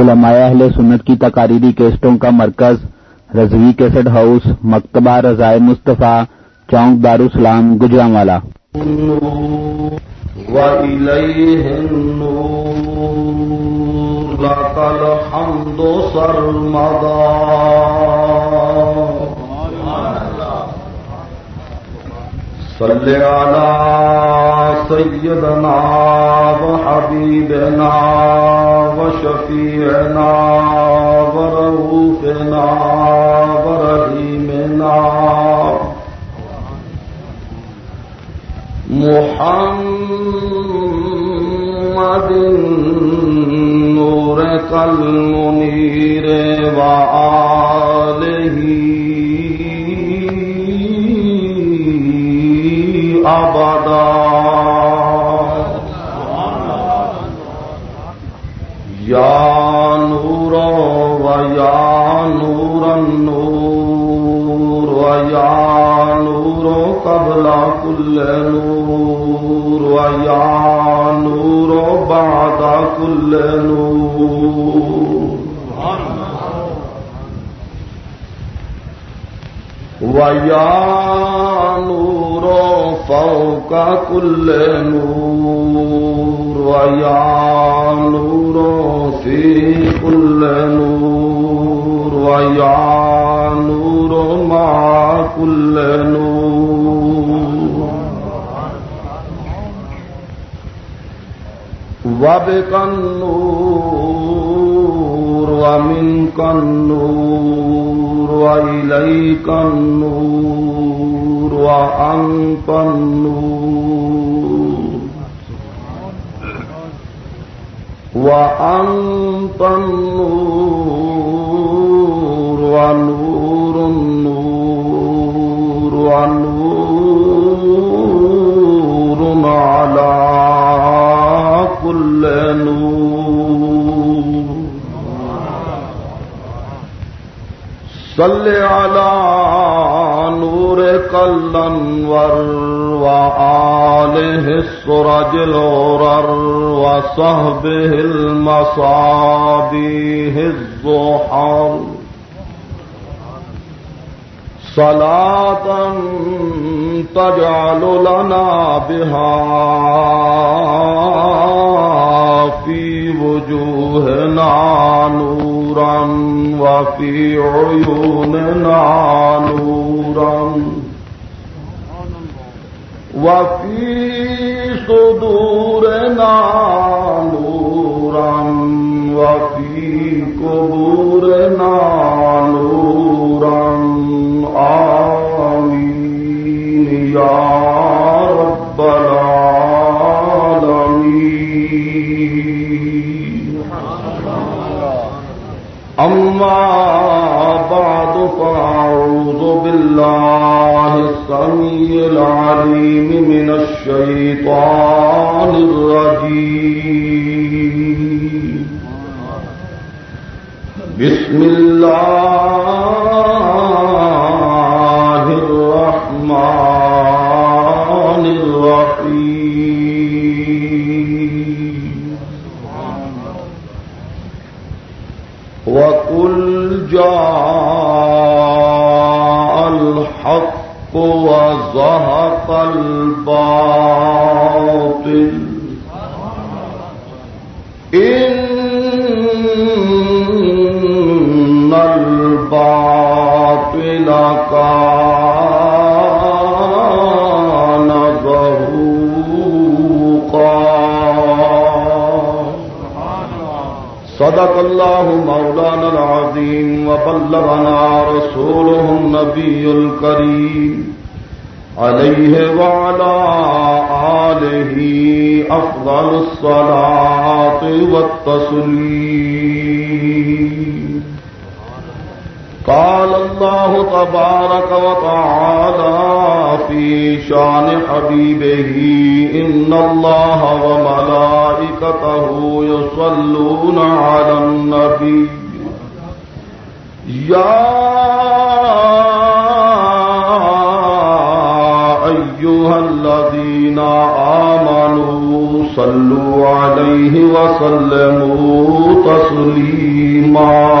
علماء اہل سنت کی تقاریری کیسٹوں کا مرکز، رضوی کیسٹ ہاؤس، مکتبہ رضائے مصطفیٰ، چونک دارالسلام گجران والا صل على سيدنا وحبيبنا وشفيعنا ورؤوفنا ورحيمنا. محمد نور المنير وآله أبدا يا نور ويا نور النور ويا نور قبل كل نور ويا نور بعد كل نور. ويا نور فوق كل نور ويا نور في كل نور ويا نور مع كل نور وبك النور ومنك النور وإليك النور وأنت النور. وأنت النور ونور النور ونور على كل نور. صل على نور كالانور وآله السرج الغرر وصحبه المصابيه الزحر صلاة تجعل لنا بها في وجوهنا نورا وفي عيوننا نورا وفي صدورنا نورا وفي قبورنا نورا آمين يا أما بعد فأعوذ بالله السميع العليم من الشيطان الرجيم. بسم الله وزهق الباطل إن الباطل كان صدق الله مولانا العظيم وبلغنا رسوله النبي الكريم عليه وعلى آله أفضل الصلاة والتسليم قال الله تبارك وتعالى في شان حبيبه إن الله وملائكته يصلون على النبي. يا أيها الذين آمنوا صلوا عليه وسلموا تسليما.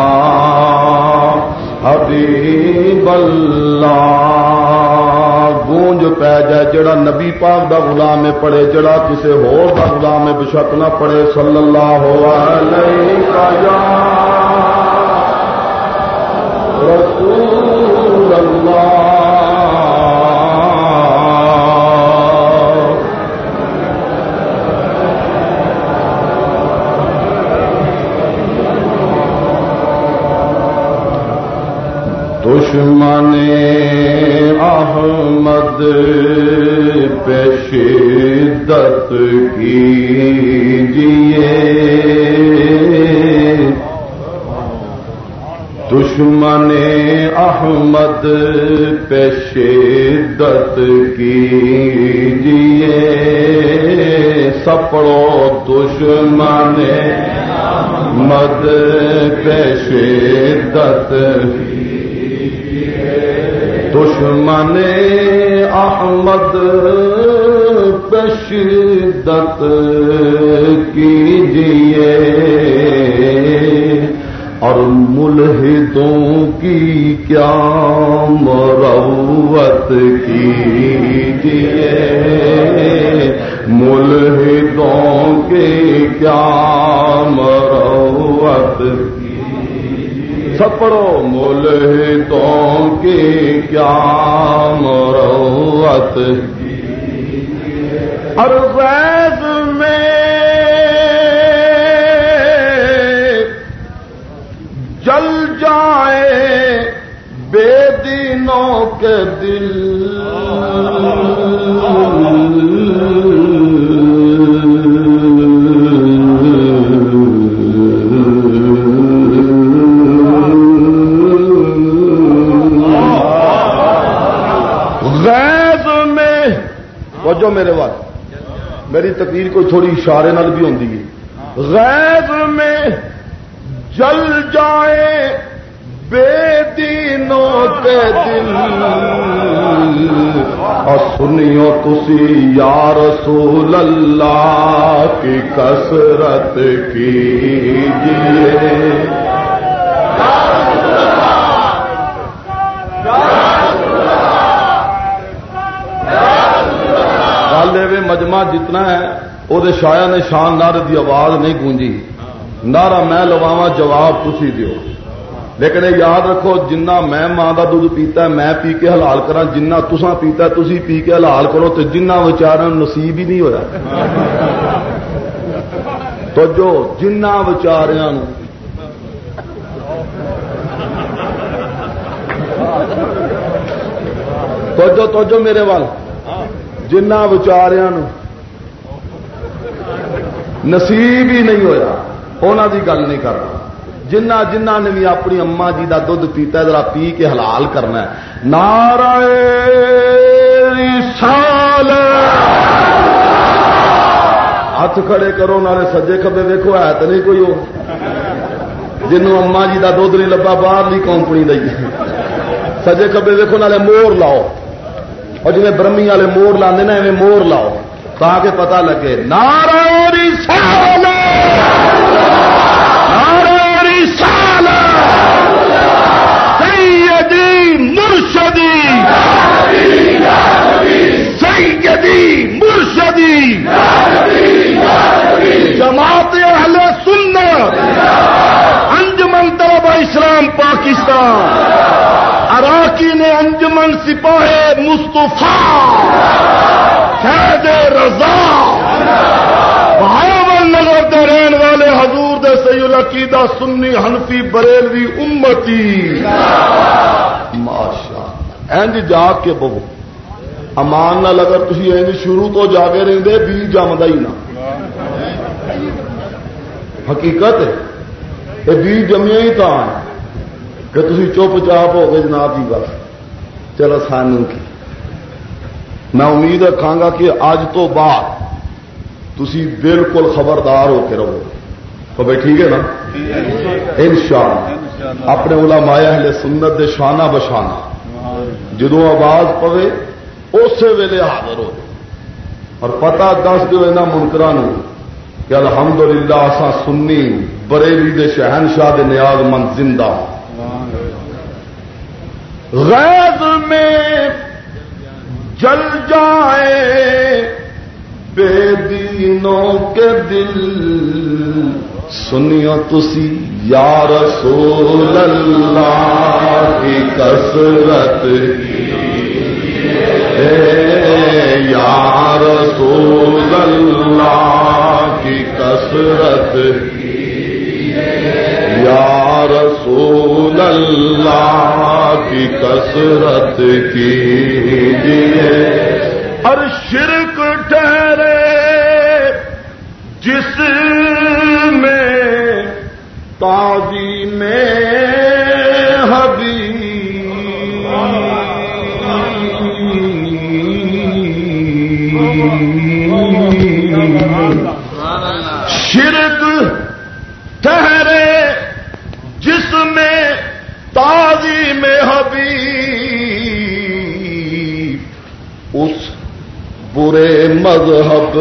حبیب اللہ۔ گونج پی جائے جڑا نبی پاک دا غلام میں پڑے جڑا کسے ہور دا غلام بشک نہ پڑے صلی اللہ علیہ یا رسول اللہ۔ دشمن احمد پہ شدت کیجیے دشمن احمد پہ شدت کیجیے سپڑو دشمن مد پہ شدت دشمن احمد پشدت کیجیے اور ملحدوں کی کیا مروت کیجیے ملحدوں کی کیا مروت سپڑو مول تو کی کیا مروت اور ویز میں جل جائے بے دینوں کے دل۔ توجہ میرے وقت میری تقریر کوئی تھوڑی اشارے نال بھی ہوتی غیب میں جل جائے بے دینوں کے دل۔ اور سنیو تسی یا رسول اللہ کی کسرت کیجیے۔ مجمع جتنا ہے وہ شایا نے شان نار دی آواز نہیں گونجی۔ نارا میں لواوا جواب تھی دیو۔ لیکن یاد رکھو، جنہ میں ماں کا دھد پیتا میں پی کے حلال کرا جنہ تسا پیتا تھی پی کے حلال کرو تو جنہ وچار نصیب ہی نہیں ہوا تو جو جنہ وچاریا توجہ توجہ میرے وال۔ جنہ بچاریا نصیب ہی نہیں ہویا۔ انہوں کی گل نہیں کرنا۔ جنہ جنہ نے بھی اپنی اما جی کا دھد پیتا ذرا پی کے حلال کرنا نارا سال ہاتھ کھڑے کرو نالے سجے کبے دیکھو ہے تو نہیں کوئی وہ جنوں اما جی کا دھد نہیں لبا باہر کمپنی دئی سجے کبے دیکھو نالے مور لاؤ۔ اور جی برمی والے مور لانے نا، ایویں مور لاؤ۔ تاکہ پتا لگے ناری سال ناری سال سیدی مرشدی! سیدی مرشدی! جماعت اہل سنت! انجمن طلبہ اسلام، پاکستان! اراکی نے انجمن سپاہ مستفا شہد رضا۔ بہاول نگر دے رہن والے حضور دے سی العقیدہ سنی حنفی بریلوی امتی۔ ماشاء اینج جا کے بہو۔ امان نہ اگر تھی اینج شروع تو جاگے رہتے بی جمد ہی نہ۔ حقیقت ہے۔ یہ بی جمیا ہی تو کہ تھی چپ چاپ ہو گئے جناب جی بس چلو سان کی میں امید رکھا گا کہ اج تو بعد تھی بالکل خبردار ہو کے رہو تو بھائی ٹھیک ہے نا ان شاء اللہ اپنے اولا مایا ہلے سنت دے شانہ بشانہ جدو آواز پوے اسی ویلے حاضر ہو اور پتا دس دو یہاں منکرا کہ الحمدللہ اسا سنی بریلی دے شہنشاہ دے نیاز مند زندہ غیظ میں جل جائے بے دینوں کے دل۔ سنیا تسی یا رسول اللہ کی۔ کسرت یا رسول اللہ کی کسرت یا رسول اللہ کی کسرت کی اور شرک ٹھہرے جس میں تازی میں مذہب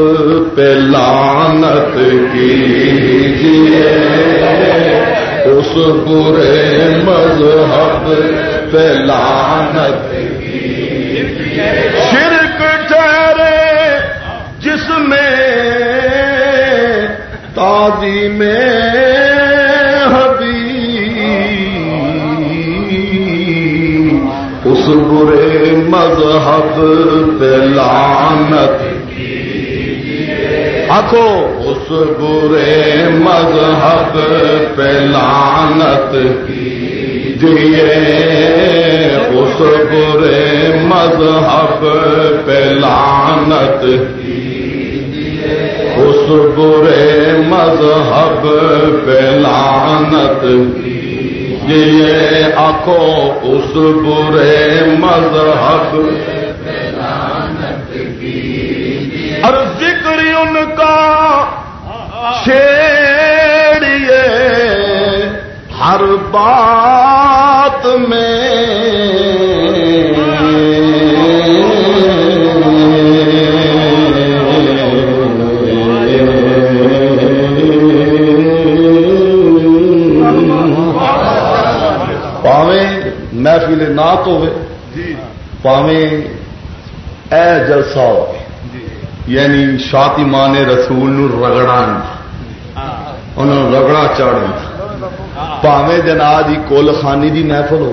پہ لانت کیجیے۔ اس برے مذہب پہ لانت شرک ٹھہرے جس میں تازی میں برے مذہب لانت آخو اس برے مذہب پہ لانت دیے اس برے مذہب پہ لانت اس برے مذہب پہ لانت یہ آخو اس برے مذہب اور چھیڑیے ہر بات میں۔ محفل نات پاوے اے جلسہ ہو یعنی شاطی مان رسول رگڑا انہوں رگڑا چاڑ پاوے جناب کی کول خانی کی محفل ہو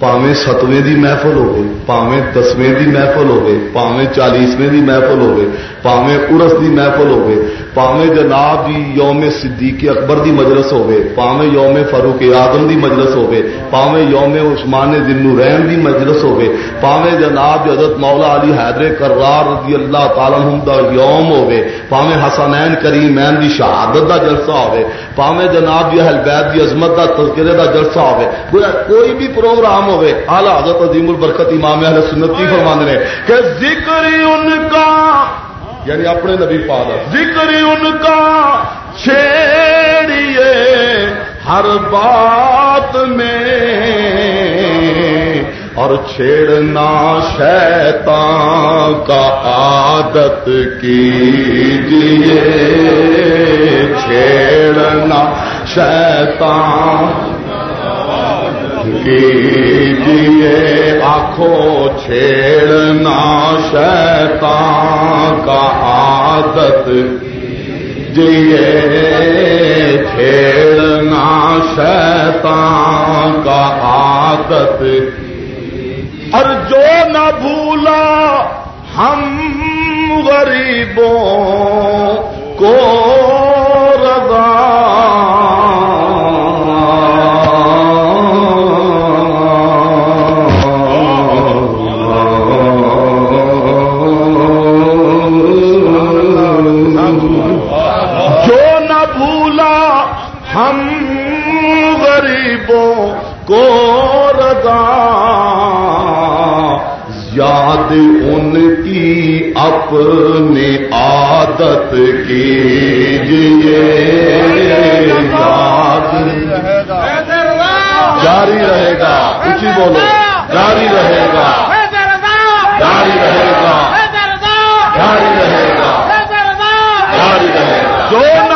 پاویں ستویں دی محفل ہوگی پاویں دسویں دی محفل ہوگی پاویں چالیسویں دی محفل ہوگی پاویں ارس دی محفل ہوگی پاویں جناب جی یوم صدیق اکبر دی مجلس ہوگی پاویں یوم فاروق آدم دی مجلس ہوگی پاویں یوم عثمان دن رحم دی مجلس ہوگی پاویں جناب حضرت مولا علی حیدر کرار رضی اللہ تعالی دا یوم ہوگی پاویں حسنین کریمین دی شہادت دا جلسہ ہوگی پاویں جناب جی اہل بیت دی عظمت دا تذکرے دا جلسہ ہوگی کوئی بھی پروگرام ہوئے۔ آلہ حضرت عظیم البرکت امام اہل سنتی فرمانے نے کہ ذکر ان کا یعنی اپنے نبی پالا ذکر ان کا چھیڑیے ہر بات میں اور چھیڑنا شیطان کا عادت کیجیے۔ چھیڑنا شیطان کیجیے آخو چھیڑنا شیطان کا عادت جیے چھیڑنا شیطان کا عادت اور جو نہ بھولا ہم غریبوں کو اپنی عادت کیجیے یاد جاری رہے گا کچھ بولو جاری رہے گا جاری رہے گا جاری رہے گا جاری رہے گا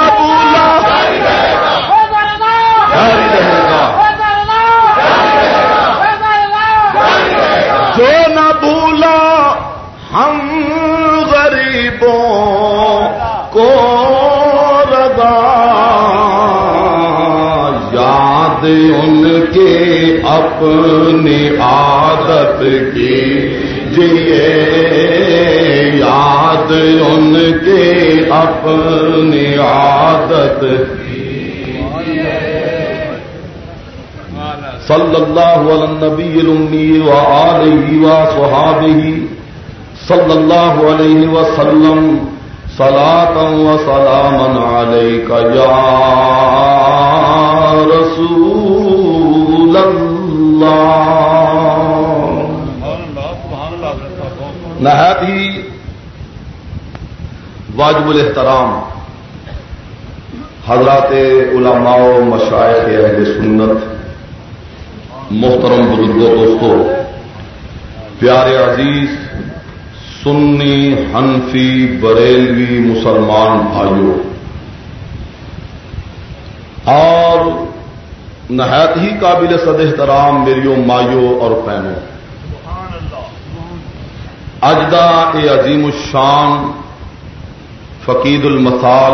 اپنی عادت کی جیے یاد ان کے اپنی عادت صلی اللہ علی النبی الامی و آلہ و صحابہ صلی اللہ علیہ وسلم، صلاة و سلاما علیک یا رسول اللہ۔ نہایت ہی واجب الاحترام حضرات علماء و مشائق اہل سنت، محترم بزرگوں دوستو پیارے عزیز، سنی، حنفی، بریلوی، مسلمان بھائیوں، اور نہایت ہی قابل صد احترام میریوں مائیوں اور بہنوں اجدا اے عظیم الشان، فقید المثال،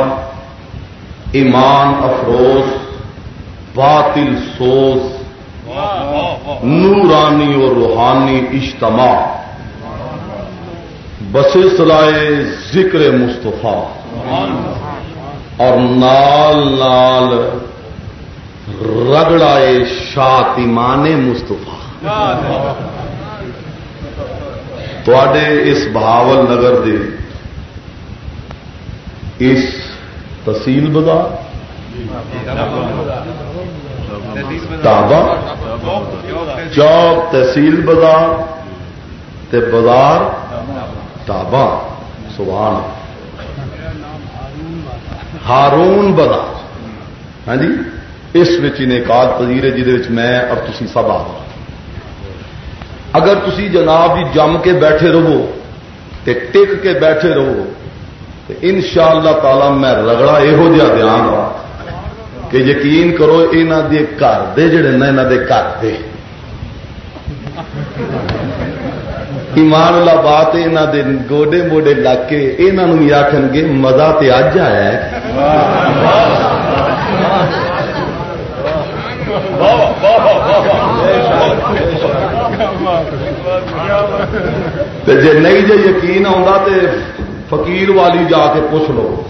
ایمان افروز، باطل سوز، نورانی اور روحانی اجتماع۔ بسلسلائے ذکر مصطفیٰ۔ اور نال نال رگڑائے شاطمان مستفا تھے اس بہاول نگر دے اس تحصیل بازار تابا چوک تحصیل بازار تے بازار تابا، سبحان ہارون بازار ہاں جی؟ اس انعقاد پذیر ہے جہد میں اور تسی سب آ اگر تسی جناب جی جم کے بیٹھے رہو تے ٹک کے بیٹھے رہو تو ان شاء اللہ تعالی میں رگڑا یہو جہا دیا گا کہ یقین کرو یہاں دے گھر دے جڑے نا یہاں دے گھر دے۔ ایمان اللہ بات یہاں دے گوڈے موڈے لگ کے یہاں آخن گے، مزہ تے اج آیا ہے۔ جی نہیں جی یقین آتا تو فقیر والی جا کے پوچھ لو۔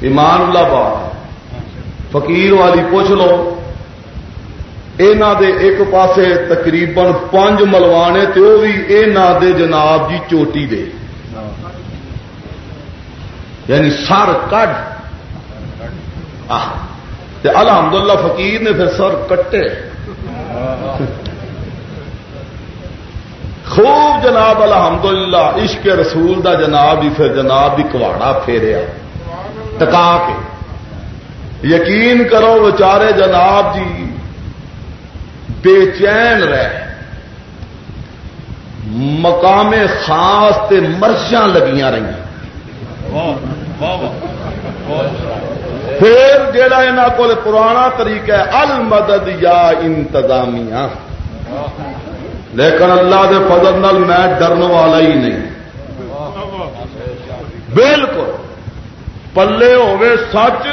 ایمان اللہ بات فقیر والی پوچھ لو۔ یہاں دے ایک پاسے تقریباً پانچ ملوانے تو وہ بھی یہاں دے جناب جی چوٹی دے۔ یعنی سر کڈ الحمدللہ فقیر نے پھر سر کٹے۔ خوب جناب الحمدللہ، عشق رسول دا جناب ہی پھر جناب بھی کواڑا پھیریا۔ ٹکا کے۔ یقین کرو بچارے جناب جی بے چین رہ مقام خاص تے مرشاں لگیاں رہی پھر جڑا یہاں کو پرانا طریقہ ہے المدد یا انتظامیہ۔ لیکن اللہ دے فضل نال میں ڈرن والا ہی نہیں۔ بالکل۔ پلے ہوے سچ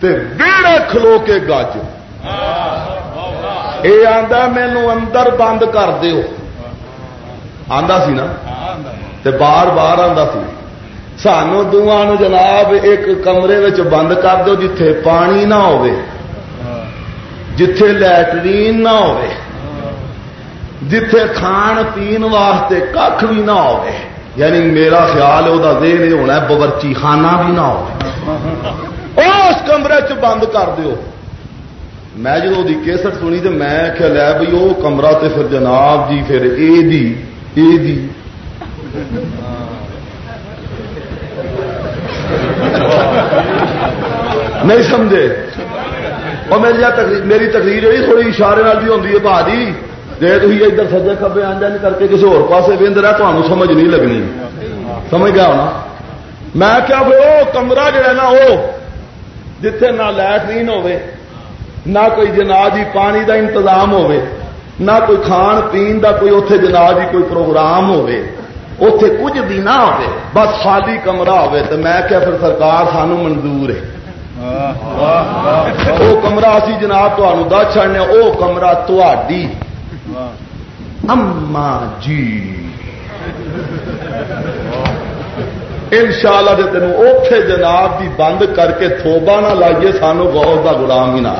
تے بیڑے کھلو کے گج یہ آدھا مینو اندر بند کر دیو۔ آندا سی نا؟ تے بار بار آندا سی۔ سانو دونوں جناب ایک کمرے بند کر دو جتھے پانی نہ ہوے جتھے لیٹرین نہ ہوے جتھے کھان پین واسطے کھ بھی نہ ہو یعنی میرا خیال ہے وہ دین ہونا بورچی خانہ بھی نہ ہو اس کمرے چ بند کر دیو۔ میں جب وہ کیسٹ سنی تو میں خیال ہے بھائی وہ کمرہ تے پھر جناب جی پھر اے دی اے دی۔ نہیں سمجھے۔ اور میری تقریر میری تقریر ہوئی، تھوڑی اشارے بھی ہوتی ہے بھا جی تھی ادھر سجے کبے آنجن کر کے کسی ہور پاسے وہد رہا تمہیں سمجھ نہیں لگنی۔ سمجھ گیا ہونا؟ میں کیا پھر وہ کمرہ جڑا نا وہ جتھے نہ لٹرین ہوے نہ کوئی جناجی پانی دا انتظام ہوے نہ کوئی کھان پین دا کوئی اتے جناجی کوئی پروگرام ہوے اتے کچھ بھی نہ ہو بس خالی کمرہ ہوے تو میں کیا پھر سرکار سانو منظور ہے؟ وہ کمرہ اسی جناب تمہوں دس چڑنے وہ کمرہ تھی اما جی ان شاء اللہ تین اوکھے جناب کی بند کر کے تھوبا نہ لائیے سانو بہت کا گلام ہی نہ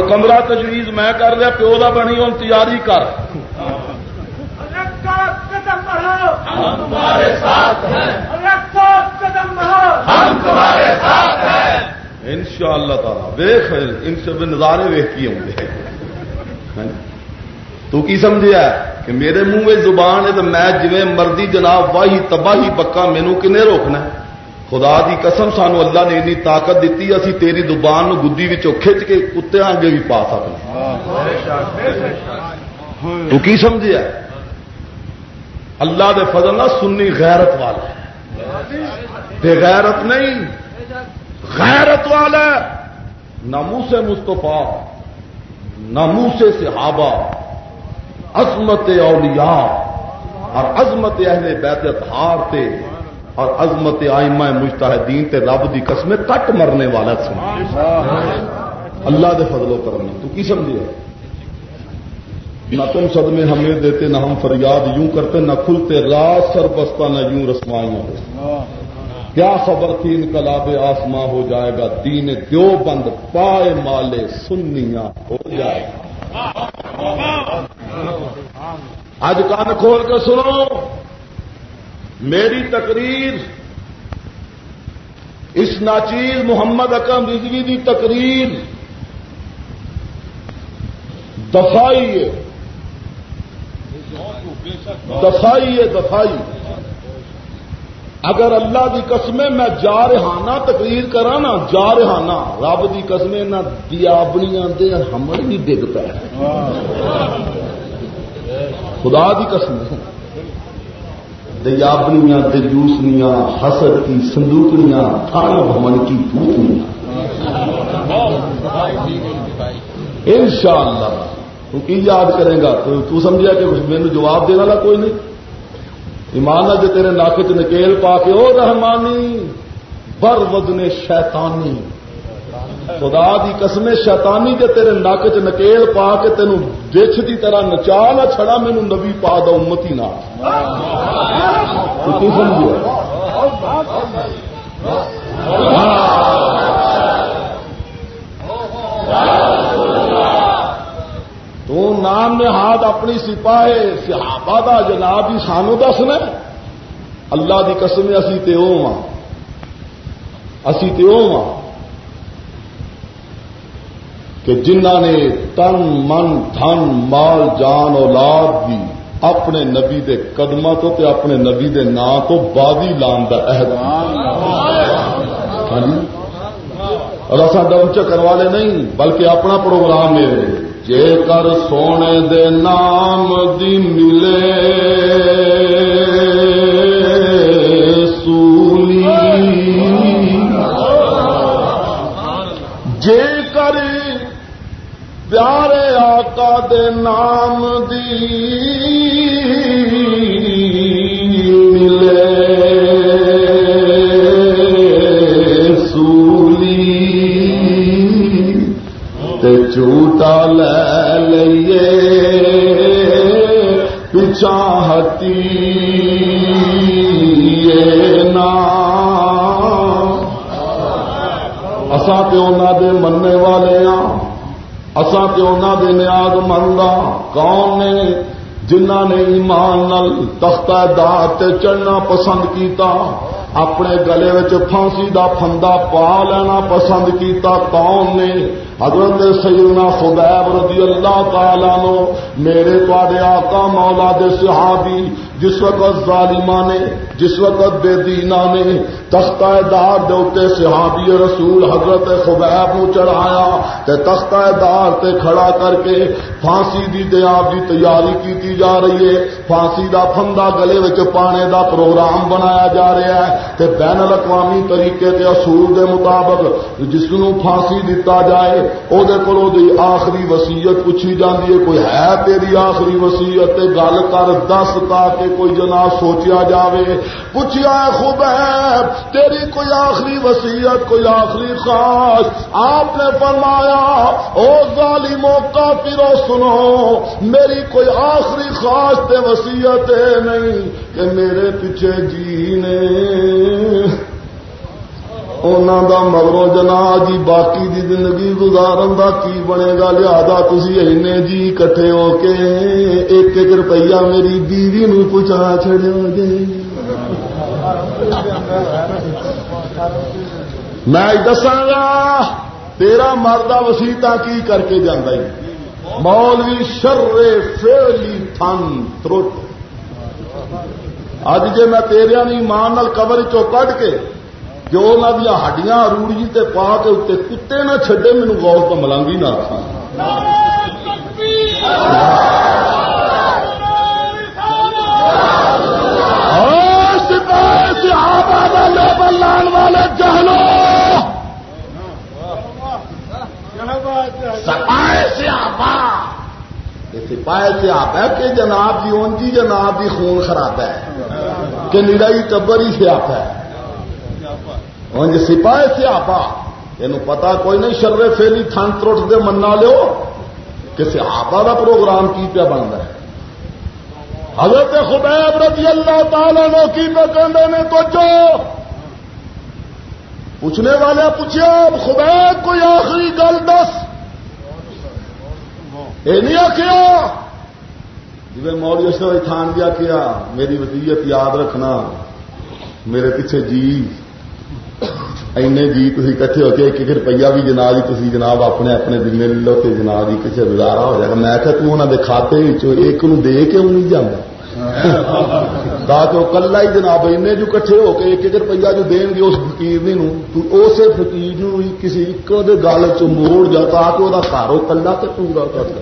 ہوں کمرہ تجویز میں کر لیا پیو کا بنی ہوں تیاری کر ان شاء اللہ تعالی ویخ ان سے نظارے ویخ کی ہوں گے تو کی سمجھا کہ میرے منہ میں زبان ہے تو میں جی مرضی جناب واہی تباہی پکا مینو کن روکنا خدا دی قسم سانو اللہ نے اتنی طاقت دیتی اسی تیری زبان نو گدی کھچ کے کتے آگے بھی پا سکتے تو کی سمجھا اللہ دے فضل نہ سنی غیرت والا بے غیرت نہیں، غیرت والا نہ سے مستفا نہ سے صحابہ، عظمت اولیاء اور عظمت اہل بیت ہار اور عظمت آئمہ مجتہدین تے رب دی قسمیں کٹ مرنے والا سن اللہ۔ دے فضل و کرم۔ تو کی سمجھے؟ نہ تم صدمے ہمیں دیتے، نہ ہم فریاد یوں کرتے، نہ کھلتے رات سر بستا نہ یوں رسمائیاں کیا خبر تھی انقلاب آسماں ہو جائے گا، دین دیو بند، پائے مالے سنیاں ہو جائے گا۔ آج کان کھول کے سنو۔ میری تقریر اس ناچیز محمد اکرم رضوی کی تقریر دفائی ہے۔ دفائی ہے دفائی اگر اللہ کی قسمیں میں جا رہا تقریر کرا نا جا رہا رب کی قسمیں نہ دیابنیاں دے ہمر بھی ڈگ پہ خدا کی قسم دیابنیاں دجوسنیاں، حسد کی سندوکڑیاں تھان بھون کی پوتنیاں ان شاء اللہ تو کی یاد کرے گا؟ تو تو سمجھا کہ میرے جواب دینے والا کوئی نہیں؟ ایمان جو تیرے ناک چ نکیل پا کے، او رحمانی، بر ودنے شیطانی۔ خدا دی قسم شیطانی کے تیرے نک چ نکیل پا کے تینوں دچھ دی طرح نچا نہ چھڑا مینو نبی پا دو امتی نہ سمجھو تو نام نے ہاتھ اپنی سپاہے صحابہ دا، جناب ہی سانو دسنا اللہ دی قسم اسی تے او ہاں اسی تے او ہاں کہ جنہ نے تن، من، دھن، مال، جان، اولاد بھی اپنے نبی دے قدمہ تو تے اپنے نبی دے نا تو بادی لان کا عہد ہاں جی؟ اور ایسا ڈم چکر والے نہیں، بلکہ اپنا پروگرام میرے جے کر سونے دے نام دی ملے۔ دے نام دی ملے سولی تے جھوٹا لے لئیے پچاہتی اساں تے انہوں دے مننے والے ہاں اساں تے انہوں دے نیاد منگا کون نے جنہ نے ایمان نل تختہ دار چڑھنا پسند کیتا؟ اپنے گلے پھانسی دا پھندا پا لینا پسند کیتا۔ کون نے؟ حضرت سیدنا خبیب رضی اللہ تعالیٰ نو میرے تے آقا مولا دے صحابی جس وقت ظالمہ نے جس وقت بے دینا نے تختہ دار دوتے صحابی رسول حضرت خبیب نو چڑھایا تے تختہ دار تے کھڑا کر کے پھانسی دی دیا دی تیاری کیتی جا رہی ہے۔ پھانسی دا پھندا گلے وچ پانے دا پروگرام بنایا جا رہا ہے۔ تے بین الاقوامی طریقے تے اصول دے مطابق جس نو پھانسی دیتا جائے او دے کولو دی آخری وصیت پوچھی جاندی ہے۔ کوئی ہے تیری آخری وصیت؟ تے گل کر دس تاکہ کوئی جنا سوچیا جاوے، پوچھیا خوب ہے، تیری کوئی آخری وسیعت کوئی آخری خاص آپ نے فرمایا، او ظالموں پیرو سنو، میری کوئی آخری خاص تے وسیعت نہیں کہ میرے پیچھے جی نے انہوں دا مگرو جنا جی باقی دی زندگی گزارن دا کی بنے گا لہذا تھی اینے جی کٹھے ہو کے ایک ایک روپیہ میری بیوی نو پہنچا چڑیا جی میں دساگا تیرا مردہ وسیطا کی کر کے جانا مولوی شر فیلی تھن ترٹ اج جے میں تیریا نہیں مان کور چو کٹ کے جو انہوں دیا ہڈیاں روڑی تے پا کے اتنے کتے نہ چھڈے مینو غور تو ملنگی نہ لان والے جہلو سے آپا سپاہی سے آپ ہے کہ جناب جی اون جی جناب جی خون خراب ہے کہ نرائی ٹبر ہی سے آپ ہے ہوں سپاہی سے آپ یہ پتا کوئی نہیں شرے فیلی تھن ترٹ دے منا لو کہ سیاپا کا پروگرام کی پیا بنتا ہے۔ حضرت خبیب رضی اللہ تعالی نو کی پہ کہتے ہیں تو جو پوچھنے والے پوچھا خبیب کوئی آخری گل دس۔ یہ نہیں آخیا جی موڑی اشر تھان دیا کیا میری وسیعت یاد رکھنا، میرے پیچھے جی۔ جی تھی کٹھے ہو کے ایک ایک روپیہ بھی جناب جی تھی جناب اپنے اپنے دن لے لو تو جناب جی کچھ گزارا ہو جائے گا میں کہ تم انہوں کھاتے ایک نو دے کے نہیں جانا تاکہ وہ کلا ہی جناب این جو کٹھے ہو کے ایک ایک روپیہ جو دین گے اس فکیر اسے فکیر کسی ایک گل چ موڑ جا تاکہ وہ گھر وہ کلا تو پورا کر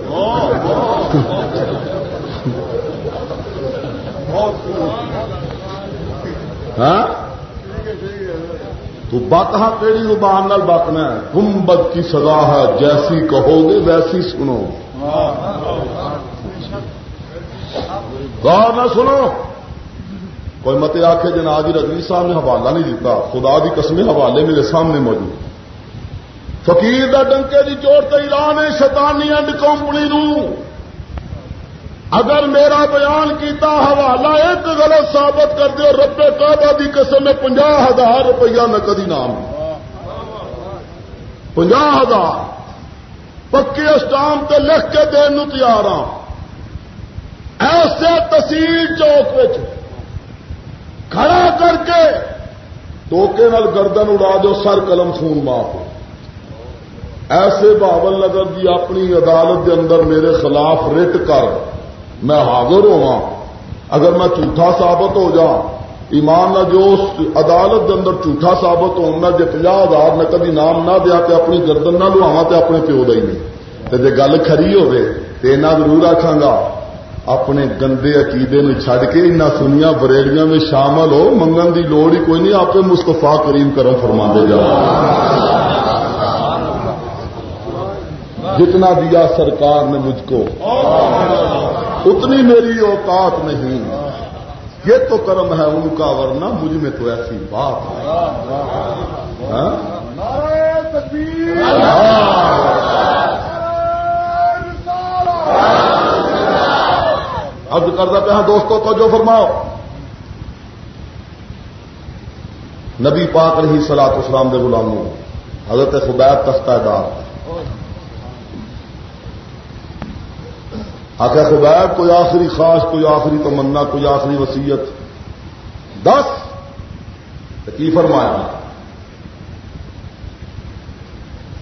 ہاں تو بات ہاں کہڑی زبان نال بکنا ہے۔ گنبد کی سزا ہے، جیسی کہو گے ویسی سنو۔ غور نہ سنو۔ کوئی مت آخ جناب جی رجنی صاحب نے حوالہ نہیں دیتا خدا کی قسمیں حوالے میرے سامنے موجود۔ فقیر دا ڈنکے کی چوٹ تو ایران ہے، شیطانی اینڈ کمپنی نو۔ اگر میرا بیان کیتا حوالہ ایک غلط ثابت کر دو رب کعبہ دی قسم میں پنجا ہزار روپیہ میں کدی نام پنجا ہزار۔ پکی اسٹام تے لکھ کے دین تیار ہاں۔ ایسے تحصیل چوک کھڑا کر کے ٹوکے نال گردن اڑا دو سر قلم خون معاف ایسے بابل نگر دی اپنی عدالت دے اندر میرے خلاف رٹ کر میں حاضر ہوا ہاں۔ اگر میں جھوٹا ثابت ہو جا ایمان نہ جو عدالت کے اندر جھوٹا ثابت ہو میں جی پناہ ہزار میں کبھی نام نہ دیا کہ اپنی گردن نہ لوا تو اپنے پیو کا ہی نہیں۔ جی گل کھری ہوے اینا ضرور آخا گا، اپنے گندے عقیدے میں چھڈ کے ان سنیا بریلیاں میں شامل ہو، منگن دی لوڑ ہی کوئی نہیں آپ مستفا کریم کرم فرما دے جا جتنا دیا سرکار نے مجھ کو اتنی میری اوقات نہیں۔ یہ تو کرم ہے ان کا، ورنہ مجھ میں تو ایسی بات اب کرتا پہ دوستوں کو جو فرماؤ۔ نبی پاک رہی سلاط اسلام دے غلاموں، حضرت خبیب تختہ دار آخر خبیب کوئی آخری خاص کوئی آخری تمنا، کوئی آخری وسیعت دس۔ کی فرمایا۔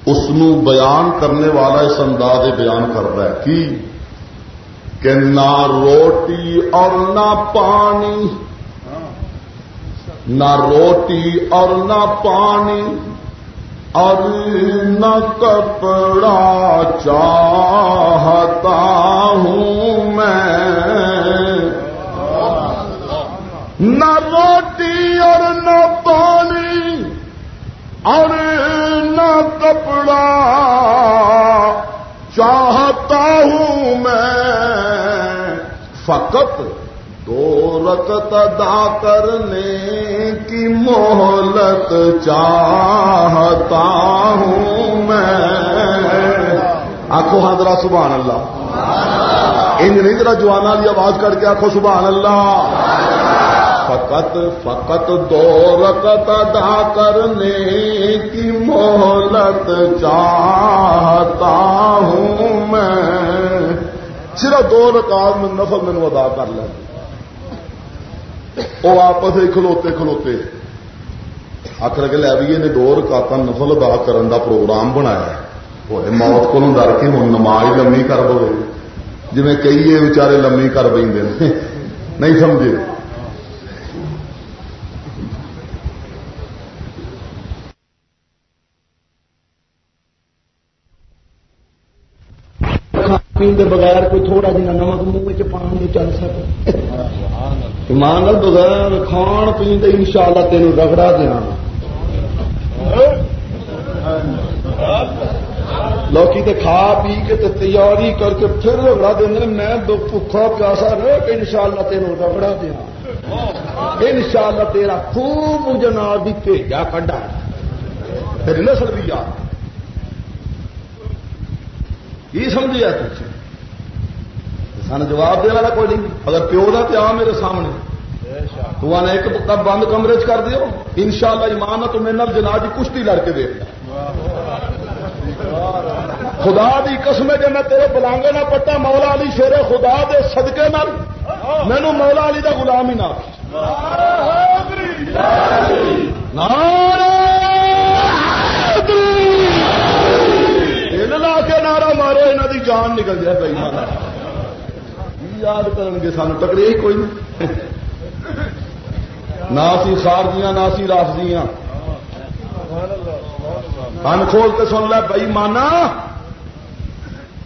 اس بیان کرنے والا اس انداز بیان کر رہا ہے کی کہ نہ روٹی اور نہ پانی، نہ روٹی اور نہ پانی۔ اور نہ کپڑا چاہتا ہوں میں۔ نہ روٹی اور نہ پانی اور نہ کپڑا چاہتا ہوں میں۔ فقط دو رکت ادا کرنے کی مہلت چاہتا ہوں میں۔ آخو حضرہ ہاں سبحان اللہ۔ ان نہیں ذرا جوانا لی آواز کر کے آخو سبحان اللہ۔ فقط فقط دو رکت ادا کرنے کی مہلت چاہتا ہوں میں۔ صرف دو رکعت میں نفل میں ادا کر لیں۔ وہ آپس کھلوتے کھلوتے آخر کے لے بھی نے دو رکاط نفل ادا کرن دا پروگرام بنایا ہوئے موت کو ڈر کے ہوں نماز لمی کر دے جی کئی بچارے لمی کر پہ نہیں سمجھے پینے بغیر کوئی تھوڑا جہاں نمک منہ چ چل سکے۔ ایمان بغیر کھان پی ان شاء اللہ تین رگڑا دیا لوکی تے کھا پی کے تے تیاری کر کے پھر رگڑا دیں میں بھوکھا پیاسا رہ کے ان شاء اللہ تین رگڑا دیا ان شاء اللہ تیرا خوب جناب بھی بھیجا کڈا پھر نسل بھی آ۔ کی سمجھا تھی سن جواب دے والا کوئی نہیں اگر پیو کا پیا میرے سامنے تو آنے ایک بند کمرے چ کر دیو ان شاء اللہ ایمان تو میرے جناب کی کشتی لڑ کے دیکھتا خدا دی قسم جی میں تیرے بلانگے نہ پٹا مولا علی شیر خدا دے صدقے نال مینو مولا علی دا غلام ہی نہ لا کے نعرہ مارو یہاں دی جان نکل جائے بھائی یاد کرن گے سانو ٹکرے ہی کوئی نہیں۔ نہ سی خارجیاں نہ سی رافضیاں کن کھول کے سن لے بئی مانا،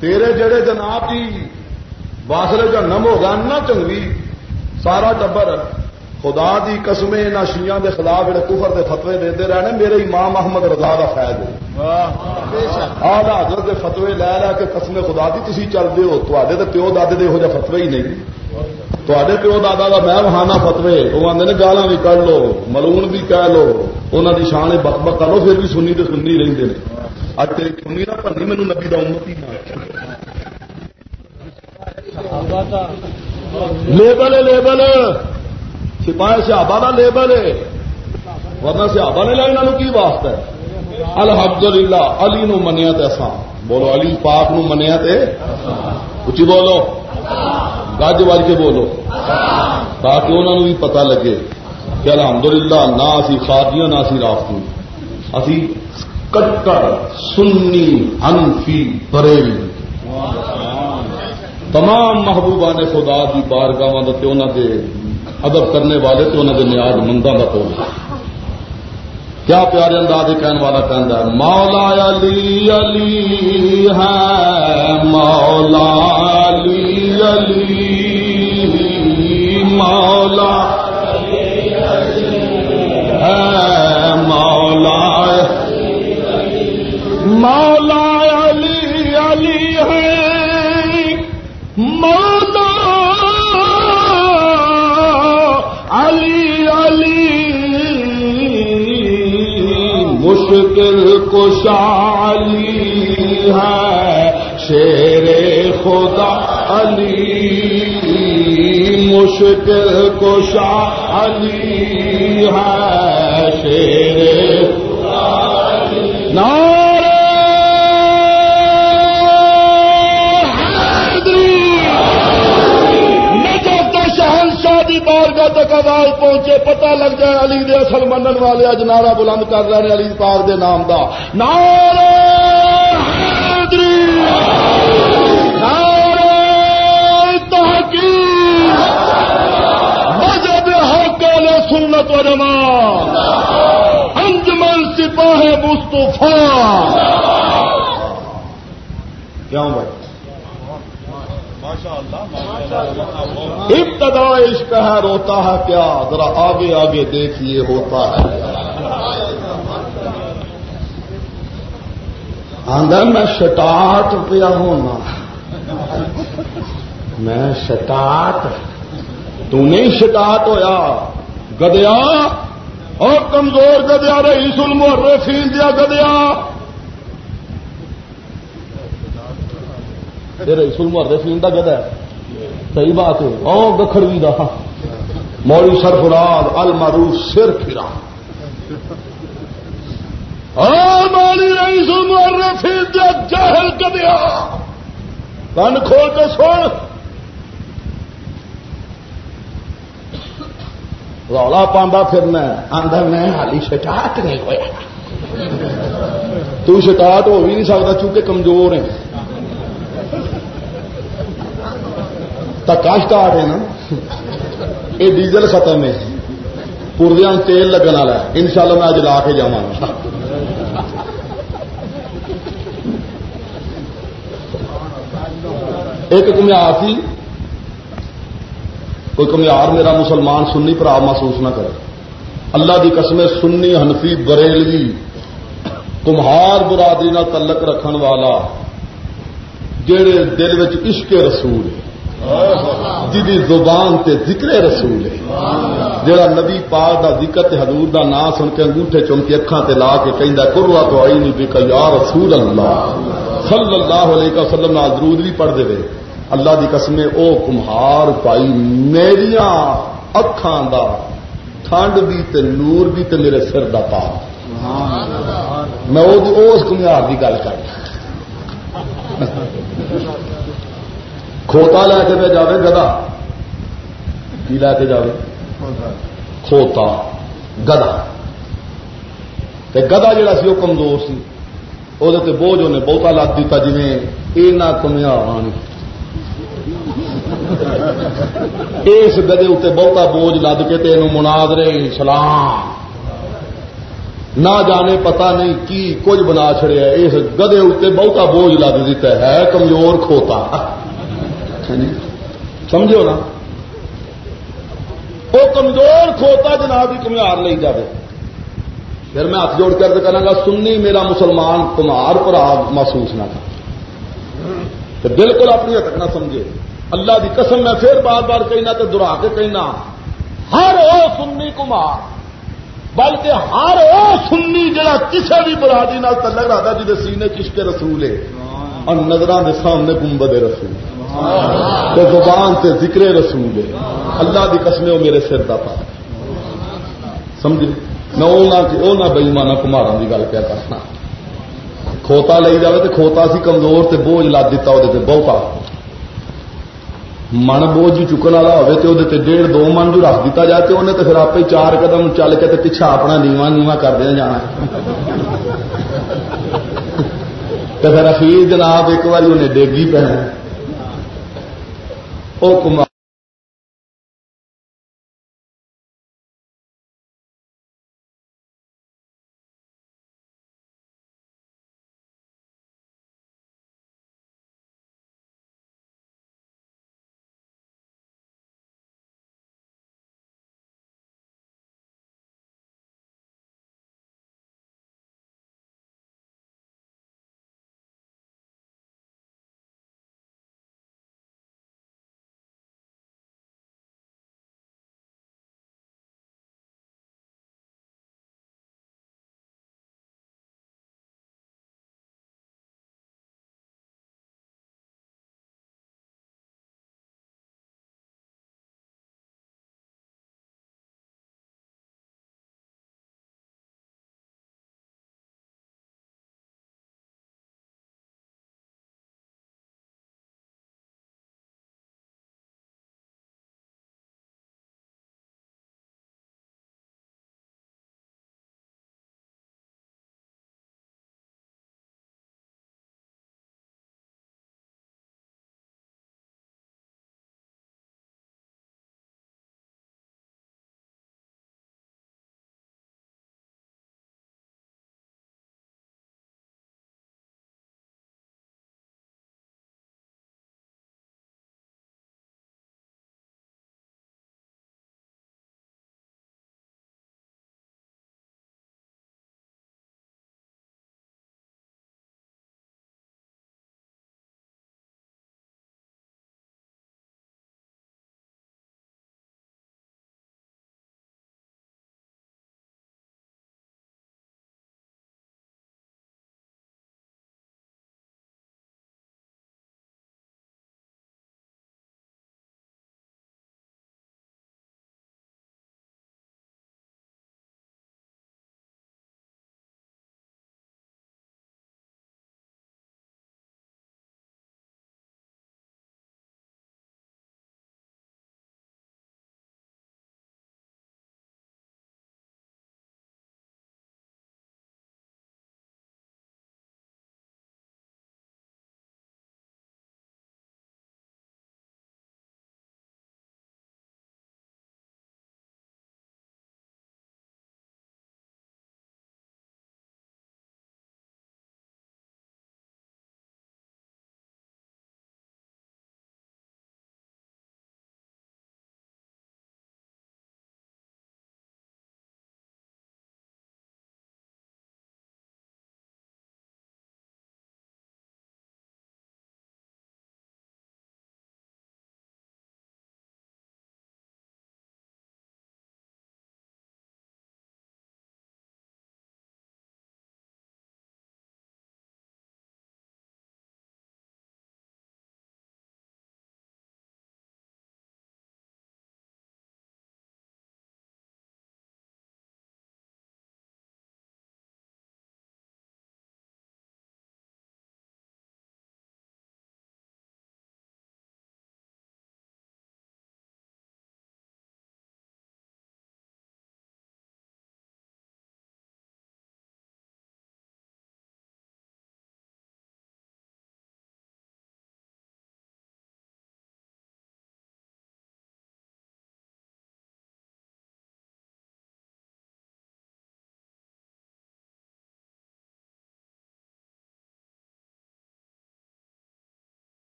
تیرے جڑے جناب جی باسرے جنم ہو گا نہ چنگی سارا ٹبر خدا دی قسمے نہ شیاں دے خلاف، جڑے کفر دے فتوے دیتے رہنے، میرے امام محمد رضا کا فائد آدھا حضرت دے فتوے لے لے کے قسم خدا دی تھی چلتے ہو۔ تے تو پیو دادے دے ہو جا فتوے ہی نہیں۔ تے پیو دادا کا میں وہانا فتوے۔ وہ آدھے نے گالا بھی کر لو، ملون بھی کہہ لو۔ انہوں کی شان بک بک کر لو، پھر بھی سنی تو سنی رہتے ہیں اج تیری سنی نہ بننی مینو نبی کا امت ہی لیبل لیبل۔ سپاہی سیابا کا لیبل ہے۔ ورنہ سیابا نے لینا کی واسطہ ہے؟ الحمد للہ علی نو منیا تے بولو علی پاک نو منیا تے اچھی بولو۔ گج وج کے بولو۔ تاکہ انہوں بھی پتا لگے کہ الحمد للہ نہ اسی خاجیاں نہ اسی رافتی اسی کٹر سنی انفی بریلی۔ تمام محبوبہ نے خدا کی بارگاہ انہوں کے ادب کرنے والے تو انہوں نے نیاز منگا کا تو کیا پیارے انداز کہنے والا کہنا ہے؟ مولا علی علی ہے، مولا علی علی، مولا ہے، مولا مولا مشکل کشالی ہے شیر خدا علی مشکل کشا علی ہے شیر خدا نا تک آواز پہنچے، پتہ لگ جائے علی دے اصل منن والے اج نعرہ بلند کر رہے ہیں علی پاک دے نام دا۔ نعرہ حیدری! نعرہ تحقیق! مذہب حق علیہ سنت و جماعت! انجمن سپاہ مصطفیٰ کیوں بھائی؟ ابتدا عشق ہے، روتا ہے کیا؟ ذرا آگے آگے دیکھیے، ہوتا ہے۔ آدھا میں شٹاٹ پیا ہونا میں شٹاٹ تو نہیں شٹاٹ ہویا۔ گدیا، اور کمزور گدیا رہی سلم رفیل دیا گدیا۔ رئیس المحرفین دا گدا ہے۔ صحیح بات ہے۔ او گکھڑوی دا۔ مولی سرفراز المعروف سر پھرا مولی رئیس المحرفین دا جاہل گدیا۔ کن کھول کے سن۔ رولا پاندا پھرنا آدھا میں حالی شٹاٹ نہیں ہوا تو شٹاٹ ہو بھی نہیں سکتا چونکہ کمزور ہے تکا سٹارٹ ہے نا یہ ڈیزل ختم ہے پوردیا تیل لگن والا ہے ان شاء اللہ میں اج لا کے جا ایک کمیار تھی کوئی کمیار میرا مسلمان سنی پر آپ محسوس نہ کرے اللہ دی قسم سنی ہنفی بریلوی کمہار برادری نہ تعلق رکھن والا جہے دل عشق رسول ہے جی زبان تے ذکر رسول ہے۔ جڑا نبی پاک دا ذکر تے حضور دا نام سن کے انگوٹھے چم کے اکھاں تے لا کے کہندا کروا تو آئی نہیں بک یا رسول اللہ۔ صلی اللہ علیہ وسلم نال درود بھی پڑھ دے اللہ دی قسم او کمہار پائی میریاں اکھاں دا، ٹھنڈ بھی تے نور بھی تے میرے سر دا پا میں اس کمہار دی گل کر کھوتا لے کے پہ جائے گدا؟ کی لے کے جائے کھوتا۔ گدا۔ گدا جڑا سی وہ کمزور سی۔ وہ بوجھ انہیں بہتا لگ دیتا جی اینا کمیا اس گدے اتنے بہتا بوجھ لد کے تین مناظرے سلام۔ نہ جانے پتا نہیں کی کچھ بنا چڑیا اس گدے اتنے بہتا بوجھ لد دیتا ہے کمزور کھوتا۔ سمجھو نا؟ وہ کمزور کھوتا جناب کی کمیار نہیں جائے پھر میں ہاتھ جوڑ کر کرا گا، سنی میرا مسلمان کمار پر آپ محسوس نہ تھا تو بالکل اپنی حد نہ سمجھے۔ اللہ کی قسم، میں پھر بار بار کہنا تو درا کے کہنا ہر وہ سنی کمار، بلکہ ہر وہ سنی جڑا کسی بھی برادری تعلق رہتا جی سینے چشکے رسول ہے۔ اور نظر کے سامنے گنبد رسول۔ تو زبان سے ذکر رسول ہے۔ اللہ کی قسمیں وہ میرے سر کا پا۔ سمجھ میں وہ نہ بئیمانہ کمارا کی گل کیا کرنا کھوتا لے جائے تو کھوتا سی کمزور سے بوجھ لد دتا وہ بہتا من بوجھ چکن والا ہوے تو وہ ڈیڑھ دو من جو رکھ دیتا جائے تو انہیں تو پھر آپ ہی چار قدم چل کے پیچھا اپنا نیواں نیواں کر دیا جانا۔ تو پھر اخیر جناب ایک بار انہیں ڈیگی پہ حکم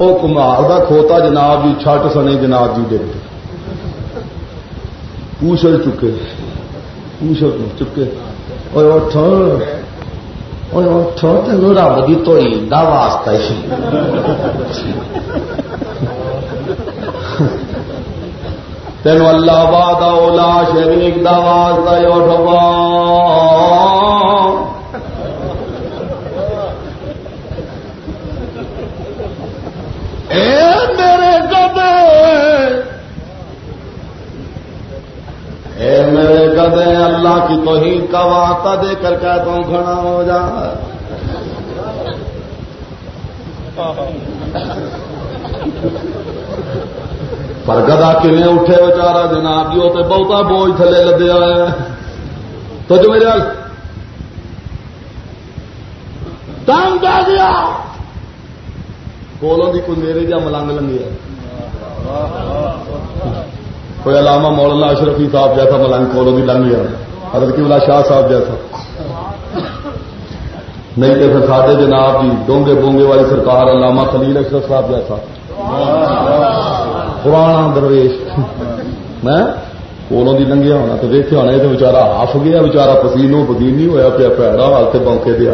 وہ کمار کا کھوتا جناب جی چھٹ سنے جناب جی ڈگ پوچھل چکے پوچھل چکے اور اٹھ اٹھ تین رب کی توئی دا واسطہ ہی تین اللہ باد اولا شریک دا واسطہ اٹھوا میرے گدے اے میرے گدے اللہ کی توحید کا واسطہ دے کر کہتا ہوں کھڑا ہو جا۔ پر گدا کلے اٹھے بچارا جناب جی وہ بہتا بوجھ تھلے لدیا ہے تو جو میرے تنگ آ گیا کولوں کی کوئی میرے جا ملنگ لنگی ہے۔ کوئی علامہ مولانا اشرفی صاحب جیسا ملنگ کولوں کی لنگ گیا حضرت کی شاہ صاحب جیسا۔ نہیں تو پھر ساڈے جناب جی ڈونگے بونگے والی سرکار علامہ خلیل اشرف صاحب جیسا۔ پرانا درویش۔ میں کولوں کی لنگیا ہونا تو دیکھے ہونا، یہ تو بچارا ہف گیا بچارا پسینو پسینی ہوا پیا پیڑا ہال سے بونکے دیا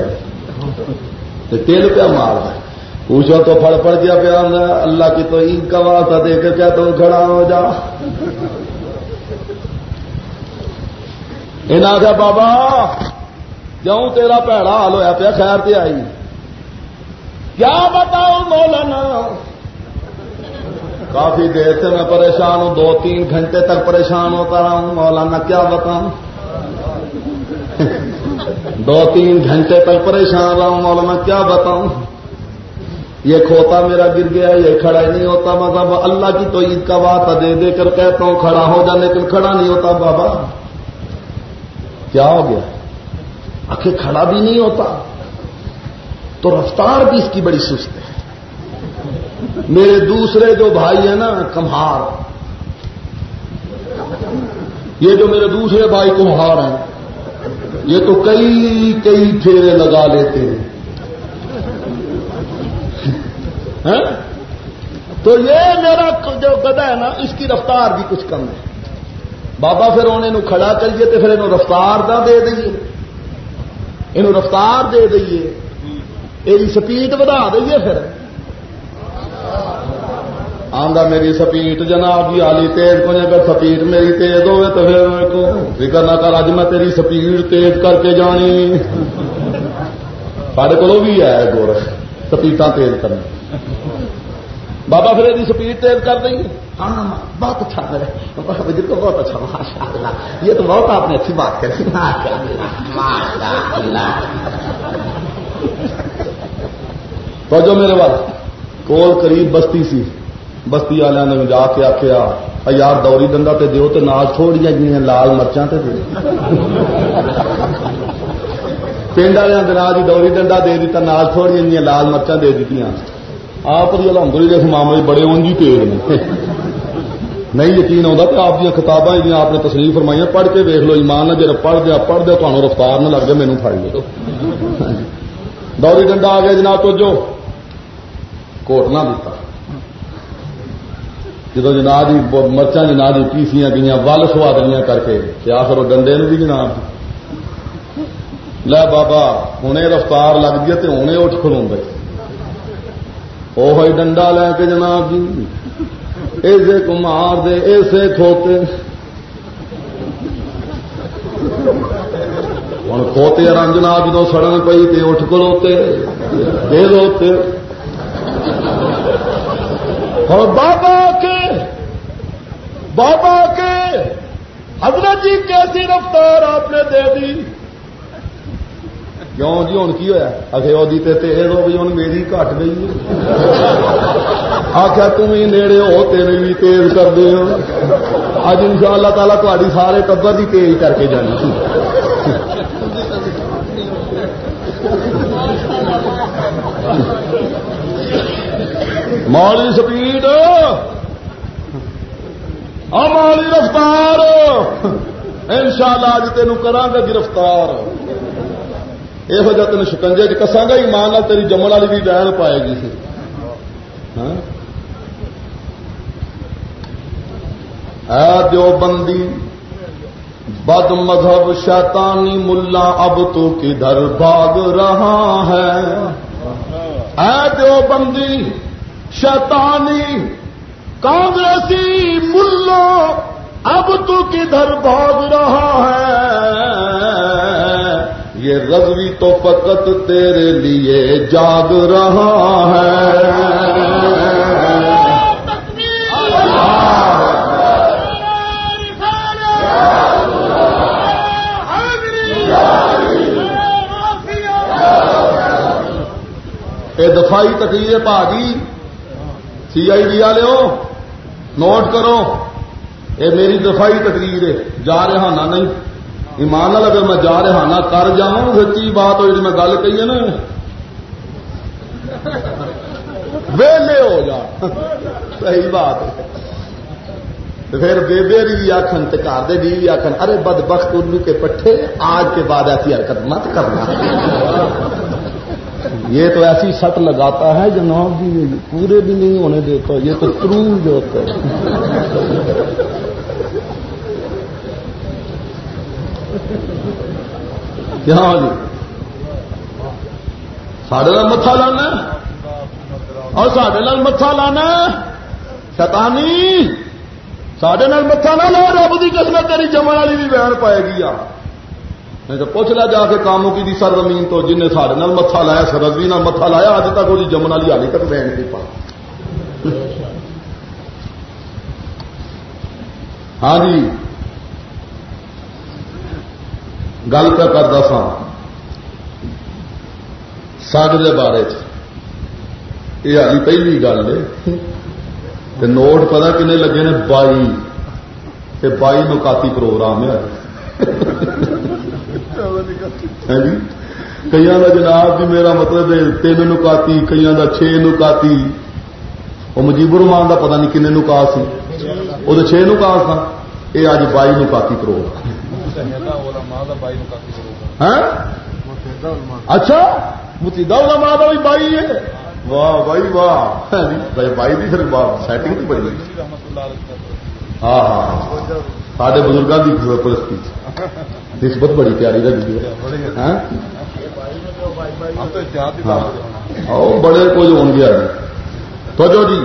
تیل پیا مار پوچھو تو پڑ پڑ گیا پیا اللہ کی تو عید کا واسطہ دے کے کیا تم کھڑا ہو جا۔ آخیا، بابا کیوں تیرا پیڑا حال ہوا پیا، خیر پہ آئی۔ کیا بتاؤ مولانا؟ کافی دیر سے میں پریشان ہوں، دو تین گھنٹے تک پریشان ہوتا رہا ہوں۔ مولانا، کیا بتاؤں؟ دو تین گھنٹے تک پریشان رہا ہوں، مولانا، کیا بتاؤں؟ یہ کھوتا میرا گر گیا یہ کھڑا ہی نہیں ہوتا۔ مطلب اللہ کی تو عید کا بات دے دے کر کہتا ہوں، کھڑا ہو جا، لیکن کھڑا نہیں ہوتا۔ بابا، کیا ہو گیا؟ آخر کھڑا بھی نہیں ہوتا۔ تو رفتار بھی اس کی بڑی سست ہے۔ میرے دوسرے جو بھائی ہیں نا، کمہار۔ یہ جو میرے دوسرے بھائی کمہار ہیں، یہ تو کئی کئی پھیرے لگا لیتے ہیں۔ تو یہ میرا جو گدا ہے نا، اس کی رفتار بھی کچھ کم ہے۔ بابا پھر انہیں کھڑا کریے تو پھر انہوں رفتار نہ دے دئیے۔ یہ رفتار دے دئیے۔ یہ سپیڈ بڑھا دئیے پھر۔ آندا، میری سپیٹ جناب جی آلی تیز کو اگر سپیٹ میری تیز ہوئے تو پھر میرے کو فکر نہ کر اج میں تیری سپیڈ تیز کر کے جانی۔ سارے کو بھی ہے گور سپیٹا تیز کرنا۔ بابا پھر سپیڈ تیز کر دیں گے۔ ہاں بہت اچھا میرے کو بہت اچھا ماشاء اللہ یہ تو بہت آپ نے اچھی بات کری تو جو میرے بات کول قریب بستی سی۔ بستی والوں نے جا کے آخیا یار دوری ڈنڈا تے دیو تو نال تھوڑی جی لال مرچاں تے پنڈ والے دراج دوری ڈنڈا دے دیتا نال تھوڑی جی لال مرچاں دے دیتی آپ ہی الحمد للہ اس معاملے بڑے اونجی تیز نے نہیں یقین آتا تو آپ کتابیں جی آپ نے تصریف فرمائی پڑھ کے ویک لو، ایمان جب پڑھ دیا پڑھ دیا تمہیں رفتار نہ لگ جائے مینو فاڑی لو۔ دوری ڈنڈا آ گیا جناب، تو جو کوٹ نہ دیتا۔ جدو جناب جی مرچا جناب جی پیسیاں گئی ول سوادنیاں کر کے کیا کرو ڈنڈے بھی جناب لے بابا، ہوں رفتار لگ گئی تو ہوں اٹھ کھلوں وہ ڈنڈا لے کے جناب جی۔ ایسے کو مار دے، ایسے کھوتے۔ ہوں کھوتے رنجنا جدو سڑن پی تو اٹھ کلوتے دے دوتے اور بابا کے بابا کے، حضرت جی کیسی رفتار آپ نے دے دی؟ کیوں جی ہوں کی ہوا اگے وہ تیز ہو گئی ہوں میری کٹ گئی آخیا تم نیڑے ہو تیرے بھی تیز کر دے ہو اج ان شاء اللہ تعالیٰ تاری سارے ٹبر کی تیز کر کے جانی مالی سپیڈ مالی رفتار ان شاء اللہ اج تین کرا گا گرفتار یہو جہ تین شکنجے کساں گا ایمان نال تیری جمن والی بھی ڈائن پائے گی اے دیو بندی بد مذہب شیطانی ملا اب تو کدھر بھاگ رہا ہے اے دیو بندی شیطانی کانگریسی ملا اب تو کدھر بھاگ رہا ہے یہ رضوی تو فقط تیرے لیے جاگ رہا ہے۔ یہ دفاعی تقریر بھاگی سی آئی ڈی والے نوٹ کرو یہ میری دفاعی تقریر ہے، جا رہا نا نہیں۔ ایمان اگر میں جا رہا نا کر جا سچی بات ہوئی؟ میں گل کہی ہے نا۔ ویلے ہو جا۔ صحیح بات ہے۔ پھر بےبے بھی آخن تو گھر دے بھی آخن ارے بد بخت الو کے پٹھے آج کے بعد ایسی حرکت مت کرنا۔ یہ تو ایسی سٹ لگاتا ہے جناب جی پورے بھی نہیں ہونے دیتا، یہ تو ترو جو ہوتا ہے۔ ہاں جی؟ سڈے متھا لانا اور سڈے متھا لانا شتانی سڈے متھا نہ لا رب کی قسمت تیری جمن والی بھی بہن پائے گی آ۔ نہیں تو پوچھ لیا جا کے کاموں کی سر زمین تو جن نے سارے متھا لایا، سرزوی متھا لایا اج تک وہ جمن والی حالی تک بہن نہیں پا ہاں جی۔ گل کیا کرتا سا سگ کے بارے یہ حالی پہلی گل ہے۔ نوٹ پتا کنے لگے نے بائی۔ بائی نکاتی پروگرام ہے۔ ہاں جی؟ کئی کا جناب بھی میرا مطلب تین نکاتی کئی کا چھ نکاتی وہ مجیبر رحمان کا پتا نہیں کن نکات سی وہ چھ نکات تھا۔ یہ اج بائی نکاتی کرو ہاں؟ اچھا متیدا ماں کا بھی بائی ہے۔ واہ بھائی واہ۔ ہاں بائی بھی پھر سیٹنگ بھی بڑی ہاں ہاں سارے بزرگوں کی پرستی نسبت بڑی پیاری لگی ہاں؟ بڑے کچھ ہو گیا تو جو جی۔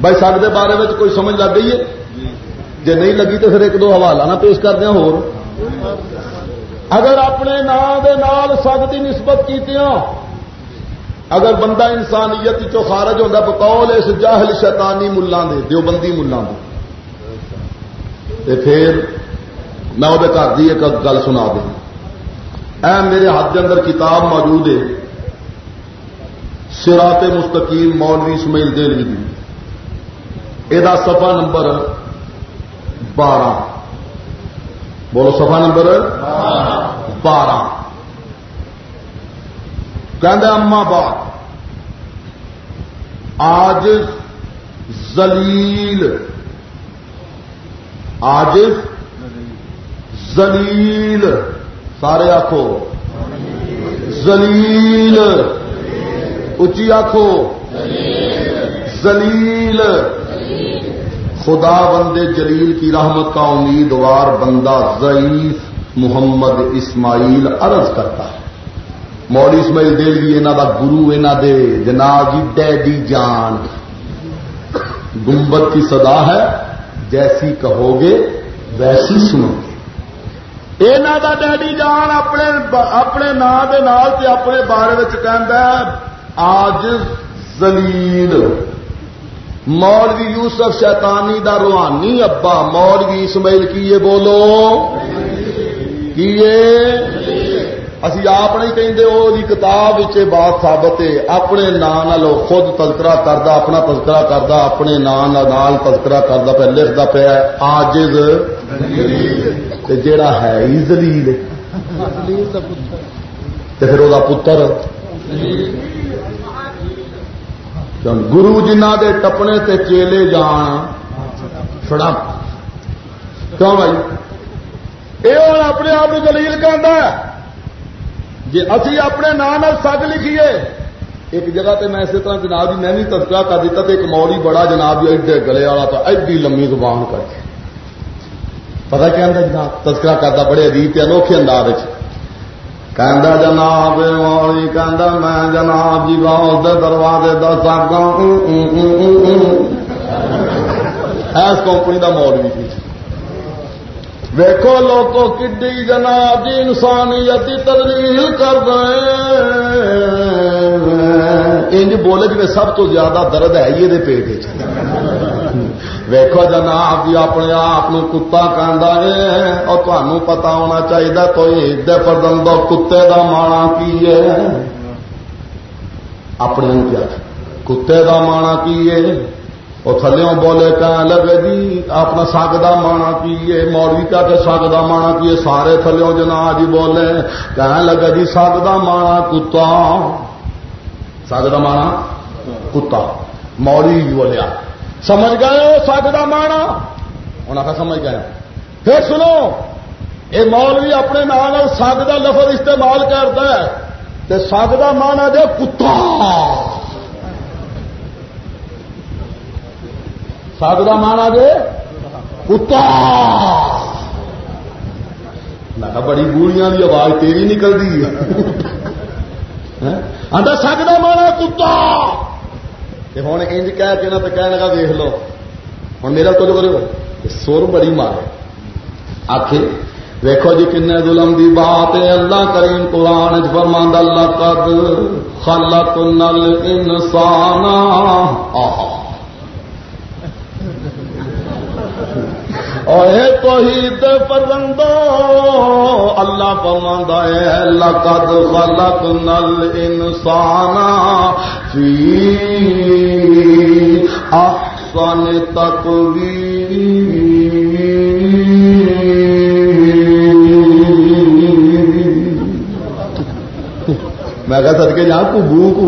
بھائی سب کے بارے میں کوئی سمجھ لگ گئی ہے؟ جی نہیں لگی تو پھر ایک دو حوالہ نہ پیش کر دیا ہو اگر اپنے نام کے نال سب کی نسبت کی اگر بندہ انسانیت چو خارج ہوتا بقول اس جاہل شیطانی ملان دے، دیوبندی ملان دے۔ پھر میں وہ گھر کی ایک گل سنا دوں اے میرے ہاتھ کے اندر کتاب موجود ہے سراط مستقیم مولوی اسماعیل دلوی دی۔ یہ سفا نمبر بارہ۔ بولو سفا نمبر بارہ۔ کہ اما بات آج زلیل آج زلیل سارے آخو زلیل اچھی آخو زلیل خدا بندے جلیل کی رحمت کا امیدوار بندہ ضعیف محمد اسماعیل عرض کرتا ہے۔ مولی اسماعیل دے لی انہوں کا گرو انہوں دے جناب جی ڈیڈی جان۔ گنبد کی صدا ہے، جیسی کہو گے ویسی سنو گے یہاں کا ڈیڈی جان اپنے اپنے نام کے نال تے اپنے بارے آج زلیل۔ مولوی یوسف شیطانی دا روحانی ابا، مولوی اسماعیل، کیے بولو؟ کیے؟ اسی آپ نہیں کہیں وہ کتاب بات ثابت ہے، اپنے نام خود تذکرہ کرتا اپنا تذکرہ کرتا اپنے نام تذکرہ کرتا پہ لکھتا پیا آجز جڑا ہے زلیل پھر وہ پتر۔ گرو جنہ دے ٹپنے تے چیلے جان سڑک کیوں بھائی یہ اپنے آپ کو دلیل کہ جی اسی اپنے نام سگ لکھیے ایک جگہ تے میں اسی طرح جناب جی میں بھی تذکرہ کر دیتا تو ایک موڑی بڑا جناب جی ایڈے گلے والا تو ایڈی لمبی زبان کر کے پتا کیا جناب تذکرہ کرتا بڑے ادیب انوکھے انداز کہ جناب موڑی کہ میں جناب جی گاؤں دروازے دس ایس کمپنی کا ماڈ بھی ویکو لوگوں کڈی جناب جی انسانیت تدلیل کر دیں انج بولے جی سب تو زیادہ درد ہے یہ پیٹ ویکو جناب جی اپنے آپ کتا ہے اور تمہوں پتا ہونا چاہیے تو عید پردن کتے دا مانا کی ہے اپنے کیا کتے دا مانا کی ہے وہ تھلوں بولے کہنے لگے جی اپنا سگ کا مانا پیے مولوی کا کے سگ کا مانا پیے سارے تھلوں جنا جی بولے کہنے لگے جی سگ کا مانا کتا سگ کا مانا کتا مولوی بولیا سمجھ گئے وہ سگ کا مانا؟ انہیں کا سمجھ گئے پھر سنو یہ مولوی اپنے نام سگ کا لفظ استعمال کرتا ہے سگ کا مانا دے کتا۔ سگ کا مانا دے کتا۔ میں بڑی گوڑیاں کی آواز تیری نکلتی آتا ہاں؟ سگ کا مانا کتا۔ ہوں انج کہہ کے نہ تو کہنے لگا دیکھ لو ہوں میرا کچھ کرو سر بڑی مارے آخ دیکھو جی کن ظلم دی بات ہے اللہ کریم قرآن فرمان اللہ قد خلق نل انسان آہا توحید پرندو اللہ پرماندہ ہے، لقد خلقنا انسان فی احسن تقویم۔ میں کہا سدکے جا کو بو کو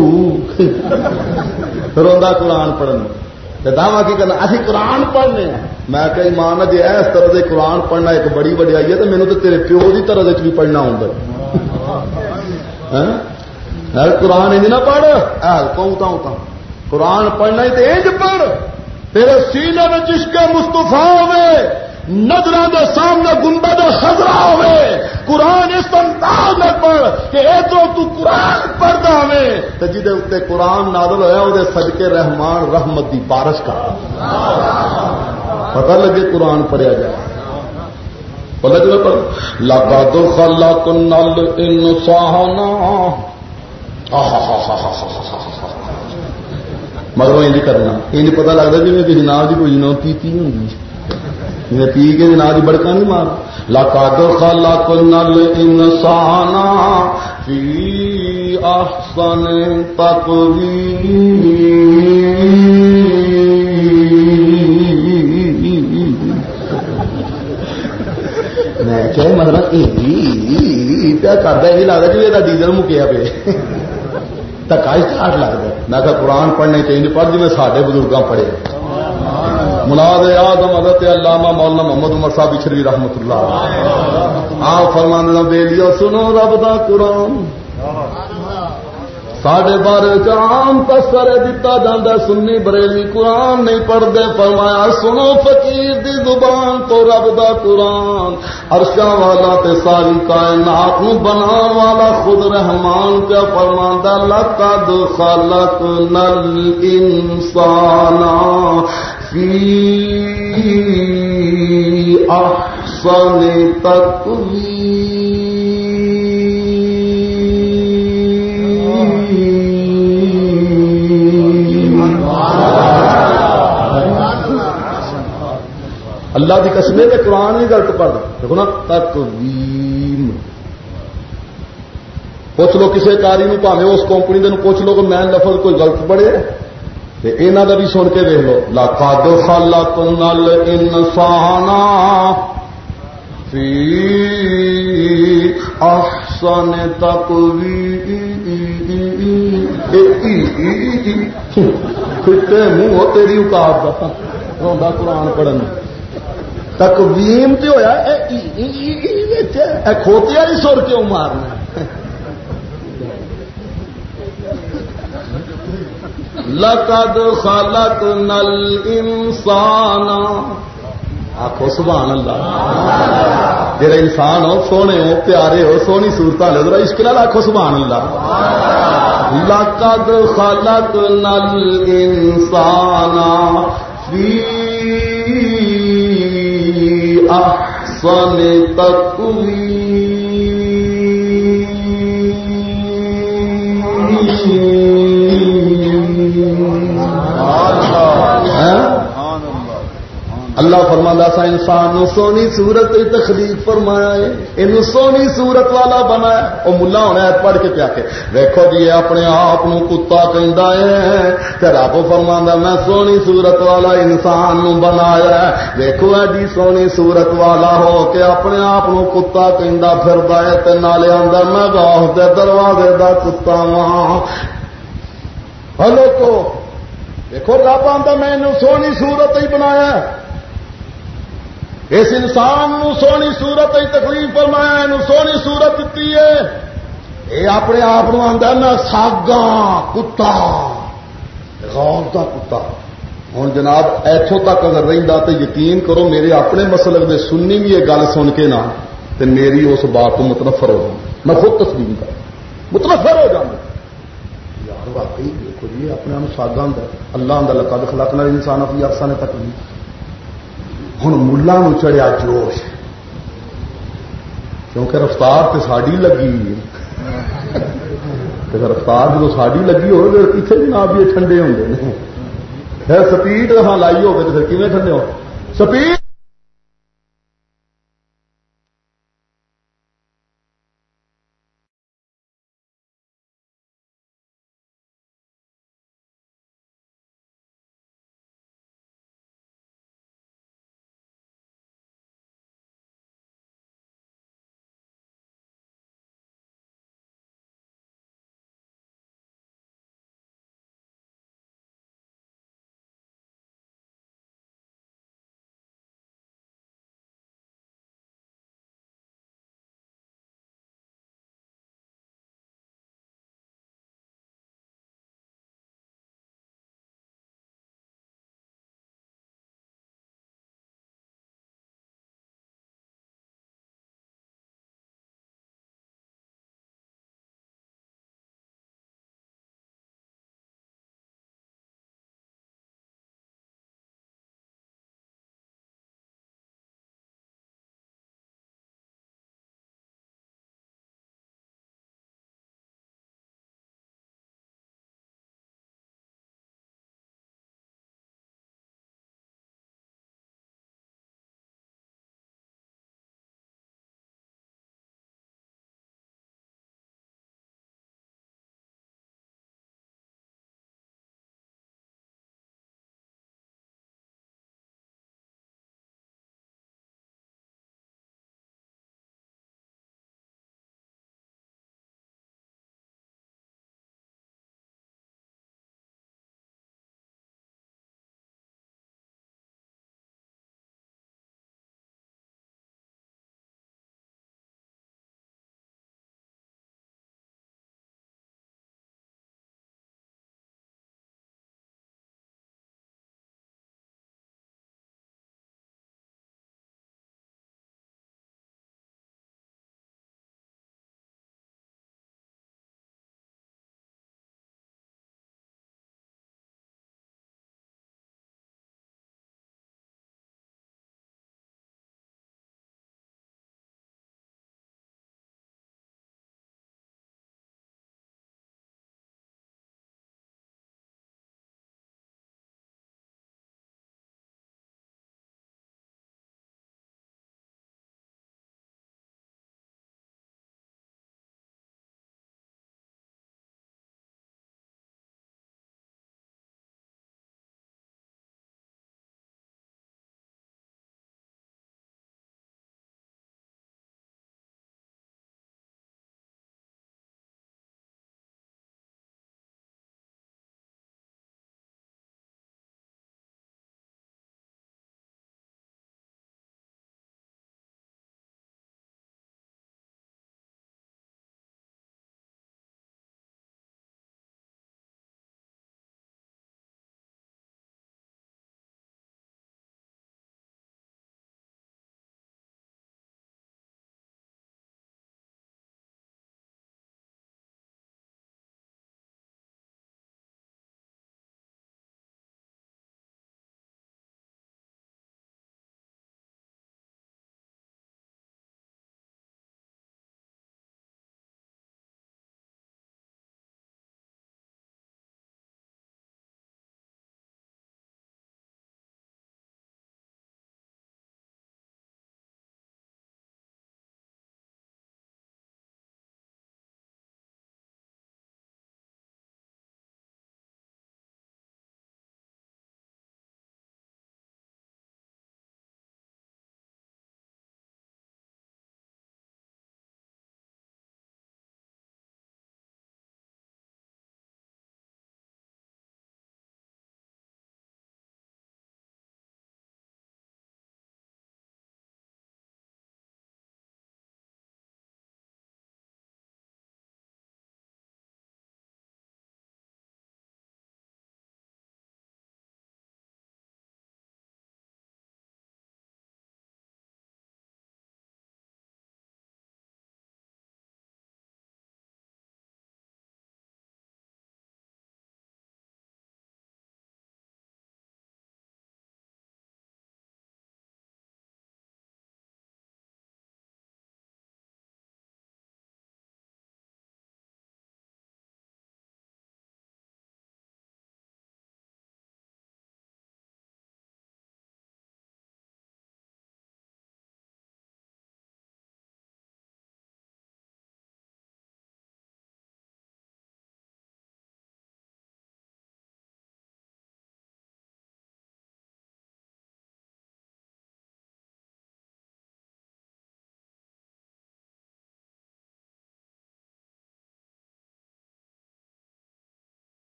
روا قرآن پڑھنے دعوی کی کرنا، اسی قرآن پڑھنے ہیں۔ میں کہ ایمان جی اس طرح سے قرآن پڑھنا ایک بڑی وڈیائی ہے تو مینو تو تیرے پیو کی طرح بھی پڑھنا ہوں ہاں؟ قرآن انج نہ پڑھ تو قرآن پڑھنا ہی تو انج پڑھ۔ تیرے سینے میں چشکے مستفا ہوئے۔ نظر کے سامنے گنبد خزرا ہوئے۔ قرآن اس انداز میں پڑھ کہ ادھر تو قرآن پڑھتا ہمیں تو جی اتنے قرآن نادل ہوا وہ سدکے رحمان، رحمت دی بارش کا۔ پتہ لگے قرآن پڑھیا جائے۔ پتہ چلے پڑھ لگا دو خلا کنل انسانا مگر یہ کرنا۔ یہ پتا لگتا جی میں جناب جی کوئی جناب کی ہوں پی کے جناب بڑکا مطلب جی، نہیں مار۔ لاکا دو خالا نل انسان فی آسن تک میں کہ مطلب پیا کرتا یہ لگتا جی یہ ڈیزل مکیا پہ تکا اسٹارٹ لگتا میں کہ قرآن پڑھنے چاہیے، پڑھ جی میں سارے بزرگاں پڑھے۔ ملاد آدم، حضرت علامہ مولانا محمد عمر صاحب بچھری رحمت اللہ آپ فرمان دے لیا سنو رب دا قرآن۔ ساڈے بارے چام تسر دتا جا سنی بریلی قرآن نہیں پڑھتے فرمایا، سنو فقیر دی زبان تو رب دا قرآن۔ ارشا والا تے ساری کائنات نو بنا والا خود رحمان کیا فرما لقد خلق نل انسان احسن اللہ کی قسمے کے قرآن ہی غلط پڑھ دیکھو نا، تقویم۔ پوچھ لو کسی کاری پاوے اس کمپنی دن پوچھ لو کہ میں لفظ کوئی غلط پڑے یہاں کا بھی سن کے دیکھ لو لاکھا دو خالا نل انسان فی احسن تک منہ تیری اوقات روا قرآن پڑھن تقویم تو ہوا کھوتیا ہی سر کیوں مارنا لقد خلقنا الانسان آخو سبحان اللہ. جڑا انسان ہو، سونے ہو، پیارے ہو، سونی سورت لے، ذرا عشق نال آخو سبحان اللہ. لقد خلقنا الانسان فی احسن تقویم. اللہ. فرمانا سا انسان سونی صورت تخلیق فرمایا ہے یہ سونی صورت والا بنایا وہ ملا ہونا ہے، پڑھ کے پیا کے۔ دیکھو جی اپنے آپ کتا کہ رب فرما میں سونی صورت والا انسان نو بنایا ہے۔ دیکھو ایڈی جی، سونی صورت والا ہو کے اپنے آپ کتا کہ پھر نالے آدھا میں گاہ دروازے دا کتا وا ہلو کو دیکھو رب آتا میں سونی صورت ہی بنایا اس انسان نو سونی سورت ہی تکلیف فرمایا سونی سورت دیتی ہے۔ یہ اپنے آپ آتا میں ساگا کتا۔ غور کا کتا۔ ہوں جناب ایتوں تک اگر رہتا تو یقین کرو، میرے اپنے مسلک دے سننی بھی یہ گل سن کے نہ تو میری اس بات کو متنفر ہو جاؤں۔ میں خود تسلیم کر متنفر ہو جاؤں۔ یار واقعی دیکھو جی اپنے آپ ساگا ہوں۔ اللہ ہوں، لقد خلقنا انسان اپنی افسانے تک نہیں ہوں ملا چڑیا جوش۔ کیونکہ رفتار ہاں تو ساری لگی رفتار جب ساری لگی ہو کتنے جناب یہ ٹھنڈے ہوں سپیڈ ہاں لائی ہوگی تو پھر کھے ٹھنڈے ہو سپیڈ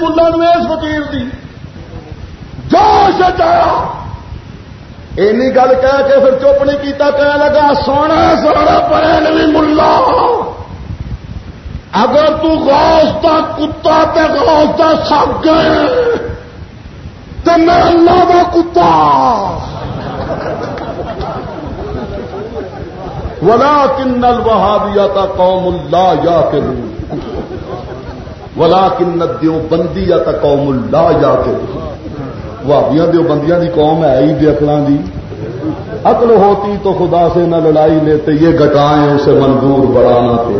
ملا نو اس فقیر دی۔ جوش چایا اینی گل کہہ کے پھر چپ نہیں کیتا کہنے لگا، سونا سونا پڑے بھی ملا۔ اگر تو غوث کا کتا تے غوث کا سب گئے تو میں اللہ کا کتا۔ ولا کن الوہابیا قوم اللہ یا کے ولا کن دیو بندی یا تا قوم اللہ یا کے۔ وہابیاں دیو بندیاں دی قوم ہے ہی بے اکلاں دی۔ عقل ہوتی تو خدا سے نہ لڑائی لیتے یہ گٹائیں اسے منظور بڑھانا تھے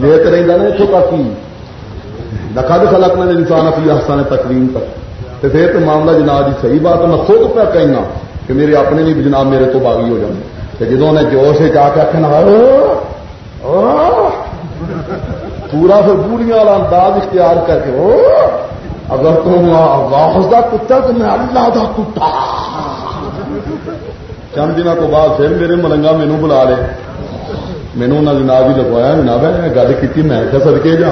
لیتے رہتا نا اتوں تک ہی۔ لکھا خلق میں انسان اپنی آستان تقریم تک۔ تو پھر تو معاملہ جناب جی صحیح بات ہے۔ میں خود پہ کہنا کہ میرے اپنے بھی جناب میرے تو باغی ہو جانے۔ جدو نے جوش سے جا کے آخنا پورا پھر بوڑھیاں والا انداز اختیار کر کے ہو اگر تم واپس کا کتا تو میں اللہ کا کتا۔ چند دنوں تو بعد پھر میرے ملنگا مینو بلا لے۔ مینو انہیں جناب ہی لگوایا جناب گل کی میں کیا سدکے جا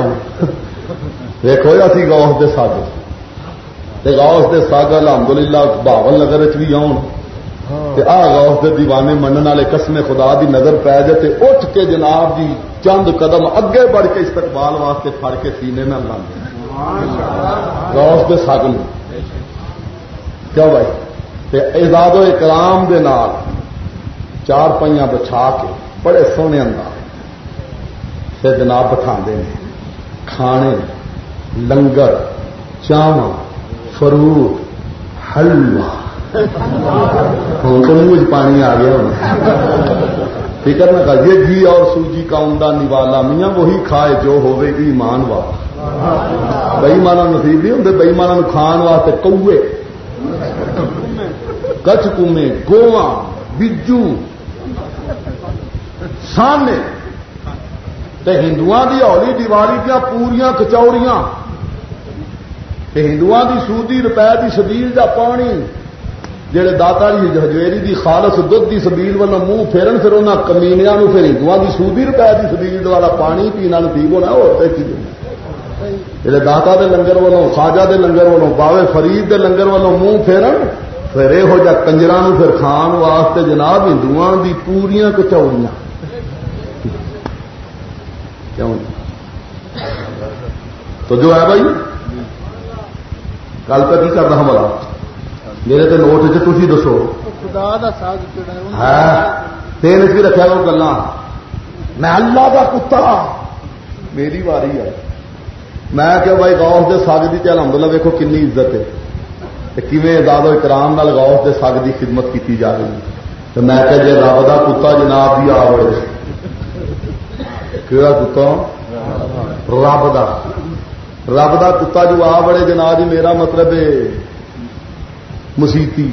دیکھو جی، اسی گاؤں کے سگ گاؤں کے سگ الحمد للہ بہاول نگر چ بھی آؤ آ دیوانے منن والے قسم خدا دی نظر پی جائے اٹھ کے جناب جی چند قدم اگے بڑھ کے استقبال واسطے فر کے سینے میں لانے روس کے سگن کیوں بھائی؟ اعزاد و اکرام دے نال چار پہیاں بچھا کے بڑے سونے انداز پھر جناب بٹھا کھانے، لنگر چاوا فروٹ، حلوہ۔ ہوں تو منہ پانی آ گیا فکر نہ کر یہ گھی اور سوجی کا عمدہ نوالا میاں وہی کھائے جو ہوے ایمان والا بئی مانا نصیب نہیں ہوں بئی مانا کھان واسطے کوے کچھ کمے گوا بجو سامنے ہندو کی ہولی دیوالی دیا پوریا کچوڑیاں ہندو کی سودی روپے کی شبیل کا پانی جہے داتا جی ہجویری دی خالص دھد کی سبیل والا منہ پھرن پھر انہوں کمینیا پھر ہندو کی سودی روپئے کی سبیل والا پانی پینا نصیب ہونا، اور جہے داتا دے لنگر والوں خاجا دے لنگر والوں، باوے فرید دے لنگر والوں منہ پھیرن، پھر یہ جا کنجر پھر کھان واسطے جناب ہندو دی پوریا کچوڑیاں تو جو ہے بھائی؟ کل تک کی کرنا ہمارا میرے تو نوٹ چی دسو تین کی رکھا وہ گلا میں اللہ کا کتا میری واری ہے میں کہ بھائی گاؤں کے سگ کی الحمد للہ ویکو کن عزت ہے کیون داد و اکرام نال کے سگ کی خدمت کی جا رہی تو میں کہ جی رب کا کتا جناب بھی آ بڑے کہڑا کتا رب کا رب کا کتا جو آ بڑے جناب جی میرا مطلب مسیتی۔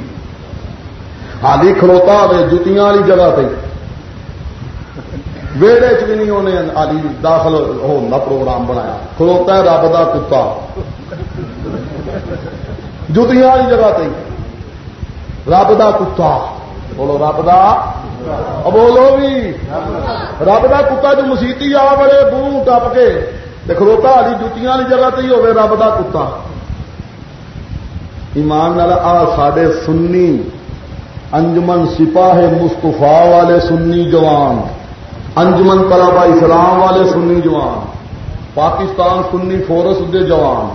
حالی کھلوتا ہوئے، جتیاں والی جگہ پہ ویڑے چ بھی نہیں انہیں آدھی داخل ہونا پروگرام بنایا۔ کھلوتا ہے رب کا کتا۔ جتیاں والی جگہ پہ رب کا کتا۔ بولو رب کا بولو بھی۔ رب کا کتا جو مسیتی آ بڑے بو ٹپ کے کھلوتا آدھی جتیاں والی جگہ تے ہی ہوگی رب کا کتا۔ ایمان نال آ سڈے سنی انجمن سپاہ مستفا والے سنی جوان، انجمن طلبا اسلام والے سنی جوان، پاکستان سنی فورس دے جوان۔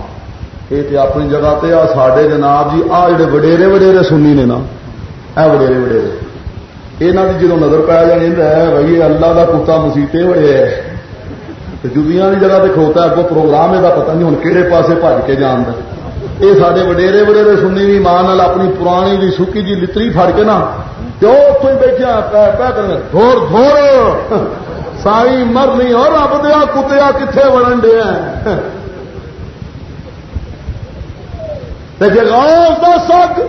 یہ اپنی جگہ تے آ سڈے جناب جی آ جڑے وڈیرے وڈیرے سنی نے نا، اے وڈیرے وڈیرے۔ یہاں کی جدو نظر پی جانی ہے بھائی، اللہ کا کتا مسیطے ہوئے ہے۔ جدیاں کی جگہ پہ کھوتا ہے، اگوں پروگرام یہ پتہ نہیں ہوں کہڑے پاسے بج کے جان ہے یہ سارے وڈیرے وڈیرے سنی بھی ماں اپنی پرانی جی سکی جی لتری فر کے نا تو اتوں ہی بیٹھا پہ کرنا دور دور سائی مر نہیں اور رب دیا کتیا کتنے بڑھن دیا سگ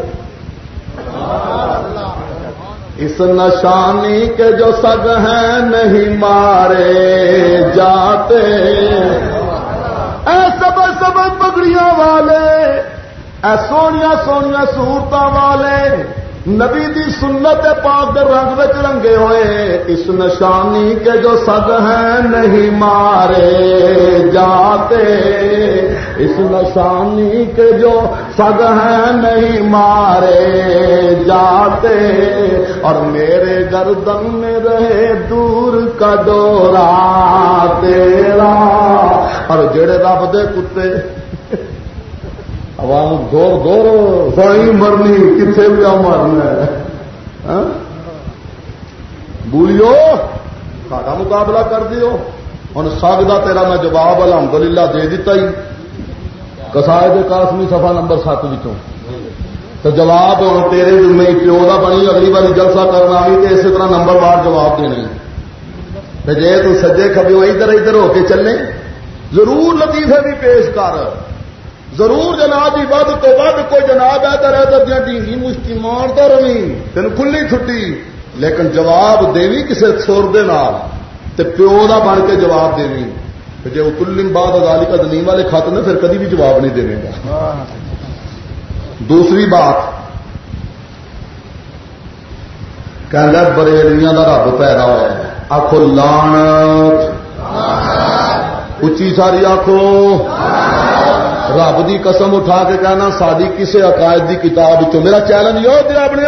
اس نشانی کے جو سگ ہیں نہیں مارے جاتے اے سب سب پگڑیاں والے اے سونیا سونیا سہولت والے نبی دی سنت پاک دے رنگ میں رنگے ہوئے۔ اس نشانی کے جو سگ ہیں نہیں مارے جاتے۔ اس نشانی کے جو سگ ہیں نہیں مارے جاتے۔ اور میرے گردن میں رہے دور کا ڈورا تیرا۔ اور جڑے رب دے کتے عوام دور دور سائی مرنی کتنے بھی مرنا ہاں؟ بولیو، ساڈا مقابلہ کر دیو۔ ہوں سگ کا تیرا میں جواب الحمد للہ دے دیتا ہی۔ کسائے دے کاسمی سفا نمبر سات وچوں۔ تو جواب ہوں تیرے میں پیو کا بنی، اگلی باری جلسہ کرنا بھی تو اسی طرح نمبر بار جواب دینا جی تو سجے کبھی ادھر ادھر ہو کے چلے ضرور لطیفے بھی پیش کر۔ ضرور جناب جی ود تو ود کوئی جناب ہے تو دیا ڈینگی مشکی مارتا رہی۔ تین کھلی چھٹی۔ لیکن جواب دیوی کسی سر دے تے پیو دا بن کے جواب دیوی۔ جی وہ کلم بعد ادالی کا دنیم والے خط نے پھر کدی بھی جواب نہیں دے گا۔ دوسری بات۔ کہ بریلیاں کا رب پیدا ہوا ہے۔ آخو لانت اچھی ساری آخو رب دی قسم اٹھا کے کہنا ساری کسی عقائد دی کتاب چ میرا چیلنج یہ دیا اپنے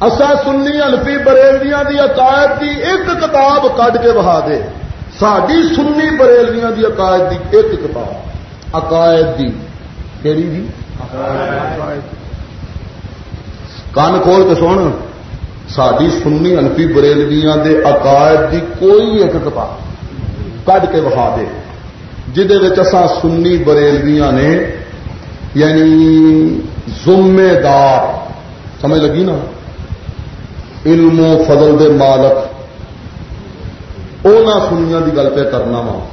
اصا سنی الفی بریلویاں دی عقائد دی ایک کتاب کڈ کے بہا دے۔ ساری سنی بریلویاں دی عقائد دی ایک کتاب۔ عقائد دی۔ کیڑی دی؟ کان کھول کے سن۔ ساری سنی الفی بریلویاں دے عقائد دی کوئی ایک کتاب کڈ کے بہا دے۔ جہاں سنی بریلویاں نے یعنی ذمے دار، سمجھ لگی نا؟ علم و فضل دے مالک وہ سنیا کی گل پہ کرنا وا۔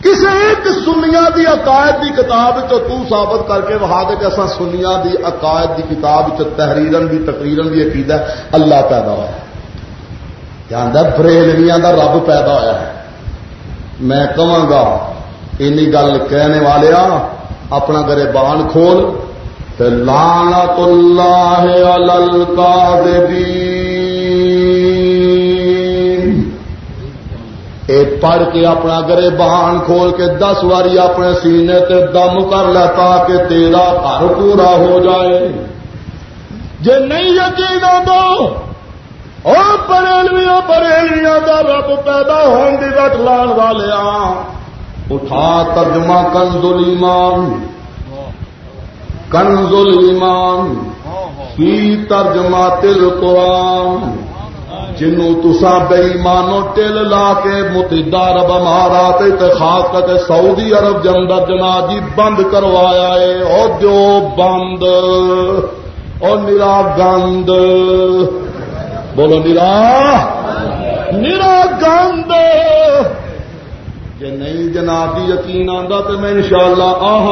کسی ایک سنیا دی عقائد دی کتاب تو ثابت کر کے وہا دے کہ اصا سنیا دی عقائد دی کتاب تحریرن بھی تقریرن بھی عقیدہ اللہ پیدا ہوا ہے یعنی بریلویاں دا رب پیدا ہوا ہے۔ میں کہاں گا، اینی گل کہنے والے اپنا گرے بان کھول لانت اللہ اے پڑھ کے اپنا گرے بان کھول کے دس واری اپنے سینے تے دم کر لے تاکہ تیرا گھر پورا ہو جائے۔ جے نہیں یقین دو اور بریلویاں بریلیاں دا رب پیدا ہون دی رٹ لان والے اٹھا ترجمہ کنز ایمان کنز ایمان کی ترجمہ تل قرآن جنوں تسا بے ایمانو ٹل لا کے متحدہ عرب امارات اتخاذ کر سعودی عرب جندر جنادی بند کروایا ہے او جو بند او نرا گند بولو نرا نرا گند جی نہیں جناب کی یقین آتا تو میں ان شاء اللہ آہ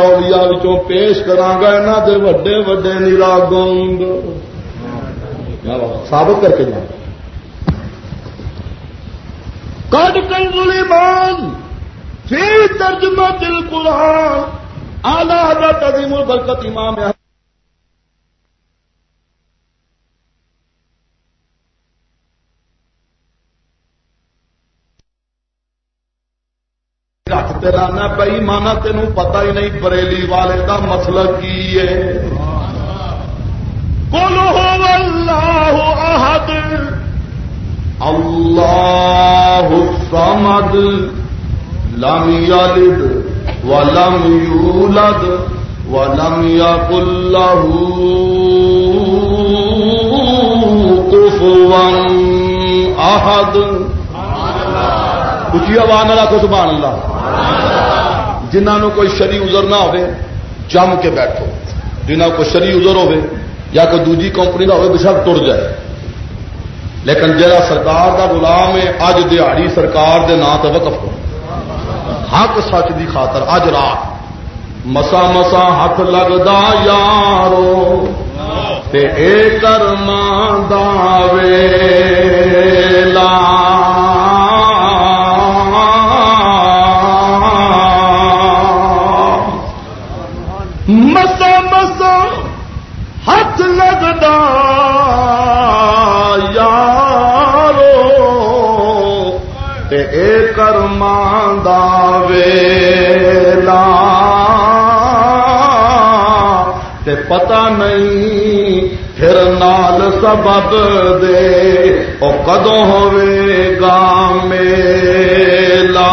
اولیاء پیش کراگا یہاں کے وڈے وڈے نیلا گوند ثابت کر کے جانا کٹ کنزلی مان پھر ترجمہ دل قرآن آلہ حضرت عظیم البرکت امام لانا بئی مانا تین پتا ہی نہیں بریلی والے کا مسل کی ہے۔ اللہ احد۔ اللہ سمد لم یلد ولم یولد ولم یقل له کفوا احد۔ اچھی آواز نہ رکھو سبحان اللہ۔ جنہوں کوئی شری ازر نہ ہو جم کے بیٹھو۔ جنہوں کو شری ازر ہو یا کوئی دوجی کمپنی کا ہو سب ٹر جائے۔ لیکن جا سرکار کا غلام ہے اج دہڑی سرکار دے نام تو وقف کرو حق سچ دی خاطر اج رات مسا مسا ہاتھ لگتا یارو، تے اے کرما دے پتا نہیں، پھر نال سبب دے۔ او کدو ہوئے گا میلا؟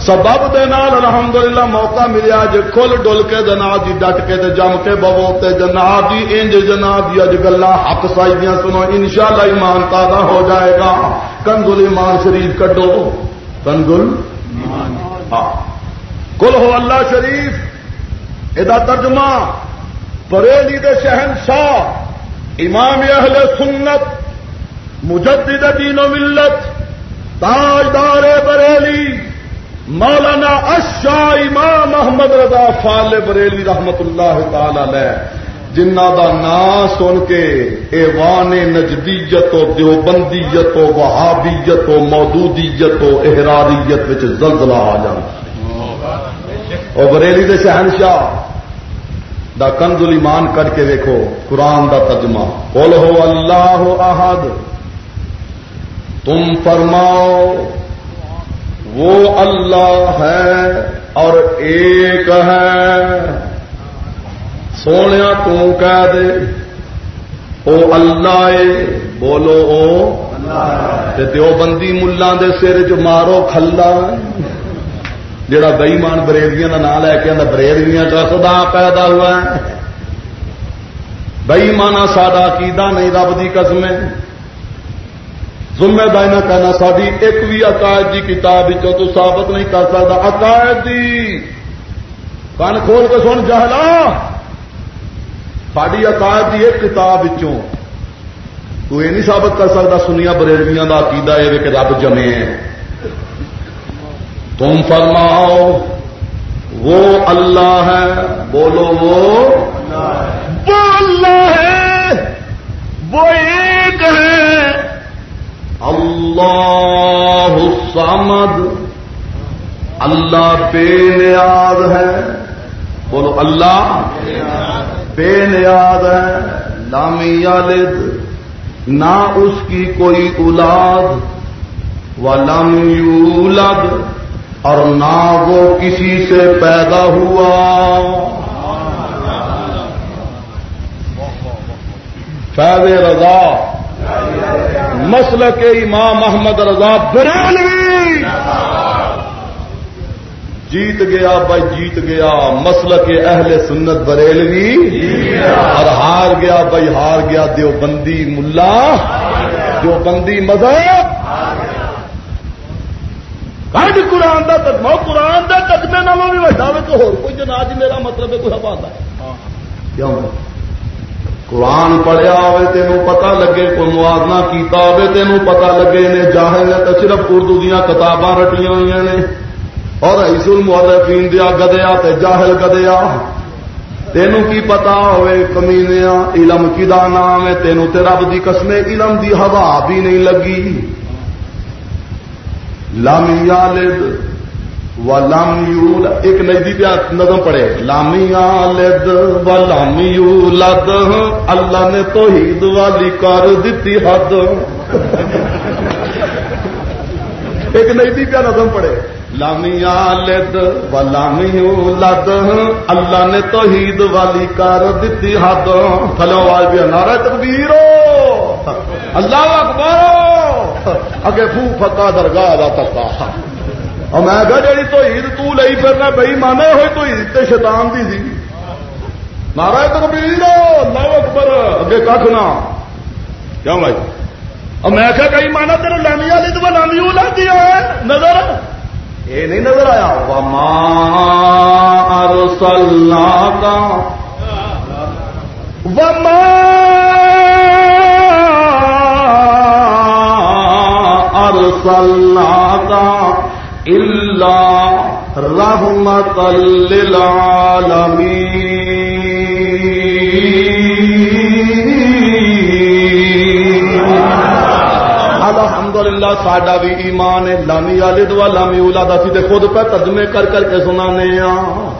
سبب دے نال الحمدللہ موقع ملیا جے کھل ڈل کے جناب جی ڈٹ کے تے جم کے ببو تے جناب جی انج جناب جی اج گلا حق سائی دیاں سنو، انشاءاللہ ایمان تازہ ہو جائے گا۔ کنزل ایمان شریف کڈو۔ کنزل ہاں کل ہو اللہ شریف۔ ادا ترجمہ بریلی دے شہنشاہ، امام اہل سنت، مجدد دین و ملت، تاجدار بریلی، مولانا اشا امام محمد رضا فال بریلی رحمت اللہ تعالی جنہ دا نام سن کے ایوان نجدیت و دیوبندیت و وہابیت و مودودیت و احراریت زلزلہ آ جانا اور بریلی دے شہنشاہ دا کنز ایمان کر کے دیکھو قرآن دا ترجمہ۔ قل ہو اللہ احد۔ تم فرماؤ وہ اللہ ہے اور ایک ہے۔ سونے کہہ دے او اللہ بولو او۔ دیو بندی ملان دے سر چ مارو کھلا۔ جڑا بئیمان بریلویاں کا نام لے کے آتا بریلویاں کا خدا پیدا ہوا ہے۔ بئیمانا ساڈا کیدا نہیں، رب کی قسم ہے۔ ذمہ داری کہنا ساری ایک بھی عقائد کی کتاب تو ثابت نہیں کر سکتا عقائد دی۔ کن کھول کے سن، جہلا! ساری عقائد کی ایک کتاب تو یہ نہیں ثابت کر سکتا سنیا بریلویاں کا عقیدہ یہ کہ رب جمے ہیں تم فرماؤ، وہ اللہ ہے، بولو وہ۔ وہ اللہ ہے، وہ ایک ہے۔ اللہ الصمد۔ اللہ بے نیاز ہے۔ بولو اللہ۔ بے نیاز ہے۔ لام یالد نہ اس کی کوئی اولاد۔ و لم یولد۔ اور نہ وہ کسی سے پیدا ہوا۔ فیض رضا۔ مسل کے امام محمد رضا بریلوی جیت گیا بھائی، جیت گیا۔ مسل کے اہل سنت بریلوی۔ اور ہار گیا بھائی، ہار گیا دیو بندی ملا۔ جو بندی مذہب۔ کج قرآن کا تجمہ قرآن کا تجمے نالوں بھی وڈا ہوئے تو ہو کوئی جناج میرا مطلب ہے کوئی ہبا کیوں؟ قرآن پڑھیا ہوے تینوں پتا لگے، کوئی موازنہ کیتا ہوے تینوں پتا لگے، نے جاہل نے تو صرف اردو دیا کتاباں رٹیاں ہوئی نے۔ اور عیس المعلفین دیا گدیا تے جاہل گدیا۔ تینوں کی پتا ہوئے کمینیا علم کی دا نام ہے، تینوں تے رب دی قسمے علم دی ہوا بھی نہیں لگی۔ لم یالد لام یو ایک نزدی پیا نظم پڑے لامی لد و لامی لد اللہ نے تو ہی والی کر دیتی حد. ایک نزدی پیا نظم پڑے لامی لد و لامی لد اللہ نے تو ہی والی کر دیتی حد. تھلو آواز بھی نارا تکبیر. اللہ اکبر. اگے فو فکا درگاہ دا تکا اور میں کہا جی, جی، تو عید تھی پھرنا بئی مانے ہوئی تو عید تے شیطان دی سی۔ نارا تکبیر، اللہ اکبر، اگے کھ نہ۔ کیوں بھائی؟ اور میں کہا کئی مانا تیرے لانی والی تو لانی وہ لگتی ہے نظر۔ یہ نہیں نظر آیا۔ وما ارسلنا کا وما ارسلنا کا رحمت الحمد للہ ساڈا بھی ایمان ہے۔ لامی والد و لامی اولاد، اسی تے خود پہ ترجمے کر کر کے سنانے ہاں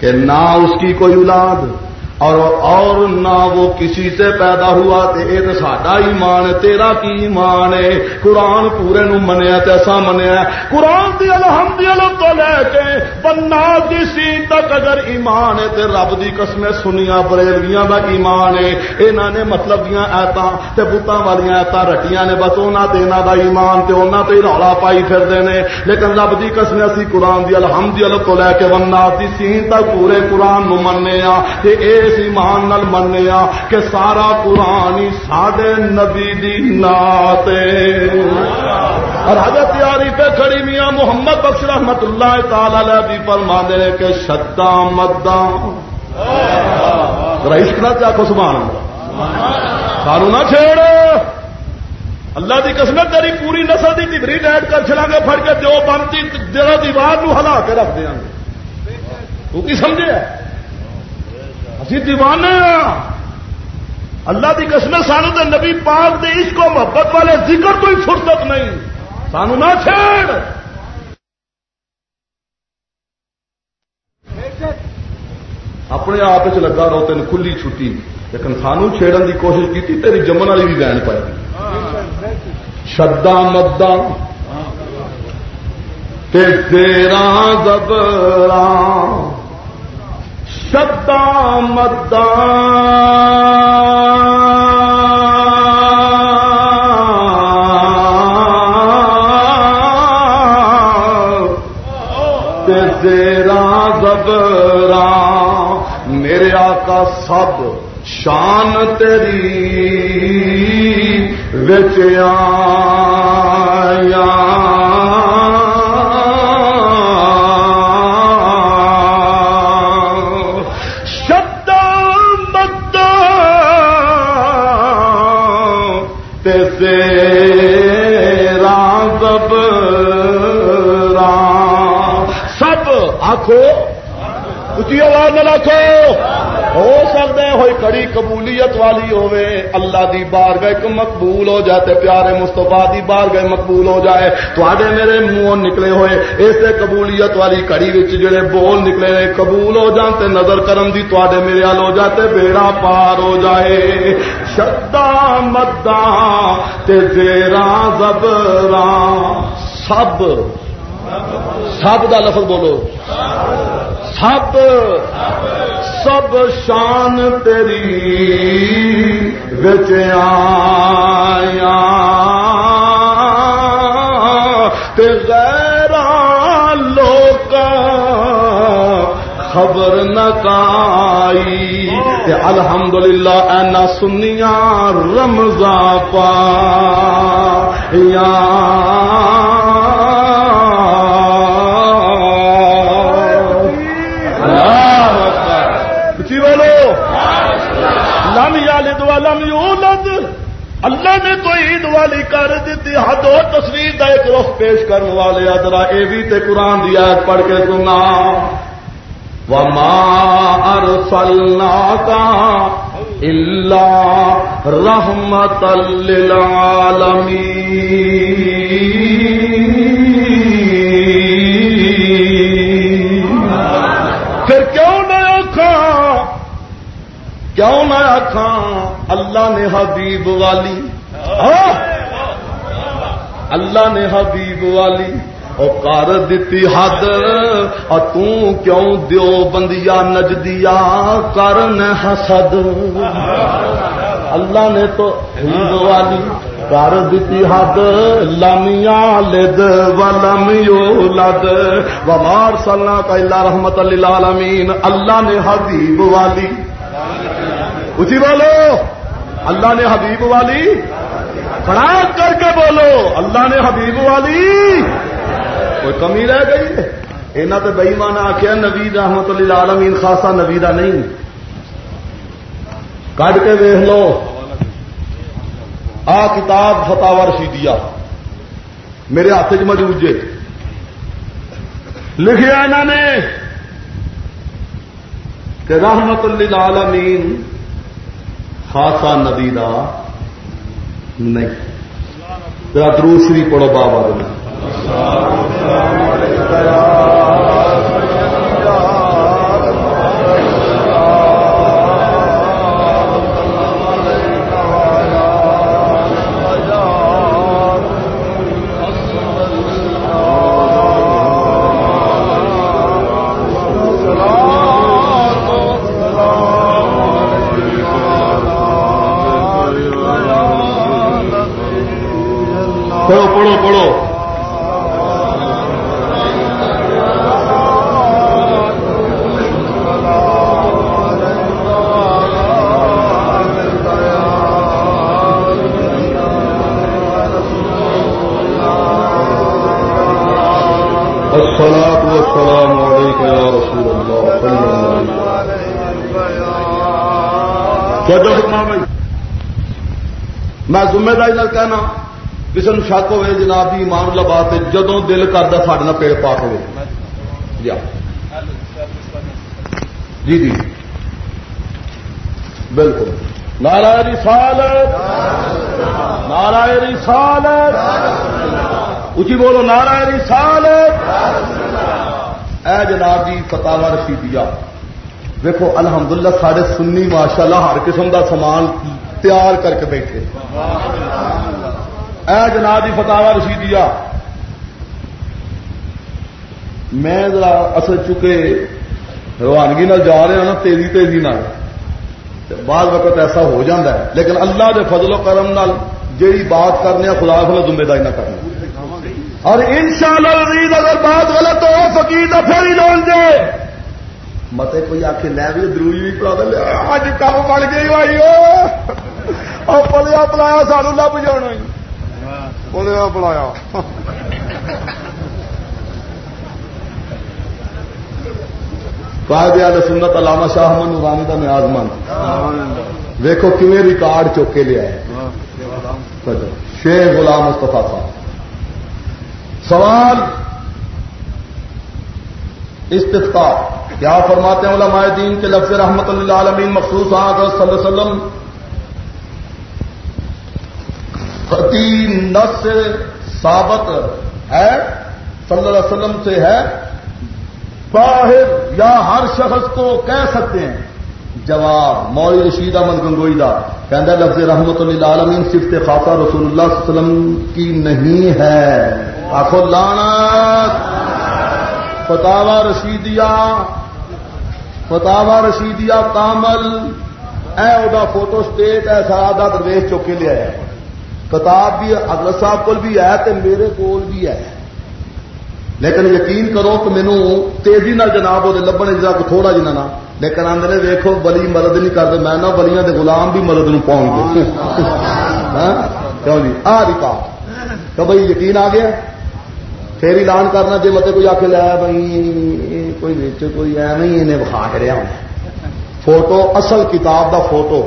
کہ نہ اس کی کوئی اولاد۔ اور اور نہ وہ کسی سے پیدا ہوا تے اے تے ساڈا ایمان تیرا کی ایمان ہے؟ قرآن پورے نو منیا تے اسا منیا قرآن دی الحمدللہ تو لے کے بنا دی سین تک اگر ایمان ہے تے رب دی قسمیں سنیا بریلویاں دا ایمان ہے۔ انہاں نے مطلب دیاں ایتاں تے بوتاں والیاں ایتاں رٹیاں نے، بس انہاں تے انہاں دا ایمان تے انہاں تے رولا پائی پھردے نے۔ لیکن رب دی قسمیں اسی قرآن دی الحمدللہ تو لے کے بنا دی سین تک پورے قرآن نو مننے آ تے اے اس ایمان نال منیا کہ سارا قرآن ہی ساڈے نبی دی نات اور حضرت تیاری پہ کھڑی میاں محمد بخش رحمت اللہ تعالی بھی فرما دے کہ شدا مدا عشق نہ کیا کو سبحان سارو نہ چھیڑ۔ اللہ دی قسمت تیری پوری نسل دی ڈگری ڈیٹ کر چلا گے پھڑ کے جو بنتی جڑا دیوار نو ہلا کے رکھ دیا۔ گے تو کی سمجھے؟ اسی دیوانے ہاں اللہ کی قسم سانو تو نبی پاک دے عشق و محبت والے ذکر تو ہی فرصت نہیں۔ سانو نہ چھیڑ۔ اپنے آپ لگا رہو تین کھلی چھٹی۔ لیکن سانو چھیڑن دی کوشش کی تیری جمن والی بھی بین پائے شدا مدا تیرا زبرا۔ شدا مدا تیرا زبرا میرے آقا سب شان تیری بچ اچھی آواز نہ رکھو۔ ہو سکتا ہے ہوئی کڑی قبولیت والی ہوے اللہ دی بار گئے مقبول ہو جائے پیارے مستفا دی بار گئے مقبول ہو جائے۔ تے میرے منہ نکلے ہوئے۔ اسے قبولیت والی کڑی جڑے بول نکلے قبول ہو جان تے نظر کرم دی تے میرے حل ہو جائے بیڑا پار ہو جائے۔ شدا مدا تیرا زبرا سب سب کا لفظ بولو۔ سب سب شان تیری بچ آیا غیر لوگ خبر نکائی الحمد للہ اینا سنیا رمضا پا یا ولم یولد اللہ نے تو عید والی کر دیتی، حد و تصویر کا ایک رخ پیش کرنے والے ادرا یہ بھی تے قرآن دی آیت پڑھ کے سنا وما ارسلنا کا اللہ رحمت للعالمین پھر کیوں نہ آخا کیوں نہ آخا اللہ نے حبیب والی۔ ہاں۔ اللہ نے حبیب والی۔ او کر دیتی حد۔ اور کیوں دیو بندیا نجدیا کرن حسد؟ اللہ نے تو حبیب والی۔ کر دیتی حد۔ لمیا لد و ولم یولد ومار سلنا کا اللہ رحمت للعالمین۔ اللہ نے حبیب والی۔ اسی بولو۔ اللہ نے حبیب والی کھڑا کر کے بولو، اللہ نے حبیب والی۔ کوئی کمی رہ گئی یہاں تو بئی مانا آخیا نبی رحمت اللہ عالمین خاصا نبی دا نہیں۔ کٹ کے دیکھ لو۔ آ کتاب فتح رشیدیا میرے ہاتھ چ موجود جے۔ لکھیا انہوں نے کہ رحمت للعالمین خاصا نبی دا نہیں۔ ذرا دروسری پڑھو بابا دن پڑھو پڑھو پڑھو۔ الصلاة والسلام عليك يا رسول الله، صلى الله عليه وسلم. بھائی؟ میں ذمہ داری نال کہنا۔ کسی نے شک ہوئے جناب جی ایمان والا جدو دل کرتا سارے نہ پیڑ پاک ہوئے جی جی جی بالکل نارا رسالت نارا رسالت اچھی بولو نارا رسالت اے جناب جی فتح رشیدیا دیکھو الحمدللہ سارے سنی ماشاء اللہ ہر قسم کا سامان تیار کر کے بیٹھے اے جناب جی فتح رشیدیا میں ذرا اصل چکے روانگی نال جا رہے ہیں نا، تیزی تیزی نال۔ بعض وقت ایسا ہو جاتا ہے۔ لیکن اللہ دے فضل و کرم نال جیڑی بات کرنے خدا خلا ذمہ داری نہ کرنا اور ان شاء اللہ اگر بات غلط ہو، فقیر تو پھر ہی لون دے۔ مت کوئی آخ لے بھی دروئی بھی پڑا دے۔ اج کام بن گئی بھائی اور پلیا پلایا، سانو لب جانا پلیا پلایا قائد آل سنت علامہ شاہ من نورانی کا نیاز مند دیکھو کیون ریکارڈ چوک کے لیا ہے شیخ غلام مستفا صاحب سوال استفتا کیا فرماتے ہیں علماء دین کے لفظ رحمت اللہ عالمین مخصوص آگے صلی اللہ علیہ وسلم خطی نس ثابت ہے، صلی اللہ علیہ وسلم سے ہے۔ باہر یا ہر شخص کو کہہ سکتے ہیں۔ جواب موئی رشید احمد گنگوئی دا کہہ لفظ رحمت اللہ عالمین صفت خاصہ رسول اللہ صلی اللہ علیہ وسلم کی نہیں ہے۔ آخو لانت فتوا رشیدیا فتوا رشیدیا کامل۔ اے ادا فوٹو سٹیٹ ہے سارا درویش چوکے لیا ہے کتاب بھی اگلا صاحب کو بھی ہے تو میرے کول بھی ہے۔ لیکن یقین کرو کہ مینو تیزی نہ جناب وہ لبن جا کو تھوڑا جنا نا لیکن آدھے دیکھو بلی مدد نہیں کرتے میں نہ بلیاں دے غلام بھی مدد نو پاؤں گے۔ کیوں جی؟ آ رہی تو بھائی یقین آ گیا۔ پھر اعلان کرنا جی مت کوئی آخ لیا بھائی کوئی بچ کوئی ای نہیں انہیں بخا کے رہا فوٹو اصل کتاب دا فوٹو۔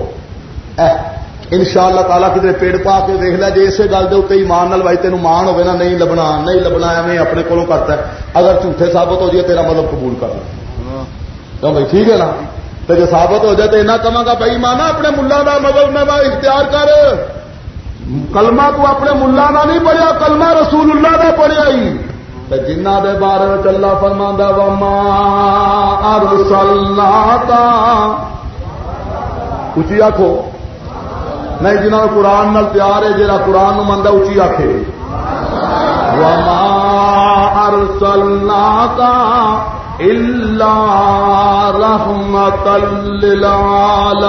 ان شاء اللہ تعالیٰ کتنے پیڑ پا کے دیکھ لیا جی اسی گل کے اتنے مان نال بھائی تین مان ہوگا نا، نہیں لبنا نہیں لبنا، ایویں اپنے کو کرتا ہے۔ اگر جھوٹے ثابت ہو جائے تیرا مطلب قبول کر لیں ہاں کیوں بھائی، ٹھیک ہے نا؟ تو جی ثابت ہو جائے تو ایسا کہا گا، بھائی مانا اپنے ملا کا مطلب میں اختیار کر۔ کلمہ تو اپنے ملا کا نہیں پڑھیا، کلمہ رسول اللہ کا پڑھیا ہی۔ جنہ دے بارے میں چلا فرما وما ارسلنا اچھی آخو نہیں جنہوں قرآن نال پیار ہے جہاں قرآن منگا اچھی آخے وما ارسلنا الا رحمت اور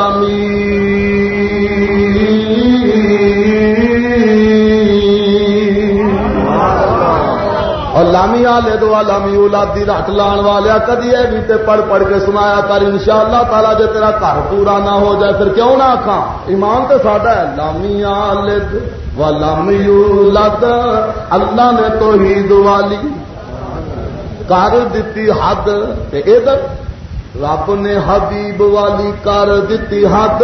لامی آلے دو لامی اولادی رٹ لان والیا کدی یہ بھی تے پڑھ پڑھ کے سنایا کر ان شاء اللہ تعالیٰ جی تیرا گھر پورا نہ ہو جائے، پھر کیوں نہ آخا ایمان تو ساڈا ہے لامی آلد و لامی اولاد، اللہ نے تو ہی دوالی کر دیتی حد ادھر رب نے حبیب والی کر دیتی حد،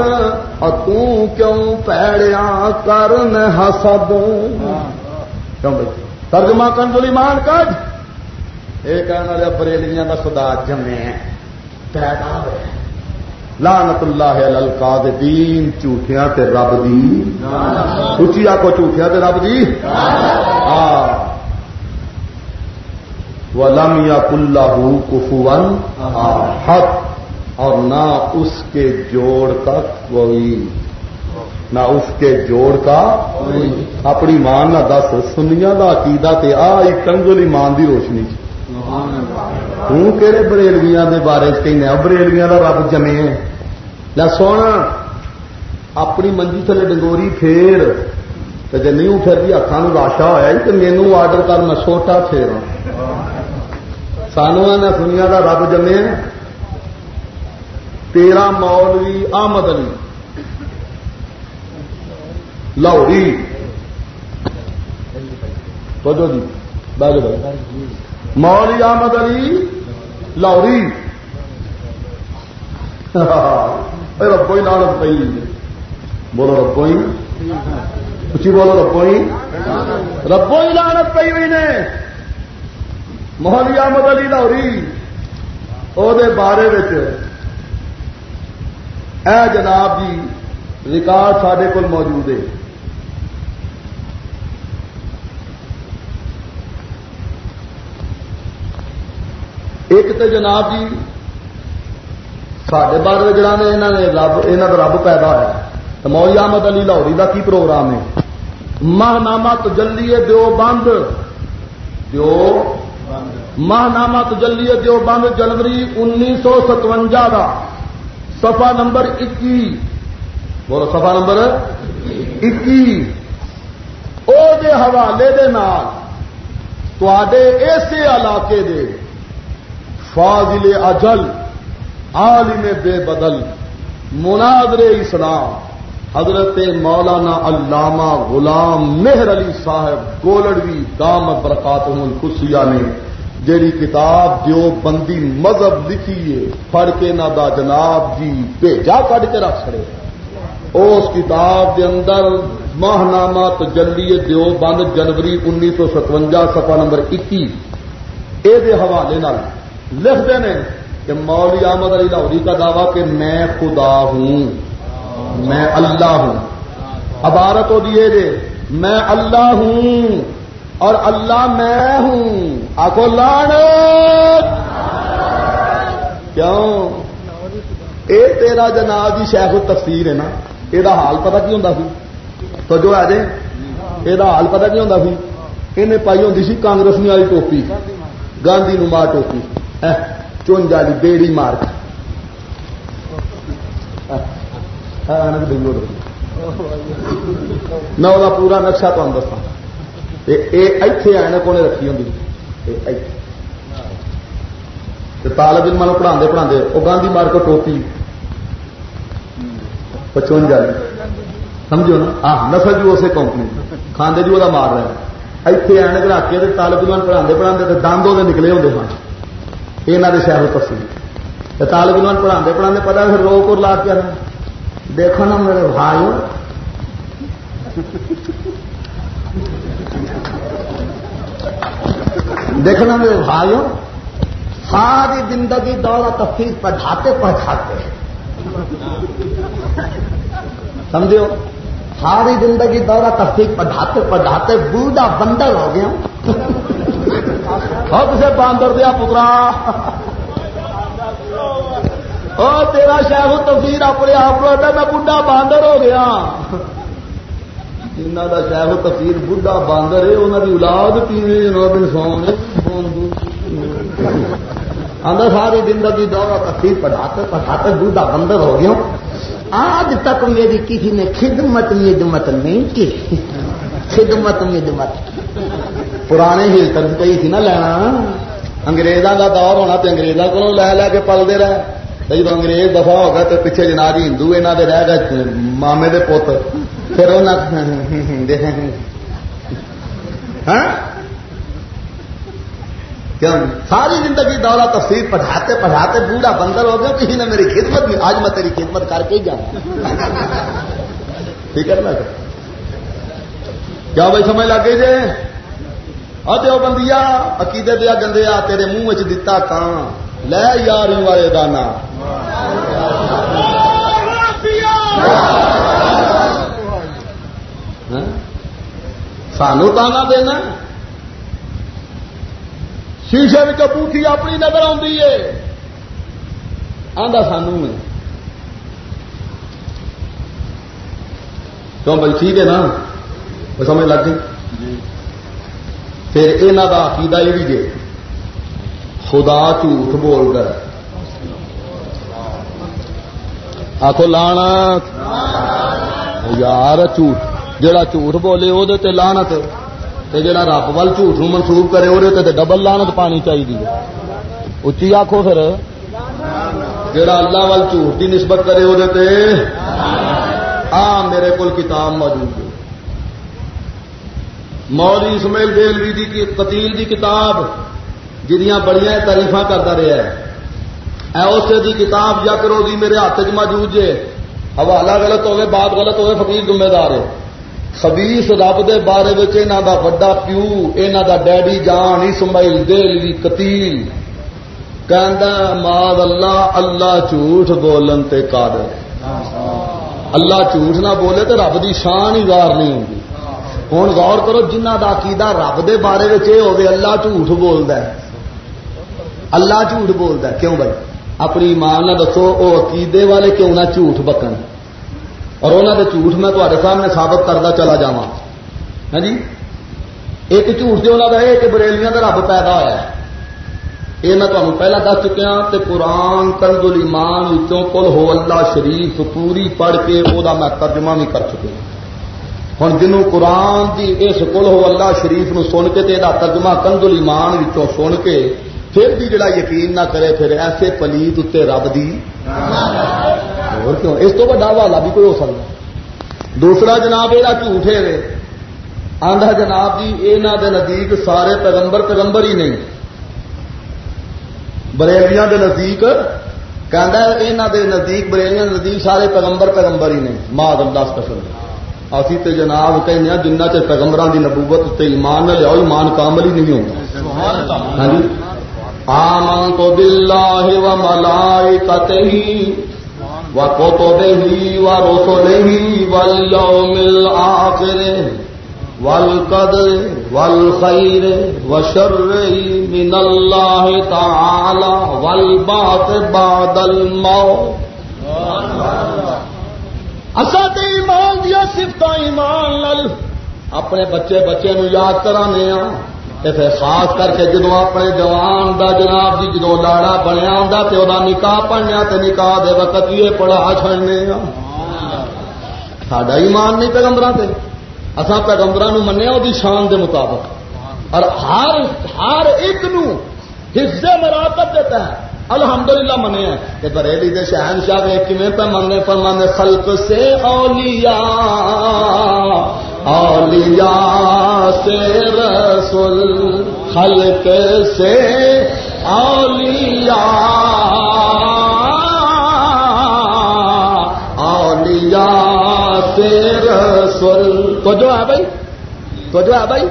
اور توں کیوں پیڑیا کر حسد کیوں بھائی؟ ترجمہ کنزل ایمان کج؟ یہ کہنے والے بریلیاں کا خدا جمے پیدا ہوا لانت اللہ القاذبین جھوٹیاں تے رب دی۔ اچھی آکو جھوٹیاں تے رب دی۔ ہاں۔ ولم یق اللہ کفون حق اور نہ اس کے جوڑ کا کوئی نہ اس کے جوڑ کا اپنی مان نہ دس سنیا کا عقیدہ تے آئی کنگلی مان دی روشنی ہوں کہڑے بریلویاں دے بارے کہنے ہاں؟ بریلویاں کا رب جمے نہ سونا، اپنی منجی تھلے ڈنگوری پھیر۔ تو جی نہیں پھر بھی ہاتھوں راشا ہوا تو مینو آرڈر کر میں چھوٹا پھیرا سانو نے دنیا کا رب جمے تیرا مولوی آمد علی۔ لاہوری تو جو جی بھائی مولوی آمد علی لاہوری ربو ہی لانت پی بولو ربو ہی اچھی بولو ربو ہی ربو ہی لانت پی ہوئی نے. مولوی احمد علی لاہوری وہ بارے اے جناب جی ریکارڈ سڈے کول موجود ہے۔ ایک تو جناب جی سڈے بارے جڑا نے یہاں نے رب یہاں کا رب پیدا ہوا تو مولی احمد علی لاہوری کا کی پروگرام ہے؟ ماہنامہ تجلی دیو بند۔ جو ماہنامہ تجلی دیو بند، جنوری انیس سو ستوجا کا سفا نمبر اکی بولو سفا نمبر اکی دے حوالے دے نال اسی علاقے دے فاضل اجل، عالم بے بدل، مناظر اسلام، حضرت مولانا علامہ غلام مہر علی صاحب گولڑوی دام برکات الخصیا نے جیڑی کتاب جو بندی مذہب لکھی ہے، پڑھ کے نہ دا جناب جی بھیجا کٹ کے رکھ سڑے اس کتاب دے اندر ماہنامہ تجلی دیو بند جنوری انیس سو ستوجا سفا نمبر اکی یہ حوالے لکھتے ہیں کہ مولوی احمد علی لاہوری کا دعویٰ کہ میں خدا ہوں، میں اللہ ہوں۔ عبارت ہو دیے دے، میں اللہ ہوں اور اللہ میں ہوں۔ آخو لان کیوں؟ اے تیرا جناب جی شیخ تفسیر ہے نا یہ حال پتا کی ہوں سی؟ تو جو آ جائے یہ حال پتا کی ہوں سی؟ یہ پائی ہوں سی کانگرس والی ٹوپی، گاندھی نما ٹوپی۔ چونج والی بیڑی مارک میں وہ پورا نقشہ تمہیں دسا اتے اینک انہیں رکھی ہوں طالب علم پڑھا پڑھا وہ گاندھی مارک ٹوپی پچوجا سمجھو نا ہاں نسل جو اسے کمپنی کھانے جو وہ مار رہے اتنے اینک رکھ کے طالب علم پڑھا پڑھا دند وہ نکلے ہوتے ہیں یہاں کے شہر تفصیل طالب علم پڑھا پڑھا پتا پھر رو کو لا کے دیکھو نا میرے بھائی دیکھنا میرے بھائیوں ساری زندگی دورہ تفصیل پڑھاتے پڑھاتے سمجھو ساری زندگی دورہ تفصیل پڑھاتے پڑھاتے بوڑھا بندر ہو گیا اور کسے باندر دیا پترا۔ اور تیرا شاہ تفصیل اپنے آپ کو میں بوڑھا باندر ہو گیا۔ جنہ کا شاہ تفصیل بوڑھا باندر ہے انہوں کی اولاد پینے جناب انسان آدھا ساری زندگی دورہ تفصیل پڑھاتے پڑھاتے بوڑھا بندر ہو گیا۔ آج تک میری کسی نے خدمت مدمت نہیں کی۔ خدمت مدمت پرانے ہلتن پہ تھی نا لینا۔ انگریزوں کا دور ہونا تو انگریزوں کو لے لے کے پلتے رہے۔ جب انگریز دفاع ہو تو پیچھے جناب ہندو یہاں کے رہ گئے مامے کے پوت پھر ہاں؟ ساری زندگی دورہ تفصیل پڑھاتے پڑھاتے بوڑھا بندر ہو گیا کسی نے میری خدمت بھی آج میں تیری خدمت کر کے ہی جاؤں۔ ٹھیک ہے نا؟ کیا بھائی سمجھ لگ گئی جی؟ ادو بندیا عقیدے دیا گندیا تیرے منہ چ دتا کان لے یاری والے دانا سانو تانا دینا شیشے میں بوٹھی اپنی نظر آتی ہے آدھا سانو میں کیوں بھائی ٹھیک ہے نا سمجھ لگ گئی پھر یہاں کا عقیدہ یہ بھی جی خدا جھوٹ بول کر۔ آخو لانا یار جھوٹ جڑا جھوٹ بولے وہ لانت جڑا رب وال جھوٹ نو منسوخ کرے وہ ڈبل لانت پانی چاہیے اچھی آخو پھر؟ جڑا اللہ وال جھوٹ کی نسبت کرے وہ آ، میرے کو کتاب موجود ہے۔ مولی اسماعیل دلوی دی قتیل دی کتاب جہیا بڑی تاریف کرتا رہا ہے۔ اسے دی کتاب یا کرو دی میرے ہاتھ چ موجود جے حوالہ غلط ہوئے، بات غلط ہوئے، فقیر ذمہ دار ہے۔ خبیس رب دے بارے یہاں دا وڈا پیو یہاں دا ڈیڈی جان اسماعیل دلوی قتیل۔ کہندا ماد اللہ اللہ جھوٹ بولن تے قادر اللہ جھوٹ نہ بولے تو رب دی شان ہی گار نہیں ہوگی ہوں غور کرو جنہ کا عقیدہ رب دے بارے یہ ہوگی اللہ جھوٹ بولتا ہے۔ اللہ جھوٹ بولتا ہے۔ کیوں بھائی؟ اپنی ایمان نہ دسو وہ عقیدے والے کیوں نہ جھوٹ بکن؟ اور انہوں نے جھوٹ میں تے سامنے ثابت کرتا چلا جا ہاں جی؟ ایک جھوٹ جو انہوں کا یہ کہ بریلیاں کا رب پیدا ہوا ہے۔ یہ میں تمہیں پہلا دس چکیا کہ قرآن کنز ایمان کل ہو اللہ شریف پوری پڑھ کے وہ میں ترجمہ بھی کر چکا ہاں۔ ہوں جنوں قرآن کی اس کل ہو اللہ شریف نو سن کے یہ ترجمہ کندل ایمان سن کے پھر بھی جڑا یقین نہ کرے پھر ایسے پلیت اتنے رب دی اور کیوں اس تو بڑا والا بھی کوئی ہو سکتا دوسرا جناب یہ جھوٹے ہے آندھا جناب جی یہاں دے نزدیک سارے پیغمبر پیغمبر ہی نہیں بریلیاں دے نزدیک کہہ یہاں دے نزدیک بریلیاں نزدیک سارے پیغمبر پیغمبر ہی نہیں ماں دس قسم اسی تے جناب کہنے ہاں، جنہ چ پیغمبران دی نبوت تے ایمان نہ لیاؤ، ایمان کامل ہی نہیں ہوتا ہاں جی؟ آمنت باللہ و ملائکتہ و کتبہ و رسلہ والیوم الآخر والقدر والخیر وشر من اللہ تعالی والبعث بعد الموت۔ اصا تو ایمان دیا سفت ایمان لل اپنے بچے بچے نو یاد کرانے پھر خاص کر کے جدو اپنے جوان دا جناب جی جدو لاڑا بنیا ہوں تو وہ نکاح پڑھنے تے نکاح دے وقت یہ پڑھا چڑنے ساڈا ایمان نہیں پیغمبر سے اصا پیغمبر منیا وہ شان دے مطابق۔ اور ہر ہر ایک نو حصے مراقب دیتا ہے الحمدللہ منے ہیں۔ کہ بریلی دے شہن شاہ کے کمیں پہ منے فرمانے خلق سے اولیاء اولیاء سے رسول، خلق سے اولیاء اولیاء سے رسول۔ تو جو ہے بھائی؟ تو جو ہے بھائی؟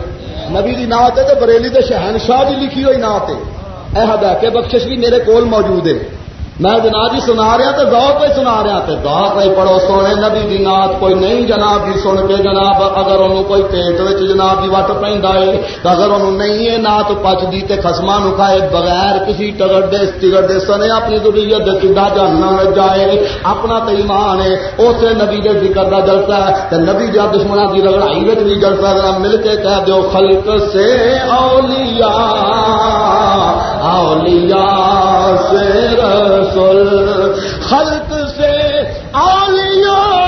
نبی دی نات ہے تو بریلی دے شہن شاہ دی لکھی ہوئی نات ہے۔ اے بخشش بھی میرے کول موجود ہے۔ میں جناب جی سنا رہا تو دور پہ سنا رہا تو دور پہ پڑھو۔ سونے نبی دی نات کوئی نہیں جناب جی سن کے جناب، اگر انہوں کوئی پیٹ میں جناب جی وٹ پہ تو اگر انہوں نہیں ہے نات پچتی تو خسما نو کھائے بغیر کسی ٹگڑ دے ٹگڑ دے سنے اپنی ضروریت کدا جاننا جائے۔ اپنا تو ایمان ہے اسے نبی کے ذکر کا جلسہ ہے۔ تو نبی جا دشمنوں کی لڑائی میں بھی جلسہ ذرا مل کے کہہ دو خلق سے اولیاء۔ اولیاء سے رسول، خلق سے اولیاء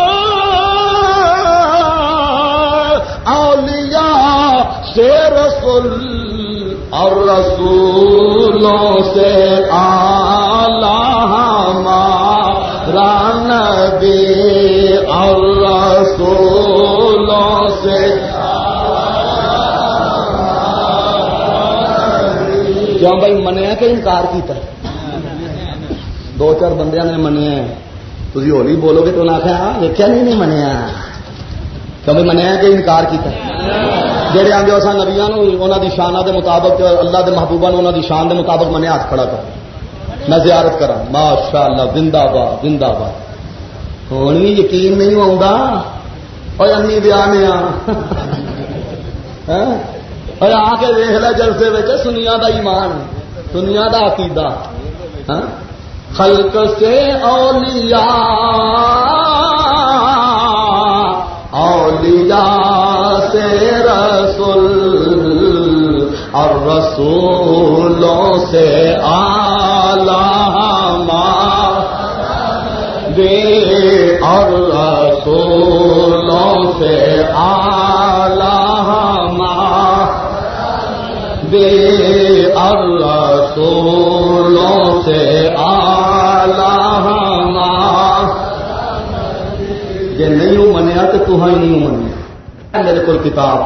اولیاء سے رسول اور رسولوں سے آلہ ہمارا نبی۔ کیوں بھائی منیا کہ انکار کیتا دو چار بندے نے منیا تھی ہولی بولو گے تو انہیں آخیا ہاں دیکھا نہیں منیا کیوں بھائی منیا کہ انکار کیتا جہے آگے اصا نبیا انہوں کی شانہ دے مطابق، اللہ دے محبوبہ انہوں کی شان دے مطابق منیا ہاتھ کھڑا کر میں زیارت کرا ماشاء اللہ زندہ باد زندہ باد۔ ہوں بھی یقین نہیں آؤں آ انی دیا نے اور آ کے دیکھ لے جلسے میں سنیا دا ایمان سنیا دا عقیدہ۔ ہاں؟ خلق سے اولیاء اولیاء سے رسول، اور رسولوں سے آلہ دے اور رسولوں سے آلہ رسولوں سے آلہ جی نہیں منیا تو ہاں نہیں منیا۔ میرے کو کتاب۔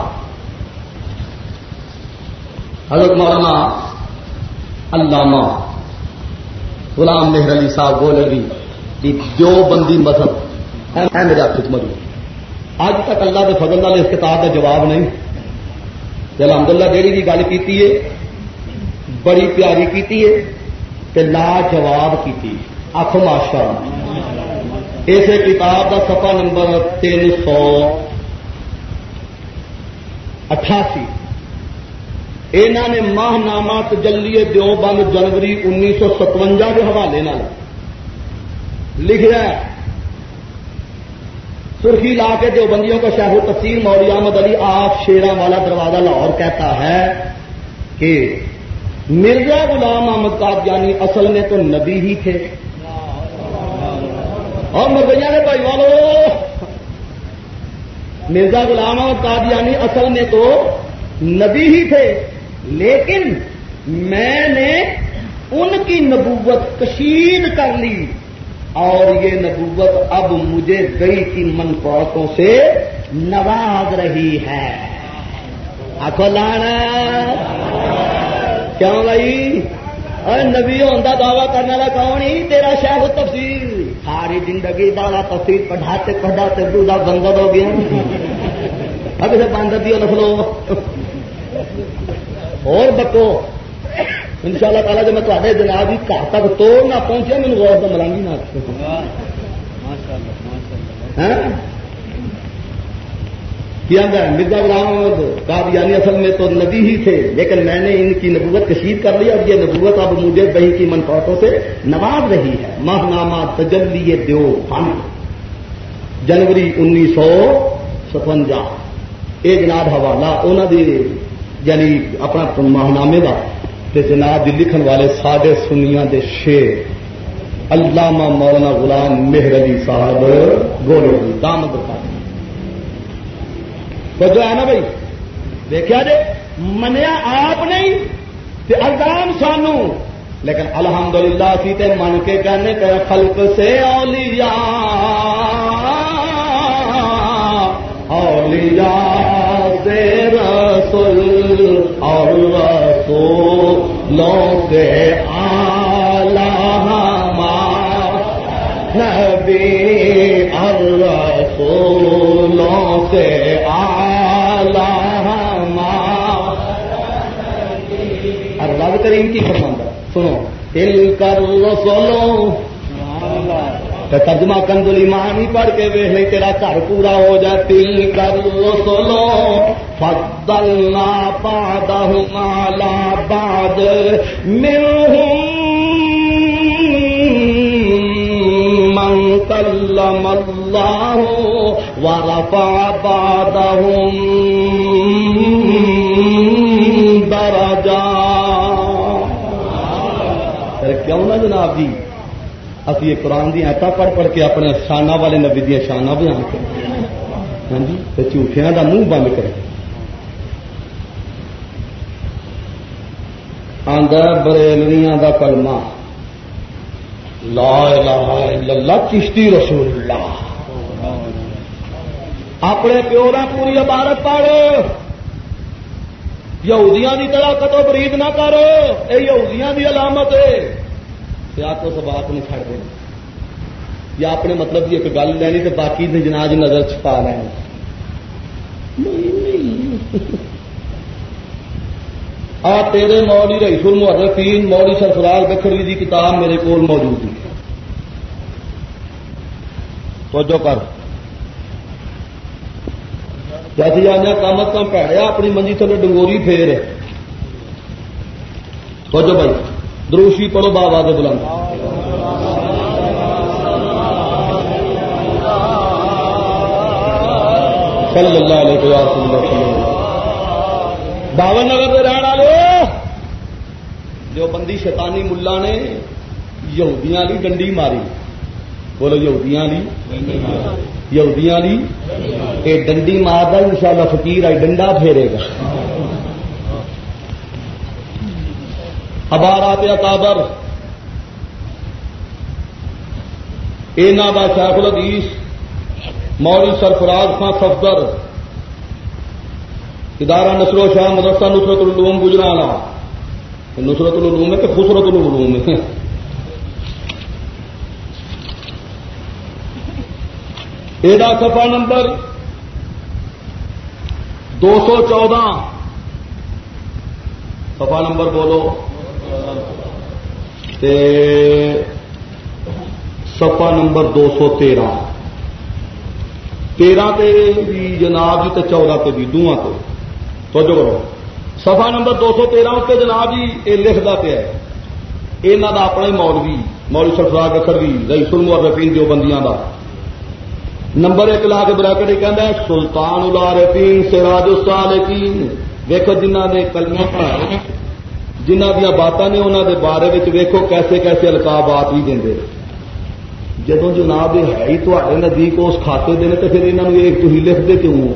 حضرت مولانا علامہ غلام مہر علی صاحب بول رہی جو بندی مذہب ہے میرے ہاتھ مجھے اج تک اللہ کے فضل والے اس کتاب کا جواب نہیں۔ الحمد للہ ڈیری کی گل کی بڑی پیاری کی لاجواب کی آخ ماشا اس کتاب کا سفا نمبر تین سو اٹھاسی۔ انہوں نے ماہ نامہ تجلیے دیو بند جنوری انیس سو ستوجا کے حوالے لکھا سرخی لا کے دیوبندیوں کا شاہ تفصیل موری احمد علی آپ شیرا والا دروازہ لاہور کہتا ہے کہ مرزا غلام احمد قادیانی اصل میں تو نبی ہی تھے۔ اور مرزیا نے بھائی والو، مرزا غلام احمد قادیانی اصل میں تو نبی ہی تھے۔ لیکن میں نے ان کی نبوت کشید کر لی۔ اور یہ نبوت اب مجھے گئی کی منفاطوں سے نواز رہی ہے۔ آخو لانا۔ کیوں بھائی؟ اور نبی ہوتا دعوی کرنے والا کون ہی؟ تیرا شہر تفصیل ساری زندگی دالا تفصیل پڑھاتے پڑھاتے بوڑھا بندر ہو گیا۔ اب اسے باندر دیا نسلو اور بکو ان شاء اللہ تعالیٰ جب میں تے جناب ہی گھر تک توڑ نہ پہنچے میرے غور تو ملانگی نہ کیا مرزا غلام احمد قادیانی اصل میں تو نبی ہی تھے لیکن میں نے ان کی نبوت کشید کر لی اور یہ نبوت اب مجھے بہی کی منفاطوں سے نواز رہی ہے۔ ماہ نامہ تجلی دیو فن جنوری انیس سو ستوجا یہ جناب حوالہ انہوں نے یعنی اپنا ماہنامے کا جناب لکھن والے سارے سنیا دے شیر۔ علامہ مولانا غلام مہر علی صاحب گولے دام جو ہے نا بھائی؟ دیکھا جی منیا آپ نہیں تے الزام سانو۔ لیکن الحمدللہ سی تے من کے کہنے کہ خلق سے اولیاء۔ اولیاء سے رسول اور رسولوں لوگ آلہ نبی اور سے آلہ اللہ کریم کی پسند سنو دل کر رسولوں ترجمہ کندل ایمان ہی پڑھ کے ویخ لے تیرا گھر پورا ہو جائے تل کر سولو فضلنا بعدهم على بعد۔ منهم من كلم الله ورفع بعدهم درجات کیوں نہ جناب جی؟ ابھی یہ قرآن دیا ایتا پڑھ پڑھ کے اپنے شانہ والے نبی دیا شانہ بیان کریں۔ ہاں جی؟ تو جھوٹیاں کا منہ بند کرے آدھا بریلویاں دا کلمہ۔ لا الہ الا اللہ، چشتی رسول اللہ اپنے پیورا پوری عبارت پڑھ یہودیاں دی طرح کتو برید نہ کرو یہ یہودیاں دی علامت ہے۔ یا تو سب آپ نے چھڑ دینا یا اپنے مطلب کی ایک گل لینی تو باقی جناج نظر چھپا لینا آ تیرے مولی رئیس المحرفین مولی سرفراز بکھری دی کتاب میرے کول موجود ہے۔ توجہ کر۔ جیسے جانے کام کم پیڑیا اپنی منجی تھلے ڈنگوری پھیر۔ توجہ بھائی۔ دروشی پڑھو بابا دے بلند۔ صلی اللہ علیہ وسلم۔ باون نگر کے رہن والے، جو بندی شیطانی ملا نے، یہودیاں لی ڈنڈی ماری۔ بولو، یہودیاں لی یہودیاں دی یہ ڈنڈی مارتا ان شاء اللہ فکیر آئی ڈنڈا پھیرے گا۔ ابارات اکابر اینا با شیخ الحدیث، مولوی سرفراز خان صفدر، ادارہ نسل و شاہ مدرسہ نصرت العلوم گجرالا نصرت العلوم ہے کہ خسرت العلوم ہے؟ یہ سفا نمبر دو سو چودہ. سفا نمبر بولو. تے سفا نمبر دو سو تیرہ۔ تیرہ تے بھی جناب جی تو چودہ تے بھی دونوں تو توجہ کرو۔ سفا نمبر دو سو تیرہ اتنے جناب جی یہ لکھتا پیا یہاں کا اپنا ہی مولوی مولوی سرفراز اکھر بھی رئی سلم رفیم جو بندیاں کا نمبر ایک لا کے براکٹ کہہ سلطان العارفین سراج الصالحین۔ ویکو جنہ نے کلمہ پڑھا۔ جنہ دیا باتاں نے انہوں دے بارے میں ویکو کیسے کیسے القابات بھی دیں جدو جناب یہ ہے ہی تے نزدیک اس کھاتے دے تو پھر یہاں ایک تو ہی لکھتے کیوں؟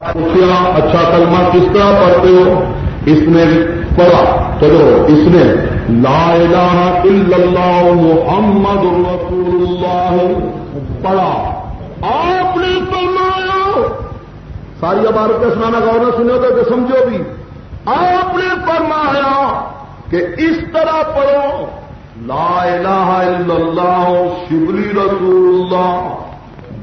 اچھا کلمہ کس طرح پڑھتے ہو؟ اس نے پڑھا۔ چلو، اس نے لا الہ الا اللہ محمد رسول اللہ پڑھا۔ آپ نے فرمایا، ساری عبارت کا سنانا گور نہ سنو تو سمجھو بھی۔ آپ نے فرمایا کہ اس طرح پڑھو، لا الہ الا اللہ شبلی رسول اللہ۔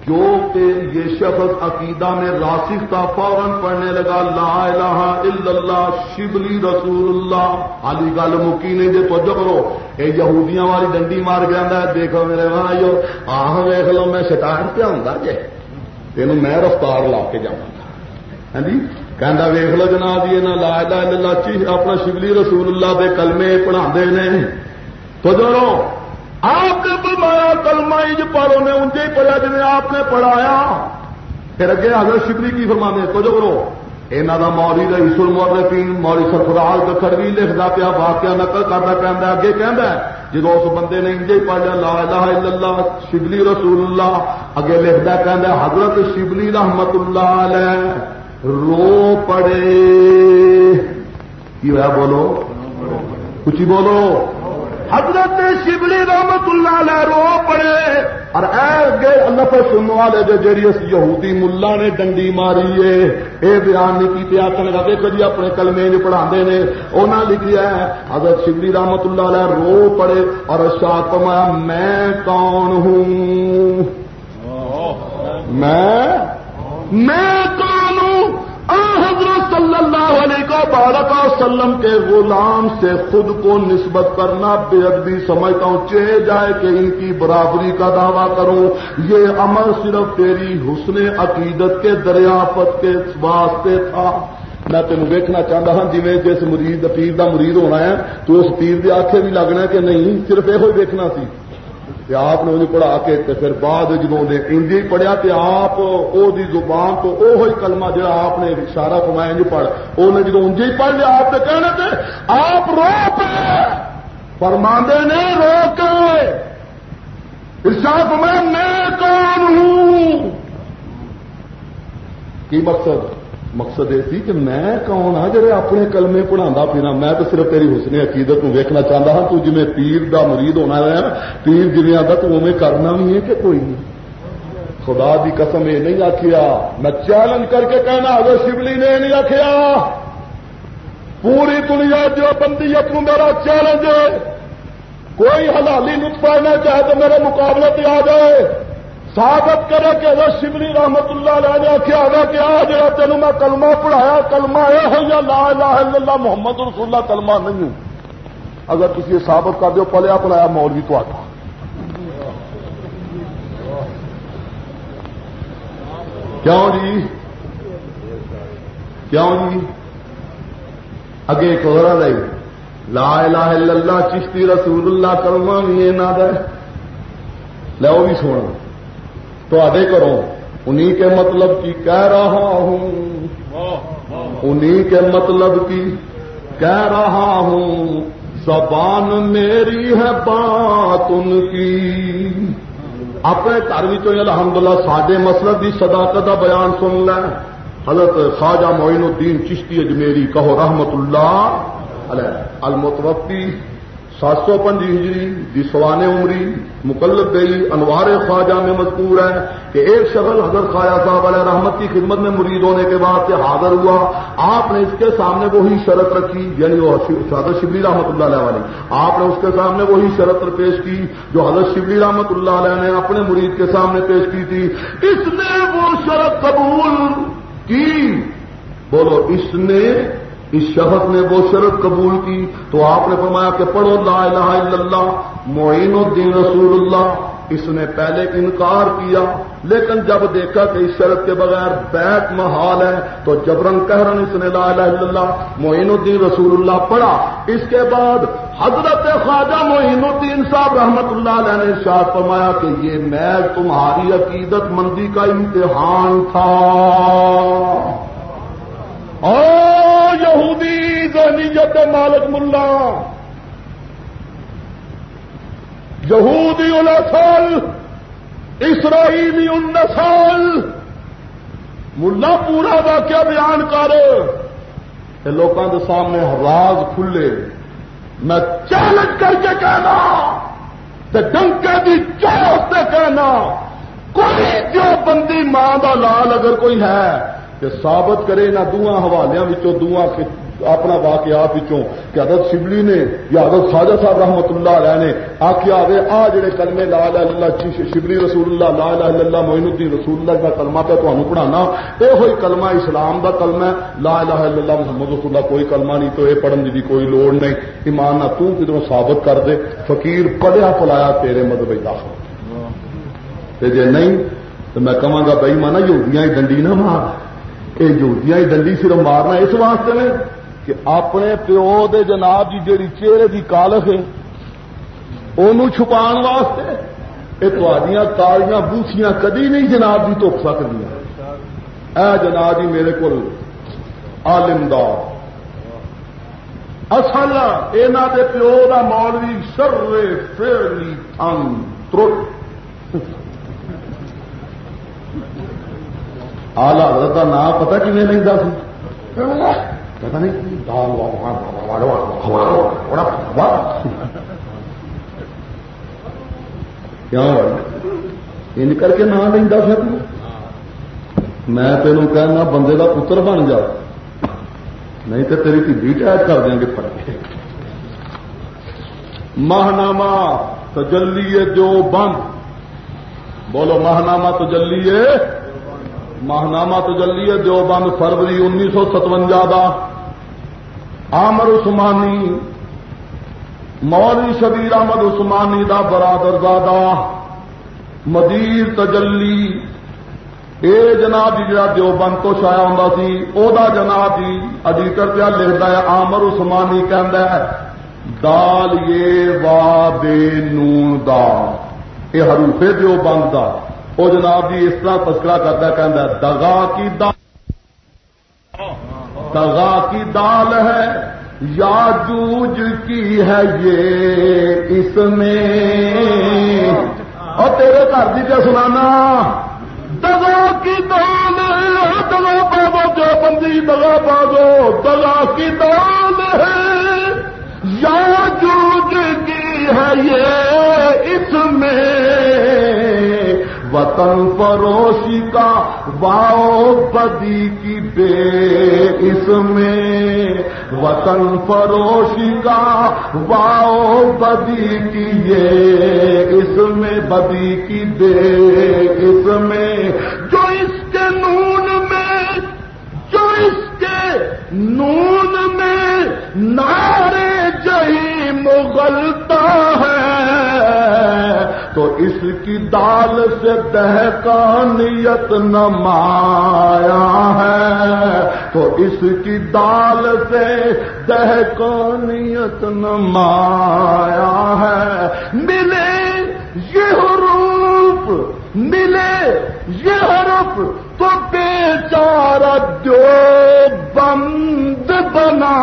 جو کہ یہ شخص عقیدہ میں راسک تھا، فوراً پڑھنے لگا، لا الہ الا اللہ، شبلی رسول اللہ۔ علی گل مکی نہیں جی تو کرو یہ یہودیاں والی ڈنڈی مار گیا دیکھو میرے بھائیو، آہ ویخ لو، میں شکایت پہ آؤں گا جی تین میں رفتار لا کے جا ہاں جی؟ کہ ویخ لو جناب جی نہ لا الہ الا اللہ، چی اپنا شبلی رسول اللہ دے کلمے پڑھا نے۔ تو جو آپ نے فرمایا، کلمہ جو پڑھو نے ان ہی پڑھا جی آپ نے پڑھایا۔ پھر اگے حضرت شکری کی فرمانے، تو جو کرو۔ یہاں کا موری رئیس المورفین موری سرفراز دکھڑ بھی لکھتا پیا، واقعہ نقل کرنا پہنتا اگے کہہ جب اس بندے نے انجے پڑھ لیا لا الہ الا اللہ، شبلی رسول اللہ، اگے لکھتا کہ حضرت شبلی رحمت اللہ علیہ، رو پڑے۔ کی ہوا بولو؟ کچھ بولو۔ حضرت شبلی رحمت اللہ علیہ رو پڑے۔ اور اے اللہ پر سننے والے جو جیڑی اس یہودی ملا نے ڈنڈی ماری ہے اے بیان نہیں کیتے آخر لگا دیکھو جی اپنے کلمے نہیں پڑھا نے انہاں لکھیا ہے حضرت شبلی رحمت اللہ علیہ رو پڑے۔ اور ارشاد فرمایا میں کون ہوں؟ میں؟ میں کون علیہ وسلم کے غلام سے خود کو نسبت کرنا بے ادبی سمجھتا ہوں۔ چہ جائے کہ ان کی برابری کا دعویٰ کروں۔ یہ عمل صرف تیری حسن عقیدت کے دریافت کے واسطے تھا۔ میں تین ویکنا چاہتا ہوں جی جس مرید، پیر کا مرید ہونا ہے، تو اس پیر کے آخے بھی لگنا کہ نہیں، صرف یہ ویکنا سی۔ آپ نے انہیں پڑھا کے پھر بعد جب انجی پڑھیا تو آپ او دی زبان تو وہ کلمہ جا آپ نے سارا کمایا انج پڑھ انہیں جب انجی پڑھ لیا، آپ نے کہنے تھے آپ رو پہ فرماندے نے رو کے۔ ارشاد میں کون ہوں؟ کی مقصد؟ مقصد یہ سی کہ میں کون ہاں جڑے اپنے کلمے پڑھا پھرا، میں تو صرف تیری حسن عقیدت ویکنا چاہتا ہاں تو جی پیر دا مرید ہونا ہے، پیر جی آتا تو اوے کرنا بھی ہے کہ کوئی نہیں؟ خدا دی قسم یہ نہیں آخیا میں چیلنج کر کے کہنا، اگر شبلی نے نہیں آخیا پوری دنیا جو بندی اپنوں میرا چیلنج ہے، کوئی حلالی نطفہ نہ چاہے تو میرے مقابلے پہ آ جائے۔ ثابت کرے کہ اگر شبلی رحمت اللہ علیہ نے آخیا ہوگا کہ آ جا، تینوں میں کلمہ پڑھایا، کلمہ یہ ہو یا لا الہ الا اللہ محمد رسول اللہ، کلمہ نہیں ہوں اگر کسی ثابت کر دو پلیا پڑھایا مولوی تو آتا۔ کیوں جی؟ کیوں جی؟ اگے ایک اور رہی لا الہ الا اللہ، چشتی رسول اللہ، کلمہ بھی یہ نہ دے۔ لو بھی سونا تے کرو۔ انہی کے مطلب کی کہہ رہا ہوں۔ انہی کے مطلب کی کہہ رہا ہوں۔ زبان میری ہے بات ان کی۔ اپنے گھر الحمد للہ سڈے مسلک کی صداقت کا بیان سن لیں حضرت خواجہ معین الدین چشتی اجمیری کہو رحمت اللہ علیہ المتوقی سات سو پنجی ہجری دسوان عمری مقلب گئی انوار خواجہ میں مذکور ہے کہ ایک شغل حضرت خواجہ صاحب علیہ رحمت کی خدمت میں مرید ہونے کے بعد سے حاضر ہوا۔ آپ نے اس کے سامنے وہی شرط رکھی یعنی وہ حضرت شبلی رحمت اللہ علیہ والی آپ نے اس کے سامنے وہی شرط پیش کی جو حضرت شبلی رحمت اللہ علیہ نے اپنے مرید کے سامنے پیش کی تھی۔ اس نے وہ شرط قبول کی۔ بولو، اس نے اس شخص نے وہ شرط قبول کی تو آپ نے فرمایا کہ پڑھو لا الہ الا اللہ، معین الدین رسول اللہ اس نے پہلے انکار کیا، لیکن جب دیکھا کہ اس شرط کے بغیر بیت محال ہے، تو جبرن کہرن اس نے لا الہ الا اللہ، معین الدین رسول اللہ پڑھا۔ اس کے بعد حضرت خواجہ معین الدین صاحب رحمت اللہ علیہ نے شاہ فرمایا کہ یہ میں تمہاری عقیدت مندی کا امتحان تھا۔ اور یہودی ذہنیت مالک ملا۔ یہودی الاسل، اسرائیلی النسل۔ ملا پورا واقعہ بیان کر لوگوں کے سامنے راز کھلے۔ میں چیلنج کر کے کہنا ڈنکے کی چوت سے کہنا، کوئی جو بندی ماں کا لال اگر کوئی ہے کہ ثابت کرے نہ دونوں حوالوں دونوں اپنا واقعات کہ حضرت شبلی نے یا حضرت خواجہ صاحب رحمت اللہ علیہ نے آخیا آئے آ جڑے کلمے لا لا اللہ شبلی رسول اللہ، لا لا اللہ معین الدین رسول اللہ کا کلمہ پہ تمہیں پڑھانا یہ ہوئی کلمہ اسلام کا کلمہ، لا الہ الا اللہ محمد رسول اللہ، کوئی کلمہ نہیں تو یہ پڑھن کی کوئی لوڑ نہیں۔ ایمان نہ تو کدھر ثابت کر دے، فقیر پڑھیا پلایا تیرے مدب داخل۔ جی نہیں، تو میں کہاں گا بھائی مانا یہودیاں ڈنڈی نہ مار۔ یہ یہودیاں ڈنڈی صرف مارنا اس واسطے میں کہ اپنے پیو دے جناب جی جیڑی چہرے کی کالخ ہے ان چھپا واسطے یہ کالیاں بوسیاں کدی نہیں جناب جی دکھ سکتی اے جناب جی میرے کو آلمدار اصل یہاں کے پیو کا مولوی سرے فیرلی تھن ترٹ۔ آلہ حضرت کا نام پتا کھے نہیں دس پتا نہیں کیا ان کر کے نام لینا پھر میں تینوں کہنا بندے کا پتر بن جا۔ نہیں تو تیری تھی ٹائپ کر دیں گے فرق ماہنامہ تجلیے جو بند۔ بولو ماہنامہ تجلیے ماہنامہ تجلیے جو بند فروری انیس سو ستوجا کا آمر عثمانی مولوی شبیر احمد عثمانی دا برادر زادہ۔ مدیر تجلی۔ اے جناب جی جا بند تو شایا ہوں سی، او دا جناب جی ادیکر پیا لکھتا ہے آمر عثمانی کہہ ہے، دال یہ وا بے نون دا۔ یہ ہروفے دیو بند دا۔ وہ جناب جی اس طرح تذکرہ کرتا ہے دگا کی دال دغا کی دال ہے یا جوج کی ہے یہ اس میں۔ اور تیرے گھر کی کیا سنانا دگا کی دال ہے دگا پاو جو بندی دگا پاو دگا کی دال ہے یا جوج کی ہے یہ اس میں۔ وطن فروشی کا واؤ بدی کی بے اس میں۔ وطن فروشی کا واؤ بدی کی یہ اس میں، بدی کی بے اس میں۔ جو اس کے نون میں، جو اس کے نون میں نارے جہی مغلتا ہے۔ تو اس کی دال سے دہکانیت نمایا ہے۔ تو اس کی دال سے دہکانیت نمایا ہے۔ ملے یہ حروف، ملے یہ حرف چارہ جو بند بنا۔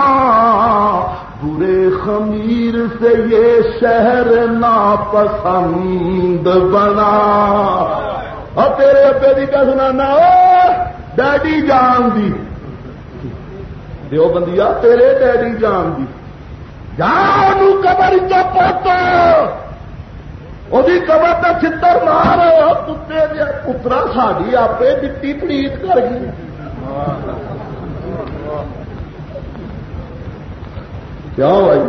برے خمیر سے یہ شہر ناپسند بنا۔ اور تیرے ابے کی کیا سنانا ڈیڈی جان دی۔ دیو بندیا، تیرے ڈیڈی جان دی۔ جان قبر چپتا وہی قبر کا چتر مار۔ کتے پترا ساری آپ مٹی پلیت کر گئی۔ کیا بھائی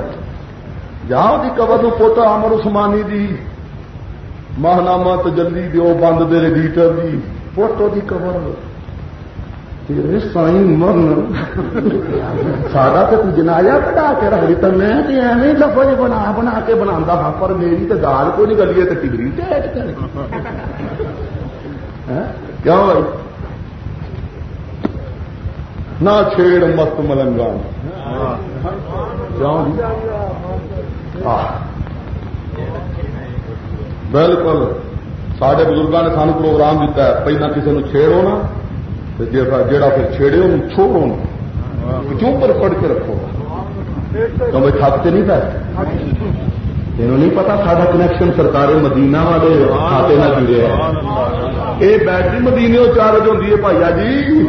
جاؤ دی قبر پوتا امر عثمانی دی۔ ماہنامہ تجلی دیو، بند دے ریڈیٹر دی۔ فوٹو دی قبر تیرے سائی مرن۔ سارا تو جنایا کٹا کے رکھ دیتا۔ میں ایویں لفظ بنا بنا کے بنا ہاں پر میری تو دال کو نہیں گلی ہے تو ٹگری ٹیچ کر کیا بھائی نہ چھیڑ مست بالکل۔ سارے بزرگوں نے سانو پروگرام دیتا ہے۔ پہلے کسی نے چھیڑو نا جا پھر چھیڑے ان چھوڑو نا کیوں پر پڑھ کے رکھو۔ تو میں تھک نہیں پائے تینوں نہیں پتا سارا کنیکشن سرکار مدینہ والے کھاتے نہ جڑے۔ یہ بیٹری جی، مدینے چارج ہوتی ہے، بھائی جی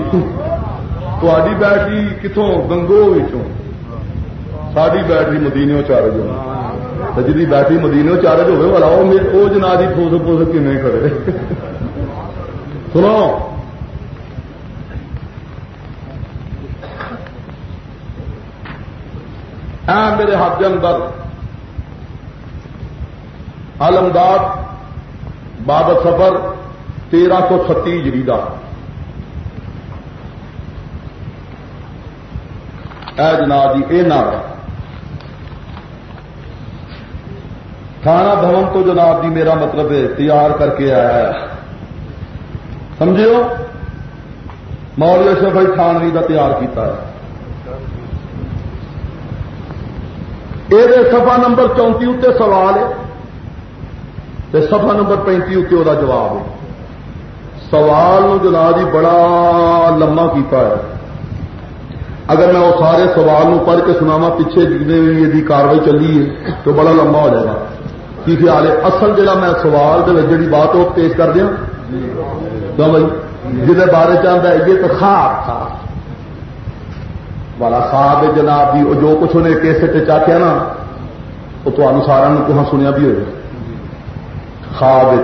تاری بیٹری کتوں گنگو ساری بیٹری مدینے چارج ہو جی بیٹری مدینے چارج ہوئے والا وہ جنا جی پوس پوس کھے کرے سنو میرے ہاتھ کے اندر المداد بابت سفر تیرہ سو چھتی جریدا اے جناب جی اے نعرہ۔ تھانہ بھون تو جناب جی میرا مطلب ہے، تیار کر کے آیا ہے۔ سمجھو مولوی اشرف بھائی تھانوی کا تیار کیتا ہے۔ یہ سفا نمبر چونتی اتنے سوال ہے سفا نمبر پینتی اتنے وہ جواب ہے۔ سوال جناب جی بڑا لما کیتا ہے۔ اگر میں وہ سارے سوال پڑھ کے سناوا پیچھے جتنے بھی یہ کاروائی چلی ہے، تو بڑا لمبا ہو جائے گا۔ کی خیال ہے، اصل جہاں میں سوال جی بات وہ پیش کر دیا ہاں، بھائی جہد بارے چاہتا ہے یہ تو خواب تھا۔ والا خواب جناب جی، بھی جو کچھ انہیں کیسے چاہتے نا، وہ تمہیں سارا کہاں سنیا بھی ہوگا خواب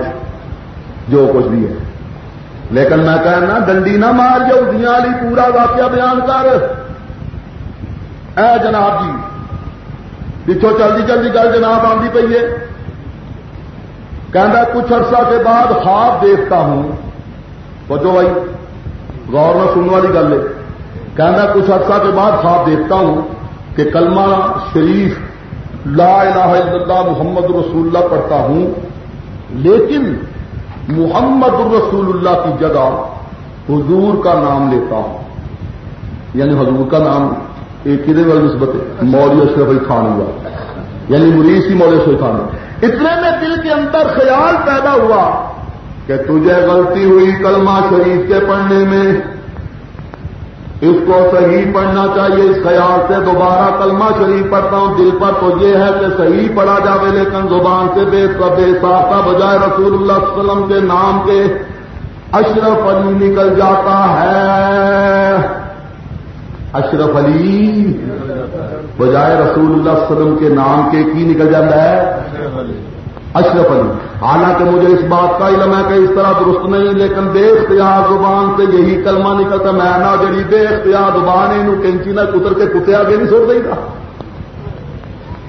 جو کچھ بھی ہے۔ لیکن میں کہنا، ڈنڈی نہ مار جو دیا پورا واقعہ بیان کر۔ اے جناب جی پچھو چلتی چلتی گل جناب آتی پی ہے۔ کہنا کچھ عرصہ کے بعد خواب دیکھتا ہوں۔ بچو بھائی، غور میں سننے والی گل ہے۔ کہنا کچھ عرصہ کے بعد خواب دیکھتا ہوں کہ کلمہ شریف لا الہ الا اللہ محمد رسول اللہ پڑھتا ہوں۔ لیکن محمد الرسول اللہ کی جگہ حضور کا نام لیتا ہوں۔ یعنی حضور کا نام ایک ہی والی نسبت ہے؟ مولوی اشرف علی خان ہوا یعنی مریض ہی مولوی اشرف خان۔ اتنے میں دل کے اندر خیال پیدا ہوا کہ تجھے غلطی ہوئی کلمہ شریف کے پڑھنے میں۔ اس کو صحیح پڑھنا چاہیے، اس خیال سے دوبارہ کلمہ شریف پڑھتا ہوں۔ دل پر تو یہ ہے کہ صحیح پڑھا جاوے، لیکن زبان سے بے بے ساختہ بجائے رسول اللہ علیہ وسلم کے نام کے اشرف علی نکل جاتا ہے۔ اشرف علی، بجائے رسول اللہ علیہ وسلم کے نام کے کی نکل جاتا ہے؟ اشرف علی۔ حالانکہ مجھے اس بات کا علم ہے کہ اس طرح درست نہیں، لیکن بے اختیار زبان سے یہی کلمہ نکلتا میں نہ جڑی بے اختیار زبان ہے کینچی نہ کتر کے کتے آگے نہیں سوٹ دے گا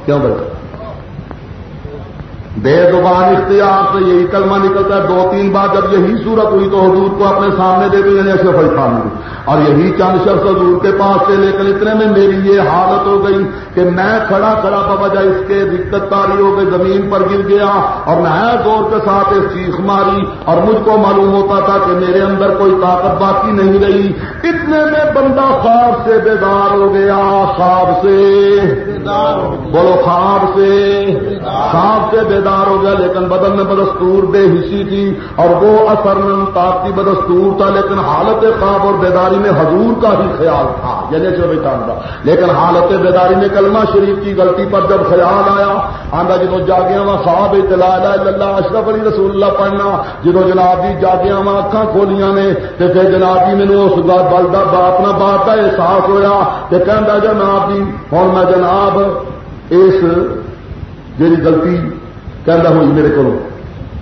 کیوں بھائی؟ بے زبان اختیار سے یہی کلمہ نکلتا ہے۔ دو تین بار جب یہی صورت ہوئی تو حضور کو اپنے سامنے دے دی یعنی اشرف علی خان اور یہی چند شخص حضور کے پاس سے لیکن اتنے میں میری یہ حالت ہو گئی کہ میں کھڑا کھڑا بوجہ اس کے دقت تاری ہو زمین پر گر گیا اور میں زور کے ساتھ اس چیخ ماری اور مجھ کو معلوم ہوتا تھا کہ میرے اندر کوئی طاقت باقی نہیں رہی۔ اتنے میں بندہ خواب سے بیدار ہو گیا، خواب سے۔ بولو خواب سے۔ خواب سے بیدار ہو گیا، لیکن بدن میں بدستور بے حصی تھی اور وہ اثر میں طاقتی بدستور تھا، لیکن حالت خواب اور بیداری میں حضور کا ہی خیال تھا۔ یعنی تھا۔ لیکن حالت بیداری میں کلمہ شریف کی غلطی پر جب خیال آیا آندہ جدو جاگیا وا خواب اطلاع اللہ، اشرف علی رسول اللہ پڑھنا، جدو جناب جی جاگیا وا اکھاں کھولیاں نے، تے پھر جناب جی مینو اس بل کا اپنا باپ کا احساس ہوا کہ کہہ جناب جی ہوں میں جناب اس جی غلطی کہہ ہوئی میرے کو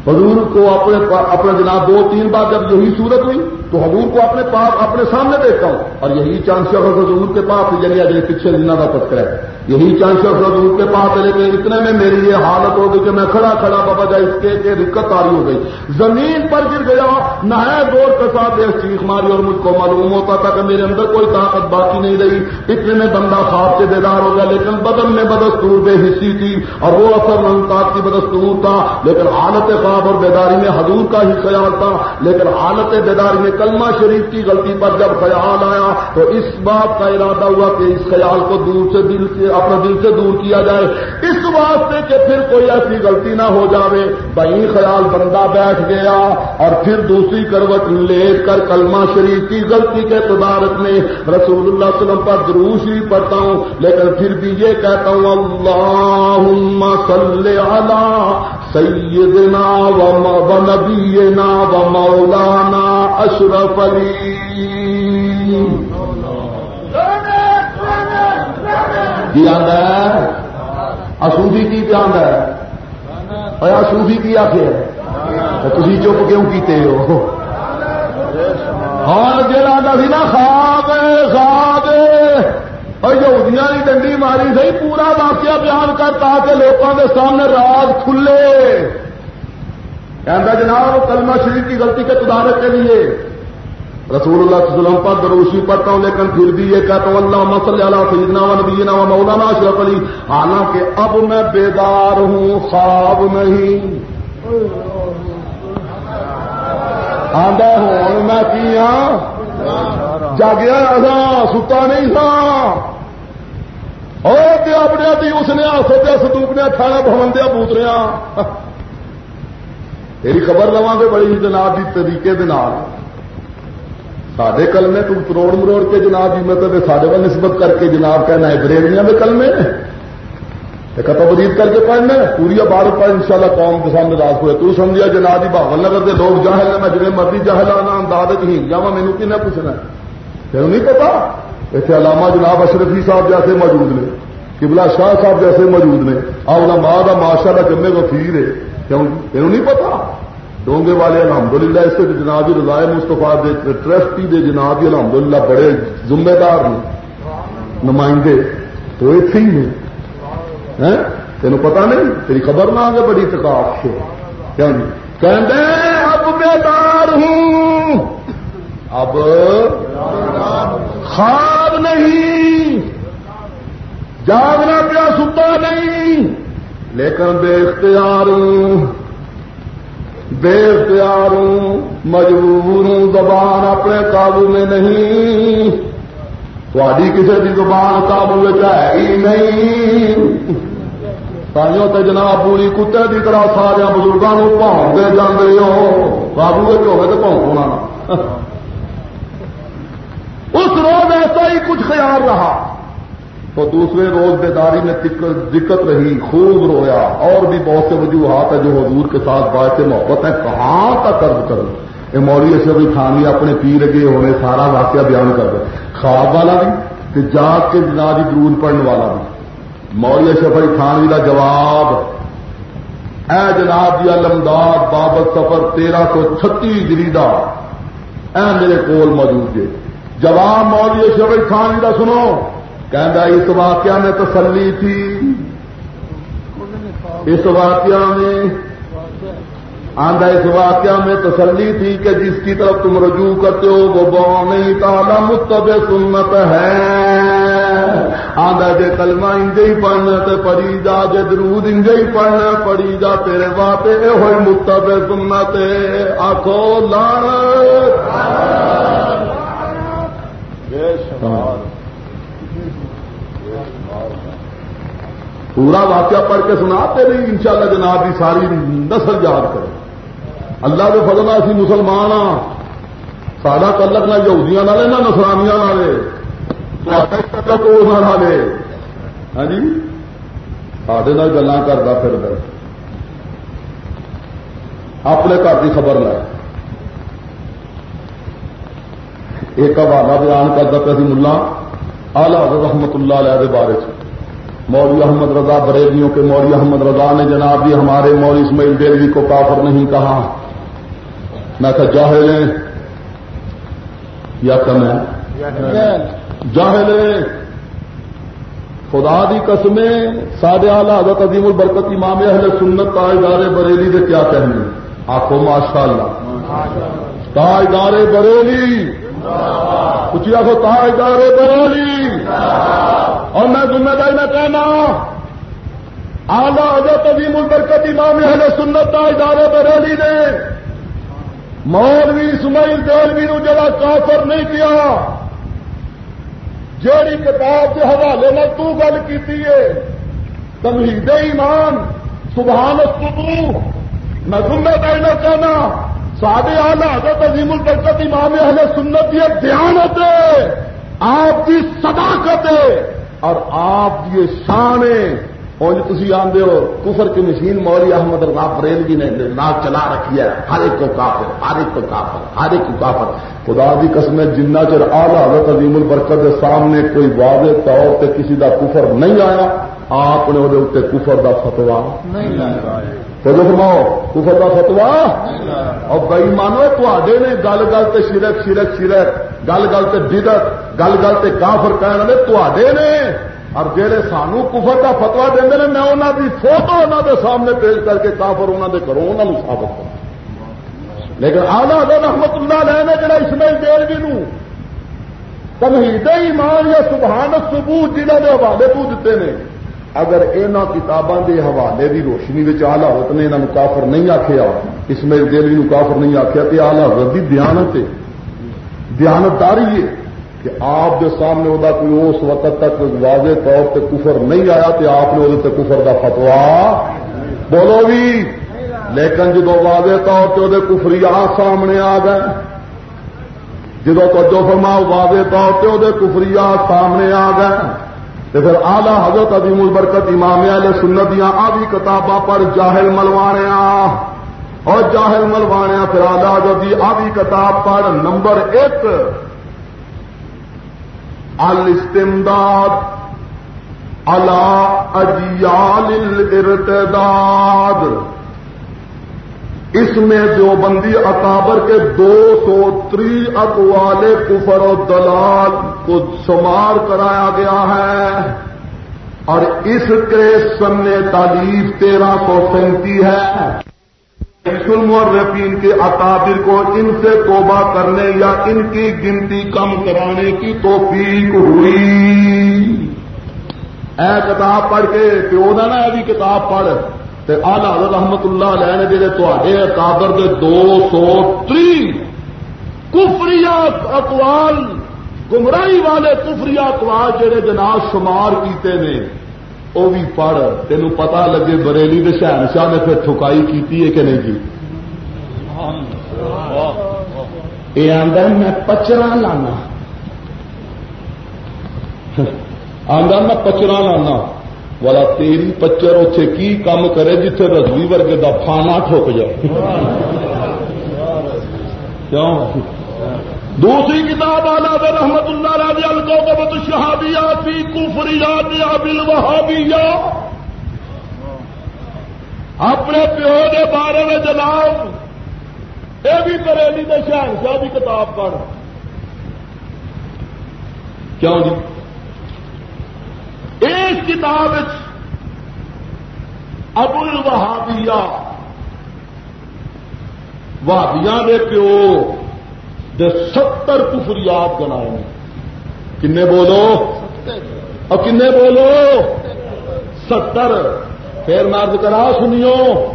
حضور کو اپنے اپنا جناب دو تین بار جب یہی صورت ہوئی تو حضور کو اپنے پاس اپنے سامنے دیکھتا ہوں اور یہی چانس حضور کے پاس یعنی اجے پیچھے جنہ کا تذکرہ ہے یہی چانس حضور کے پاس ہے لیکن اتنے میں میری یہ حالت ہو گئی کہ میں کھڑا کھڑا بابا جا، اس کے کہ دقت ہو گئی۔ زمین پر گر گیا نہ دور کے ساتھ یہ چیخ ماری اور مجھ کو معلوم ہوتا تھا کہ میرے اندر کوئی طاقت باقی نہیں رہی۔ اتنے میں بندہ خواب سے بیدار ہو گیا، لیکن بدن میں بدستور بے حصی تھی اور وہ اثر منتاز کی بدستور تھا۔ لیکن حالت خواب اور بیداری میں حضور کا ہی خیال تھا۔ لیکن حالت بیداری میں کلمہ شریف کی غلطی پر جب خیال آیا، تو اس بات کا ارادہ ہوا کہ اس خیال کو دور سے دل سے اپنے دل سے دور کیا جائے۔ اس واسطے کہ پھر کوئی ایسی غلطی نہ ہو جاوے۔ بہی خیال بندہ بیٹھ گیا اور پھر دوسری کروٹ لے کر کلمہ شریف کی غلطی کے تدارت میں رسول اللہ علیہ وسلم پر دروش ہی پڑھتا ہوں۔ لیکن پھر بھی یہ کہتا ہوں اللہ صلی علی سیدنا و نبینا و مولانا اشرف علی. کی ہے؟ اصوفی کی پیان ہے؟ اور اصوفی کی آخر تھی چپ کیوں کیتے ہو؟ ہاں جا سی نا خواب خواب اور یہودیاں کی ڈنڈی ماری سی پورا واقعہ بیان کر تاکہ لوگوں کے سامنے راز کھلے۔ کہتا جناب، کلمہ شریف کی غلطی کے تدارت کے لیے رسول اللہ صلی اللہ علیہ وسلم پر دروشی پڑھتا ہوں لیکن پھر بھی یہ کہتا ہوں اللہ مسل اللہ سیدنا و نبینا و مولانا اشرف علی۔ حالانکہ اب میں بیدار ہوں، خواب نہیں۔ آدھا ہوں، میں کیا ہاں؟ جاگیا رہا، ستا نہیں تھا۔ اور اپنے تھی اس نے ہاتھوں پہ سدوک نے تھانا بھون دیا پوتریا تیری خبر لوا گے بڑی جناب کی طریقے سڈے کلمے تم کروڑ مروڑ کے جناب جی مطلب سارے وال نسبت کر کے جناب کہنا ہے بریلیاں میں کلمے؟ کتو بدیت کر کے پڑھنا پوری بار پڑھ ان شاء اللہ قوم کے سامنے راس ہوئے تو سمجھا جناب جی بھاول نگر کے لوگ جاہل میں جی مرضی جاہل آنا انداز ہی جا مینو کی پوچھنا پھر نہیں پتا؟ اتنے علامہ جناب اشرفی صاحب جیسے موجود نے کبلا شاہ صاحب جیسے موجود نے آؤ ماں کا ماشاء اللہ جمے کو فیر ہے کیوں نہیں پتا؟ ڈونگے والے الحمد للہ اس کے جناب رضائے مستفا ٹرسٹی دے جناب الحمد للہ بڑے ذمہ دار نے، نمائندے، تو اتنے ہی نے تین پتا نہیں؟ تیری خبر نہ آگے بڑی تکاف سے۔ کیا جی؟ کہ اب بیدار ہوں۔ اب خواب نہیں۔ جاگنا پیا، ستا نہیں۔ لیکن بے اختیار ہوں۔ بے اختیار ہوں مجبور ہوں زبان اپنے قابو میں نہیں۔ تھوڑی کسی کی زبان قابو ہے ہی نہیں۔ تائیوں تے جناب پوری کتے کی طرح سارے بزرگوں پاؤں جانے ہو۔ قابو ہوگا تو پاؤں ہونا۔ اس روز ایسا ہی کچھ خیال رہا۔ تو دوسرے روز بیداری میں دقت رہی، خوب رویا، اور بھی بہت سے وجوہات ہیں جو حضور کے ساتھ بات سے محبت ہے کہاں تک قرض کروں؟ یہ مولوی سے بھی خانی اپنے پیر گئے ہونے سارا واقعہ بیان کر دے خواب والا بھی کہ جاگ کے جنادی درود پڑھنے والا بھی۔ مولوی اشرف علی خانوی کا جواب، اے جناب جی المداد بابت سفر تیرہ سو چھتی جریدا اے میرے کول موجود ہے۔ جواب مولوی اشرف علی خانوی کا سنو۔ کہ اس واقعہ میں تسلی تھی۔ اس واقعہ میں آندہ اس واقعہ میں تسلی تھی کہ جس کی طرف تم رجوع کرتے ہو وہ نہیں تعالی متب سنت ہے۔ آدھا جے کلمہ انجے ہی پڑھنا تے پڑھی جا جے درود انجے ہی پڑھنا پڑھی جا تیرے واپے اے ہوئے متبع سنت آخو لانت پورا واقعہ پڑھ کے سناتے نہیں انشاءاللہ جناب کی ساری نسل یاد کرے۔ اللہ کے فضل اسی مسلمان ہاں۔ سارا تعلق نہ یہودیاں والے نہ نسرانیاں نہ لے والے تلک والے ہاں جی؟ سارے گلا کرتا پھر اپنے گھر کی خبر لائے ایک حوالہ بیان کرتا پہ ملا آلہ رحمت اللہ علیہ کے بارے سے مولوی احمد رضا بریلیوں کے مولوی احمد رضا نے جناب بھی ہمارے مولوی اسماعیل ڈیلوی کو کافر نہیں کہا۔ میں کہ جاہل یا کم ہے جاہل خدا دی قسمیں سادے آلہ حضرت عظیم البرکت امام اہل سنت تاجدار بریلی سے کیا کہنے؟ آخو ماشاء اللہ تاجدار بریلی۔ کچھ آخو تاجدار بریلی اور میں ذمہ داری میں کہنا آلہ حضرت عظیم البرکت امام اہل سنت تاجدار بریلی نے۔ مولوی اسماعیل دولوی نو جڑا کافر نہیں کیا، جیڑی کتاب کے حوالے میں تو گل کی تمہید ایمان، سبحان السبو میں ذمہ دینا چاہنا سادے آلہ حضرت عظیم البرکت امام اہل سنت یہ دیانت ہے آپ کی صداقت ہے اور آپ کی شان ہے اور جو تھی آدھے ہو، کفر کی مشین مولی احمد رضا بریل نے ناک چلا رکھی ہے۔ ہر ایک کو کافر، ہر ایک کو کافر، ہر ایک کو کافر۔ خدا بھی قسم ہے، جنہ چر آلہ حضرت عظیم البرکت کے سامنے کوئی واضح طور پہ کسی کا کفر نہیں آیا، آپ نے وہ کفر کا فتوا نہیں آیا۔ تو فرماؤ کفر کا فتوا اور بئی مانو تے نے گل گل تے شرک شرک شرک گل گل تے بدت گل گل تے کافر کہنے والے تے نے اور جہے سانو کفر کا فتوا دیں میں انہوں کی فوٹو انہوں کے سامنے پیش کر کے کافر انہوں کے گھروں انہوں ثابت کر لیکن آلہ حضرت رحمت اللہ علیہ نے جڑا اسماعیل دیلوی نو تمہید ایمان یا سبحان ثبوت جنہوں نے حوالے تو دیتے ہیں اگر یہاں کتابوں کے حوالے کی روشنی آلہ حضرت نے انہوں کافر نہیں آخیا اسماعیل دیلوی نو کافر نہیں آخیا تو آلہ حضرت کی دیانت ہے۔ دیانتداری ہے کہ آپ کے سامنے وہ کوئی اس وقت تک واضح طور پہ کفر نہیں آیا تو آپ نے وہ کفر کا فتوا بولو بھی لیکن جدو واضح طور پہ وہ کفری آ سامنے آ گئے، جدو توجہ فرما واضح طور پہ وہ کفری آ سامنے آ گئے۔ پھر آلہ حضرت عظیم البرکت امام علیہ سنتیاں دیا آبی کتاباں پر جاہل ملوانے اور جاہل ملوانے پھر آلہ حضرت آبی کتاب پر نمبر ایک الاستمداد على اجیال الارتداد اس میں جو بندی اکابر کے دو سو تری اقوال کفر و دلال کو شمار کرایا گیا ہے۔ اور اس کے سن تعلیف تیرہ سو سینتی ہے۔ المورفین کے اکابر کو ان سے توبہ کرنے یا ان کی گنتی کم کرانے کی توفیق ہوئی۔ اے کتاب پڑھ کے پیو نہ نا بھی کتاب پڑھ۔ تے آلہ حضرت رحمت اللہ علیہ نے جڑے تے اکابر دے دو سو تری کفری اقوال گمراہی والے کفری اقوال جڑے جناب شمار کیتے نے وہ بھی پڑھ تین پتا لگے بریلی کے شہن شاہ نے پھر ٹھکائی کی ہے کہ نہیں کی یہ آدھا میں پچرا لانا۔ آدھا میں پچرا لانا۔ والا تیری پچر اتے کی کام کرے جتھے رسوی ورگے کا فانا ٹھک جائے؟ کیوں؟ دوسری کتاب آنا دے رحمت اللہ راجی الکوکبت شہادیات فی کفریات یا بالوہابیہ اپنے پیو دے بارے میں جناب یہ بھی بریلی دے شہر کی کتاب پڑھ۔ کیوں جی؟ اس کتاب ابو الوہابیہ۔ وہابیاں دے پیو دے ستر کفریات گنائے کنے بولو؟ اور کن بولو؟ ستر۔ پھر مرد کرا سنیو۔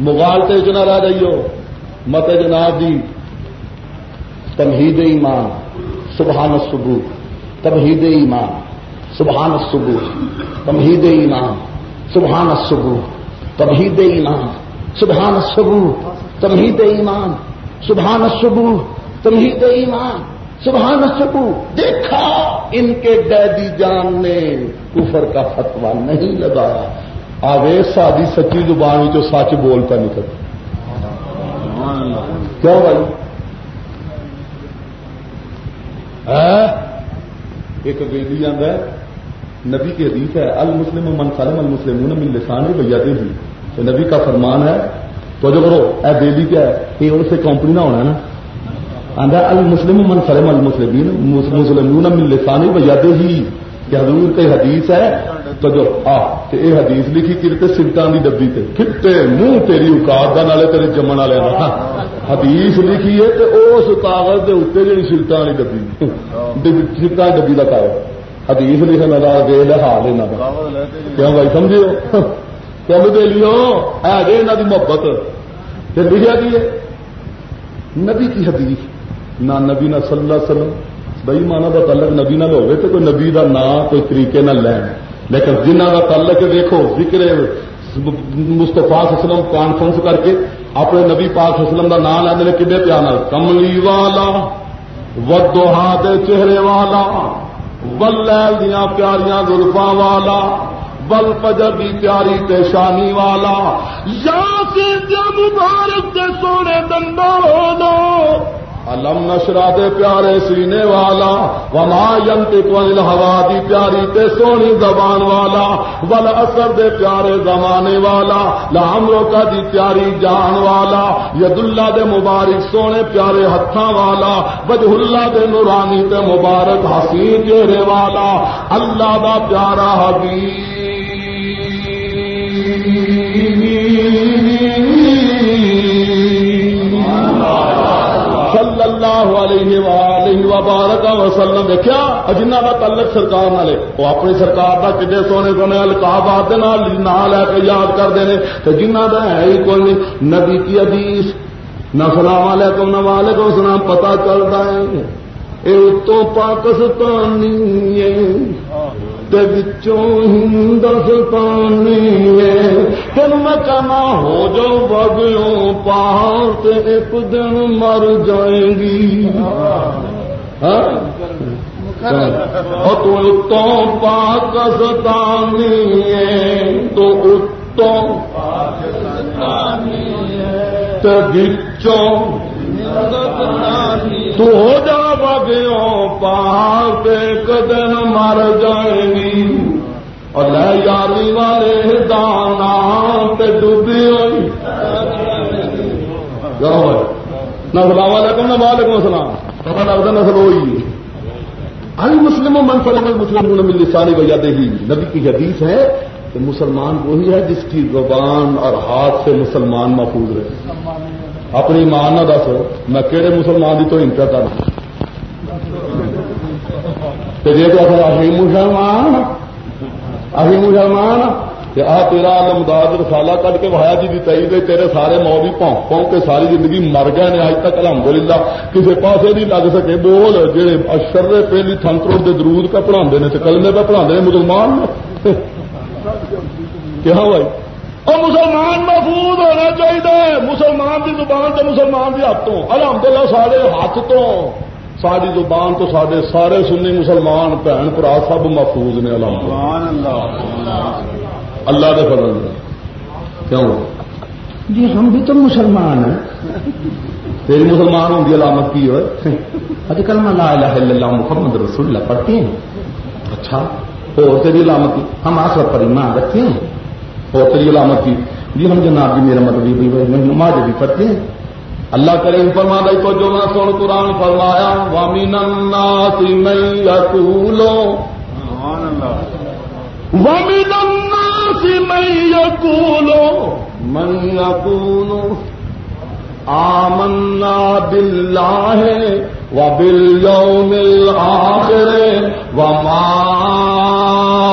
مغالتے نہ رہ جائیو۔ مت جناب جی تمہید ایمان، سبحان الصبو تمہید ایمان۔ سبحان الصبو تمہید ایمان، سبحان الصبو تمہید ایمان، سبحان الصبو تمہید ایمان، سبحان الصبو تمہید ایمان، سبحان الصبو دیکھا، ان کے ڈیڈی جان نے کفر کا فتوا نہیں لگایا۔ آگے سادی سچی زبان جو سچ بولتا نکل کیوں بھائی؟ ہاں؟ ایک بیلی آدھا نبی کی حدیث ہے، المسلم من سلم المسلم من لسان بھیا دے بھی تو نبی کا فرمان ہے، تو جو کرو، اے بیلی کیا ہے؟ یہ ان سے کمپنی نہ ہونا نا۔ آدھا المسلم من سلم المسلمین، مسلمون من لسان بھیا دے ہی کہ حضور کی حدیث ہے، تو جو، آ یہ حدیث لکھی کرتے سلٹان کی ڈبی تے۔ کھٹے منہ تیری اوقات کا نالے تیرے جمن والے ہاں، حدیث لکھی ہے تو اس کاغذ کے اتنے جی سلٹان والی ڈبی۔ سلٹان ڈبی کا کاغذ۔ حدیث لکھنے والا گے حال یہاں کیوں بھائی سمجھو کم دے لیو ہے جی یہاں کی محبت۔ پھر لکھا کی ہے؟ نبی کی حدیث۔ نہ نبی نہ صلی اللہ علیہ وسلم۔ بئی مانا کا تعلق نبی نہ ہوگی تو کوئی نبی کا نام، کوئی طریقے نہ لین۔ لیکن جنہ کا تعلق دیکھو، ذکر مستفا اسلم کانفرنس کر کے اپنے نبی پاک اسلم کا نام لینے کھے پیار کملی والا، ودوہا دے چہرے والا۔ ول دیا پیاریاں گلفا والا، بل پجر دی پیاری پیشانی والا۔ یا مبارک کے سونے دندوں دو۔ علم نشرا دے پیارے سینے والا، وما ینتق عن دی پیاری تے سونی زبان والا، ول اثر دے پیارے زمانے والا لامرو کا دی پیاری جان والا ید اللہ دے مبارک سونے پیارے ہتھاں والا وجہ اللہ دے نورانی تے مبارک حسین چہرے والا، اللہ دا پیارا حبیب۔ اللہ علیہ وآلہ وبارک وسلم دیکھا جنہ کا تعلق سرکار والے وہ اپنی سرکار کا کڈے سونے سونے القابات نام لے کے یاد کرتے ہیں تو جنہ کا ہے ہی کوئی نہیں۔ نبی کی حدیث، نہ سلام علیکم، نہ وعلیکم السلام پتا چلتا ہے۔ اے تو پاکستانی ہے۔ ہندوستانی تین میں کہنا ہو جو بگلوں پار ایک دن مر جائیں گی تو اتوں پاکستانی تو اتوں بچوں تو ہو جا بگیوں پار دن مر جائیں گی اور لے یاری والے دانا ڈوبی ہوئی۔ نہ سلام علیکم، نہ وعلیکم السلام۔ پتا لگتا نسل ہوئی۔ ال مسلم منفل مسلم مل لسانی وجہ ہی۔ نبی کی حدیث ہے کہ مسلمان وہی ہے جس کی زبان اور ہاتھ سے مسلمان محفوظ رہے۔ اپنی ماں نہ دس، میں کہڑے مسلمان کی تو ہنسا جی تو اہی مسلمان اہی مسلمان، کہ آ تیرا لمداد رسالہ کٹ کے بہایا جی تئی گئی تیرے سارے مو بھی پونک پونک کے ساری زندگی مر گئے نے اج تک الحمد للہ کسی پاسے نہیں لگ سکے۔ بول جہے اشر پہلی تھنترو کے درود پہ پڑھا نے کلمے پہ پڑھا مسلمان کیا بھائی؟ اور مسلمان محفوظ ہونا چاہیے مسلمان کی زبان تو مسلمان کے ہاتھوں۔ الحمد للہ سارے ہاتھ تو۔ ساری زبان تو سارے سارے سنی مسلمان بھن برا سب محفوظ نے الحمد اللہ۔ کے فضل کیوں؟ جی ہم بھی تو مسلمان ہیں۔ تیری مسلمان ہوں گی علامت کی ہوئے؟ اج کل میں لا الہ الا اللہ محمد رسول اللہ پڑھتے ہیں۔ اچھا اور تیری علامت کی؟ ہم آسر پر ایمان رکھتے ہیں۔ اور تیری علامت کی؟ جی ہم جناب جی میرا مطلب نماز بھی پڑھتے ہیں۔ اللہ کریم فرما دے، تو جو میں سن قرآن فرمایا وامین الناس من یقولو وامین الناس من یقولو من یقولو آمنا باللہ وبالیوم الآخر وما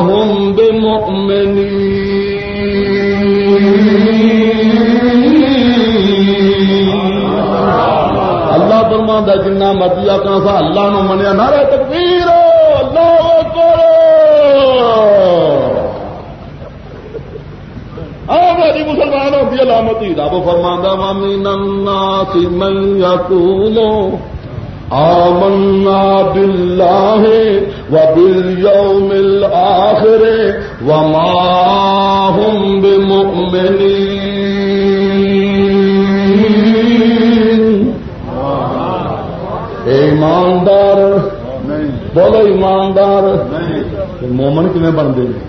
هم بمؤمنين اللہ فرما جنہ مرضی آکنا سا اللہ نو منیا نعرہ تکبیر، اللہ اکبر۔ میری مسلمانوں کی علامت ہی رب فرما من الناس من یقول آمنا باللہ وبالیوم الآخر وما هم بمؤمنین۔ ایماندار۔ بولو ایماندار۔ مومن کھے بنتے ہیں؟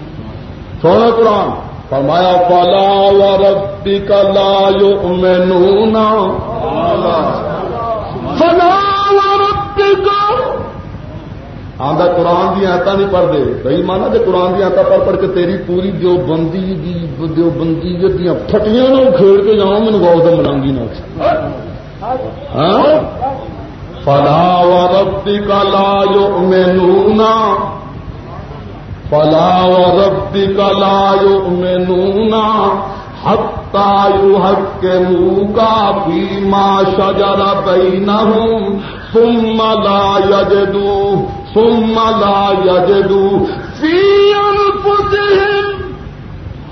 سونا قرآن۔ فرمایا پالا و ربی کا لا یؤمنون فلا و ربی کا آدھا قرآن دیا آتا نہیں پڑھتے۔ بھائی مانا جی قرآن دیا آتا پڑھ پڑھ کے تیری پوری دیو بندی دی دیو بندی دیا پھٹیاں کھیڑ کے جاؤں مینو گاؤ تو منانگی نہ ہاں؟ فلا وربك لا يؤمنون. فلا وربك لا يؤمنون حتى يحكموك فيما شجر بينهم. ثم لا يجدوا، ثم لا يجدوا في أنفسهم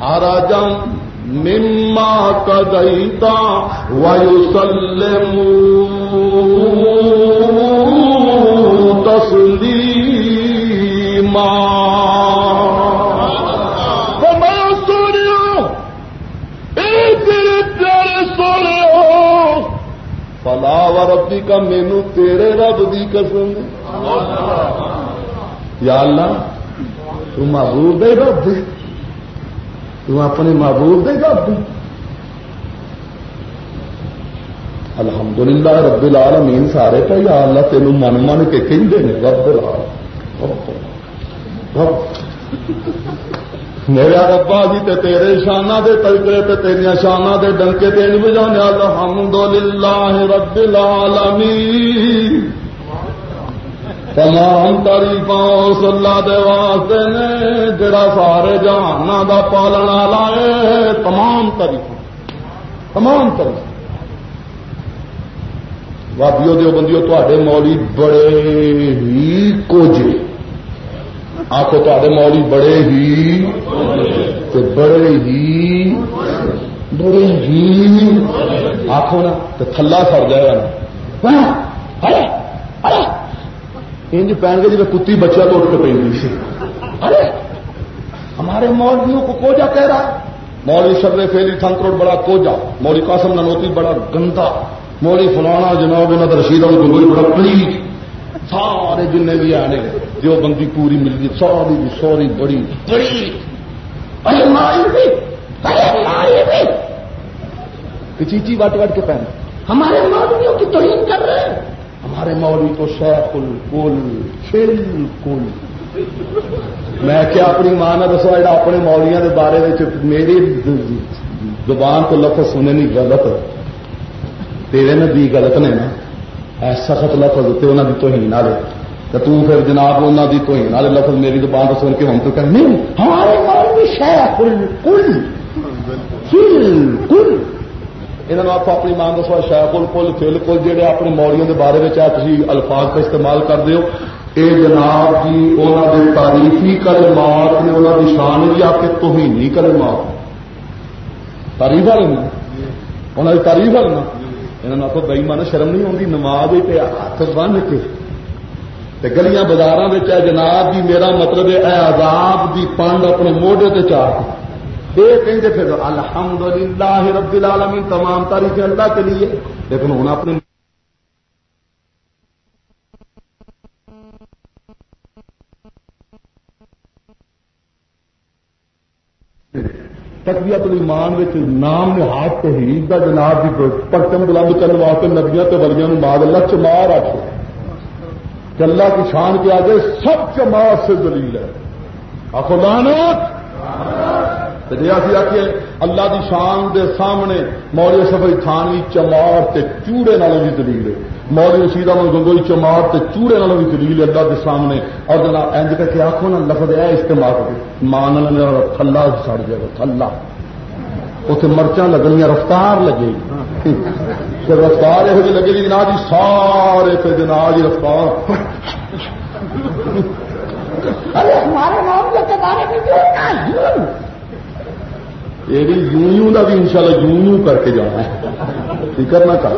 حرجا. مما تسليما. فما سنعوا ایک پیارے سونے ہو فلا و ربی کا مینو تیرے رب دی قسم. یا اللہ تو محبوب دے رب. تو اپنے محبوب دے گا۔ الحمدللہ رب العالمین سارے پہ یا اللہ تینوں من من کے کہندے نے، رب العالمین۔ میرا ربا جی تے تیرے شانہ دے تذکرے تے تیریاں شانہ دے ڈنکے دین بجانے الحمدللہ رب العالمین۔ تمام تاریف اس اللہ دے واسطے نے جڑا سارے جہان دا پالنا لائے تمام تاریف تمام تاریف وادیو دیو بندیو تے مولی بڑے ہی کوجے۔ آخو تے مولی بڑے ہی تے بڑے ہی بڑے ہی۔ آخو نا تو تھلا سڑ جائے گا۔ ہاں، ہاں۔ انج پہن کے جی کتی بچہ تو اٹھ کے پہ ارے، ہمارے مولویوں کو کوجا کہہ رہا ہے۔ مولوی شرے فیلی تھنکروٹ بڑا کوجا۔ مولوی قاسم ننوتی بڑا گندا۔ مولوی فلانا جناب انہوں کا رشید گنگوئی بڑا پلیز سارے جن بھی آنے جو بندی پوری مل گئی ساری بھی سوری بڑی بڑی۔ چیچی وٹ وٹ کے پہن ہمارے مولویوں کی توہین کر رہے ہیں۔ ہمارے مولوی تو شیخ الکل، بالکل۔ میں کیا اپنی ماں نے دسو جا اپنے مولویا کے بارے میں میری زبان کو لفظ سنے نہیں غلط تیرے نے بھی غلط نے نا ایسا سخت لفظ ہوتے انہوں کی توہین والے۔ تو تو پھر جناب انہوں کی توہین والے لفظ میری زبان کو سن کے ہم تو کہ نہیں ہمارے مولوی شیخ الکل۔ بالکل۔ انہوں آپ اپنی ماں دسو شاید کل فل کل جہے اپنے موڑیوں کے بارے میں تھی الفاظ کا استعمال کر دیو اے جناب جی انہوں نے تاریخی کرے مات نے انہوں کی شان بھی آپ کے توہینی کرے مات تاریف والے انہوں کی تاریف والے انہوں نے آپ بئی من شرم نہیں آتی نماز پہ ہاتھ بن کے گلیاں بازار جناب جی میرا مطلب ہے عذاب دی پنڈ اپنے موڈے تے چاہ یہ کہیں پھر الحمد للہ رب العالمین تمام تاریخ اللہ کے لیے، لیکن ہوں اپنے تقویت الایمان وچ نام نہاد توحید دا جناب جی دی پرچم بلند کرنے واسطے نبیاں تے ولیاں نو ماد اللہ چمار رکھو کہ اللہ کی شان کے آگے سب چمار سے دلیل ہے۔ آخو لانت جی اسی آخیے اللہ دی شان دے سامنے مولی سفر تھانوی چمار تے چوڑے نالوں بھی دلیل مولی رشید احمد گنگوئی چمار تے چوڑے نالوں بھی دلیل اللہ دے سامنے۔ اور جناب انج کر کے آخو نا لفظ ہے استعمال کر مان تھلا سڑ جائے گا تھلا۔ اتنے مرچاں لگنیا رفتار لگے۔ گی رفتار یہ جی لگے گی جناب جی سارے پہ جناب جی رفتار۔ ہمارے نام کے بارے میں یہ بھی یوں یوں کا بھی ان شاء اللہ یوں یوں کر کے جانا ہے۔ فکر نہ کر۔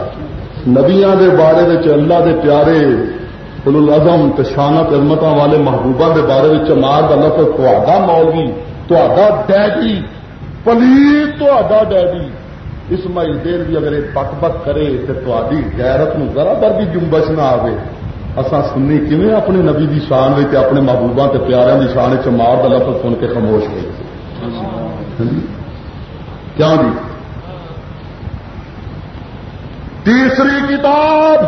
نبیا کے بارے میں اللہ دے پیارے الازم تشانت عظمت والے محبوبہ کے بارے میں چمار کا لفظ تا مولوی تا ڈیڈی، پلیت تا ڈیڈی۔ اسماعیل دیر بھی اگر پک پک کرے تو تاری غیرت نو ذرا بر بھی جمبش نہ آئے اصا سنی کیون اپنے نبی کی شان میں اپنے محبوبہ کے پیاروں کی شان چمار کا لفظ سن کے خاموش ہوئے۔ ہاں جی۔ کیا جی تیسری کتاب۔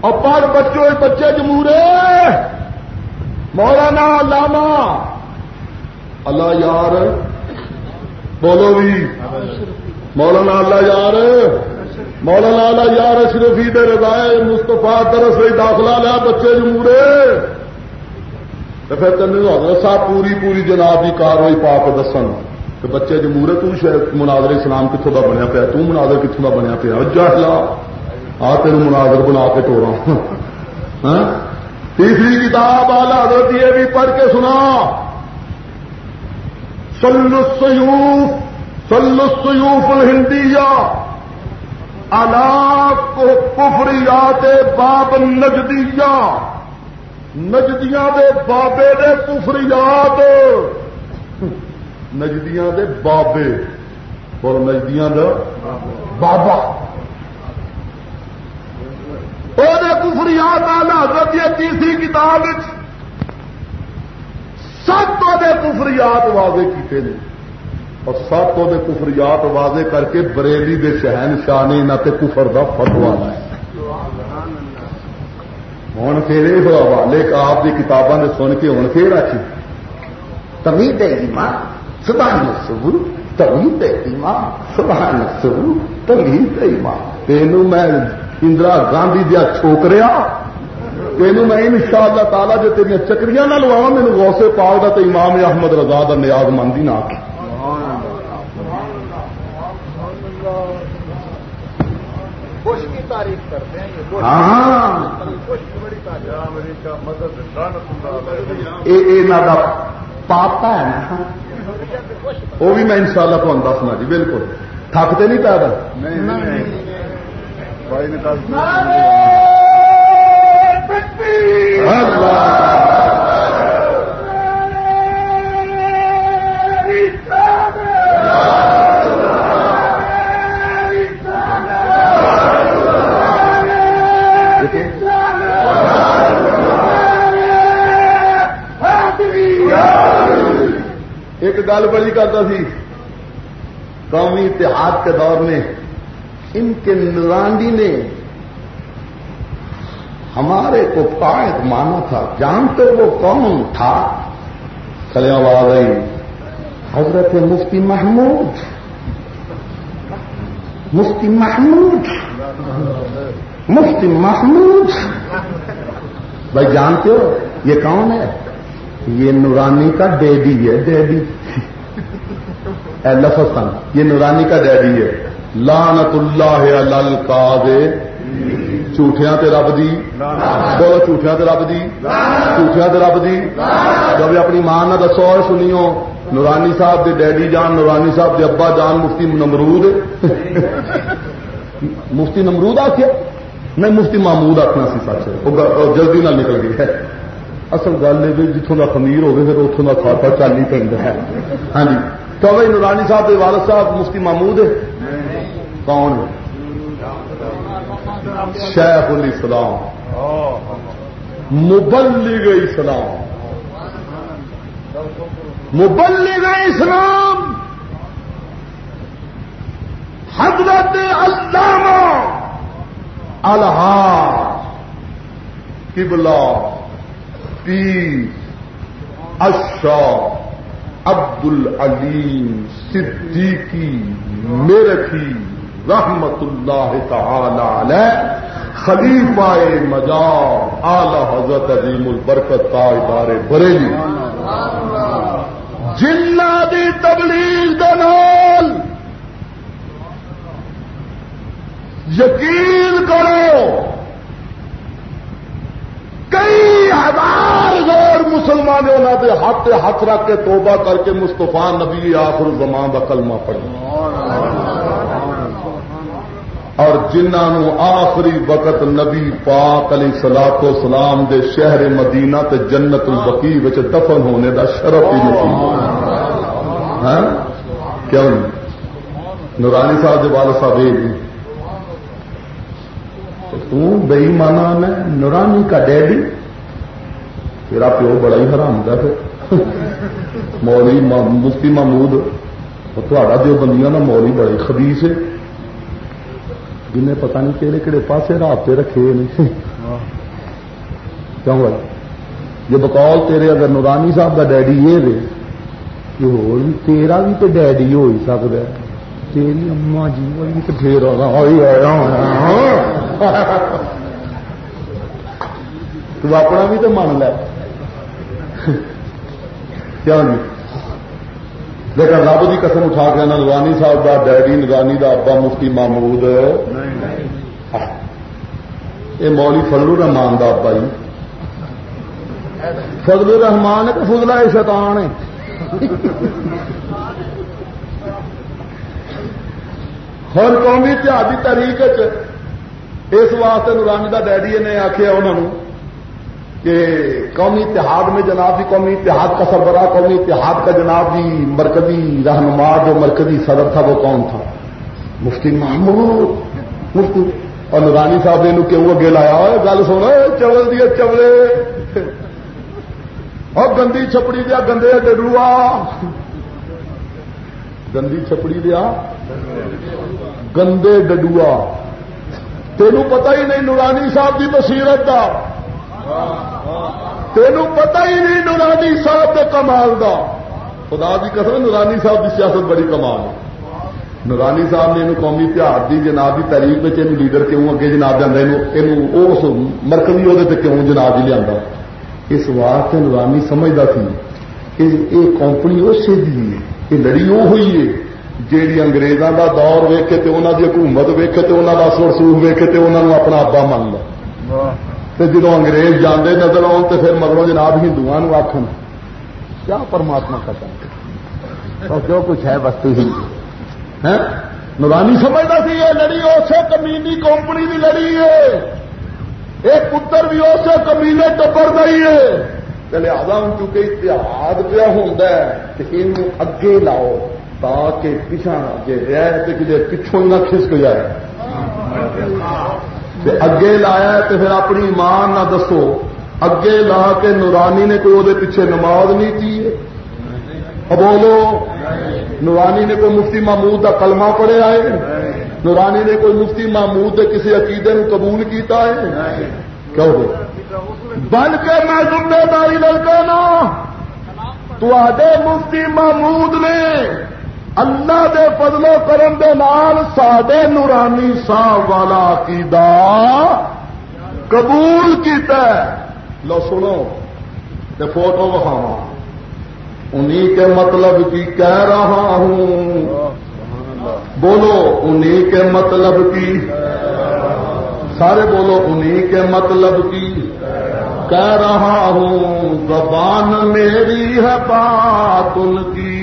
اور پڑھ بچوں بچے جمورے مولانا علامہ۔ اللہ یار۔ بولو بھی۔ مولانا اللہ یار۔ مولانا اللہ یار اشرفی دے رضائے مستفا درس داخلہ لیا بچے جمورے تو پھر تین سا پوری پوری جناب کی کاروائی پا کے دسن۔ تو بچے جمہور شاید مناظر اسلام کتوں کا بنیا پیا تناظر کتوں کا بنیا پیا۔ جہلا آ تین مناظر بنا کے ٹورا ہاں؟ تیسری کتاب آلہ حضرت یہ بھی پڑھ کے سنا۔ سلوف سلوف الہندیا کو کفریات باب نجدیا نجدیاں دے بابے دے کفریات نجدیاں دے بابے۔ اور نجدیاں دا بابا۔ کفریات آنا حضرت تیسری کتاب سب دے کفریات واضح کیتے ہیں اور سب تو دے کفریات واضح کر کے بریلی دے شہن شاہ نے نہ کفر دا فتوا ہے ہوں پھر یہ حوالے، آپ کی کتابوں نے سن کے ہوں پھر آخی تمی دے گی ماں سبحان الصبر توحید ایمان سبحان الصبر توحید ایمان تینوں میں اندرا گاندھی دیا چھوکریا تینوں میں ان شاء اللہ تعالیٰ جو تیریا چکریاں نہ لوا مینو غوثے پاک دا تو امام احمد رضا دا نیاز مندی نہ آ ہاں پاپا ہے نا وہ بھی میں ان شاء اللہ تمہیں دسنا جی بالکل تھکتے نہیں پیدا؟ ایک گل بڑی کرتا سی۔ قومی اتحاد کے دور میں ان کے نرانی نے ہمارے کو قائد مانا تھا۔ جانتے وہ کون تھا؟ کلیا والا حضرت مفتی محمود۔ مفتی محمود۔ مفتی محمود۔ بھائی جانتے ہو، یہ کون ہے؟ یہ نورانی کا ڈیڈی ہے، ڈیڈی۔ لفظ یہ نورانی کا ڈیڈی ہے۔ لانت اللہ کا جھوٹیاں تے رب دی۔ بولو جھوٹیاں تے رب دی۔ جھوٹیاں تے رب دی۔ جب اپنی ماں نہ دسو اور سنیو۔ نورانی صاحب دے ڈیڈی جان، نورانی صاحب دے ابا جان، مفتی نمرود۔ مفتی نمرود آخیا نہیں، مفتی محمود آخنا سی سچ۔ جلدی نہ نکل گئی ہے۔ اصل گل ہے جتوں کا خمیر ہوگی پھر اتوں کا کھاتا چل ہی پہ ہاں جی۔ تو بھائی نورانی صاحب کے والد صاحب، مفتی محمود کون شیخ الاسلام۔ مبلغ اسلام۔ مبلغ اسلام۔ حضرت علامہ الحاظ قبلہ پیر اشا عبد العلیم صدیقی میرٹھی رحمت اللہ تعالی علیہ، خلیفہ مجا اعلی حضرت عظیم البرکت کا ادارے بریلی۔ جنا دی تبلیغ دنال یقین کرو کئی ہزار غیر مسلمان انہوں ہاتھ ہاتھ رکھ کے توبہ کر کے مستفا نبی آخر زمان کا کلمہ پڑھا اور جنہوں آخری وقت نبی پاک علی سلاط و سلام دے شہر مدینہ تے جنت البقی دفن ہونے دا شرف ہی نہیں۔ ہاں؟ کیوں نورانی صاحب کے والد صاحب یہ بئی مانا میں نورانی کا ڈیڈی تیرا پیو بڑا ہی حرام کا پھر مولی مفتی محمود تھوڑا جو بندیاں نا مولی بڑے خبیس ہے جنہیں پتہ نہیں کہڑے کہڑے پاسے رابطے رکھے نہیں کیوں بھائی یہ بقول تیرے اگر نورانی صاحب کا ڈیڈی یہ رے کہ تیرا بھی تو ڈیڈی ہو ہی سکتا ہے تیری اما جی والی تو پھر تو اپنا بھی تو من لے کیا نہیں جی, لیکن رب کی قسم اٹھا کے نلوانی صاحب کا ڈیڈی نگانی کا ابا مفتی محمود. یہ مولی فضل الرحمان کا ابا جی. فضل الرحمان ہے کہ فضلہ شیطان ہے؟ ہر قومی اتحادی تحریک اس واسطے نورانی کا ڈیڈی نے آخیا انہوں کہ قومی اتحاد میں جناب بھی قومی اتحاد کا سربراہ، قومی اتحاد کا جناب بھی مرکزی رہنما، جو مرکزی صدر تھا، وہ کون تھا؟ مفتی محمود، مفتی اور نورانی صاحب نے کیوں اگے لایا گل سونا چول دیا چولے اور گندی چھپڑی دیا، گندے ڈڈوا گندی چھپڑی دیا، گندے ڈڈوا تینوں پتہ ہی نہیں نورانی صاحب کی بصیرت کا تینوں پتہ ہی نہیں نورانی صاحب کے کمال دا۔ خدا کی قسم، نورانی صاحب کی سیاست بڑی کمال ہے۔ نورانی صاحب نے قومی اتحاد کی جناب کی تاریخ میں لیڈر کیوں اگے جناب جانا اس مرکزی وہ کیوں جناب جی لیا اس واسطے نورانی سمجھتا سی کہ یہ کمپنی اسی دی ہے یہ لڑی وہ ہوئی ہے۔ جیڑی انگریزوں کا دور ویکے تو انہوں کی حکومت ویکے تو انہوں کا سر سوخ ویکے تو انہوں نے اپنا ابا من لو جب انگریز جانے نظر آؤ تو پھر مگروں جناب ہندو آخن کیا پرماتما کرتا جو کچھ ہے وسط ہی۔ نورانی سمجھتا سی یہ لڑی اسے کمیونی کمپنی کی لڑی ہے۔ ایک پتر بھی اسے کمینے ٹپر گئی ہے۔ لہٰذا ہوں کیونکہ اتحاد پہ ہوں اگے لاؤ تاکہ پچھا جی رہ پچھوں نہ کھسک جائے۔ اگے لایا تو پھر اپنی ایمان نہ دسو۔ اگے لا کے نورانی نے کوئی وہ پیچھے نماز نہیں کی بولو، نورانی نے کوئی مفتی محمود کا کلمہ پڑے آئے؟ نورانی نے کوئی مفتی محمود کے کسی عقیدے کو قبول کیتا ہے؟ کیوں ہو بن میں ذمہ داری لڑکا نا تو مفتی محمود نے اللہ دے فضل و کرم دے نال ساڈے نورانی صاحب والا عقیدہ قبول کیتا ہے۔ لو سنو تے فوٹو بخاوا انہی کے مطلب کی کہہ رہا ہوں۔ بولو انہی کے مطلب کی۔ سارے بولو انہی کے مطلب کی۔ کہہ رہا ہوں، زبان میری ہے بات ان کی۔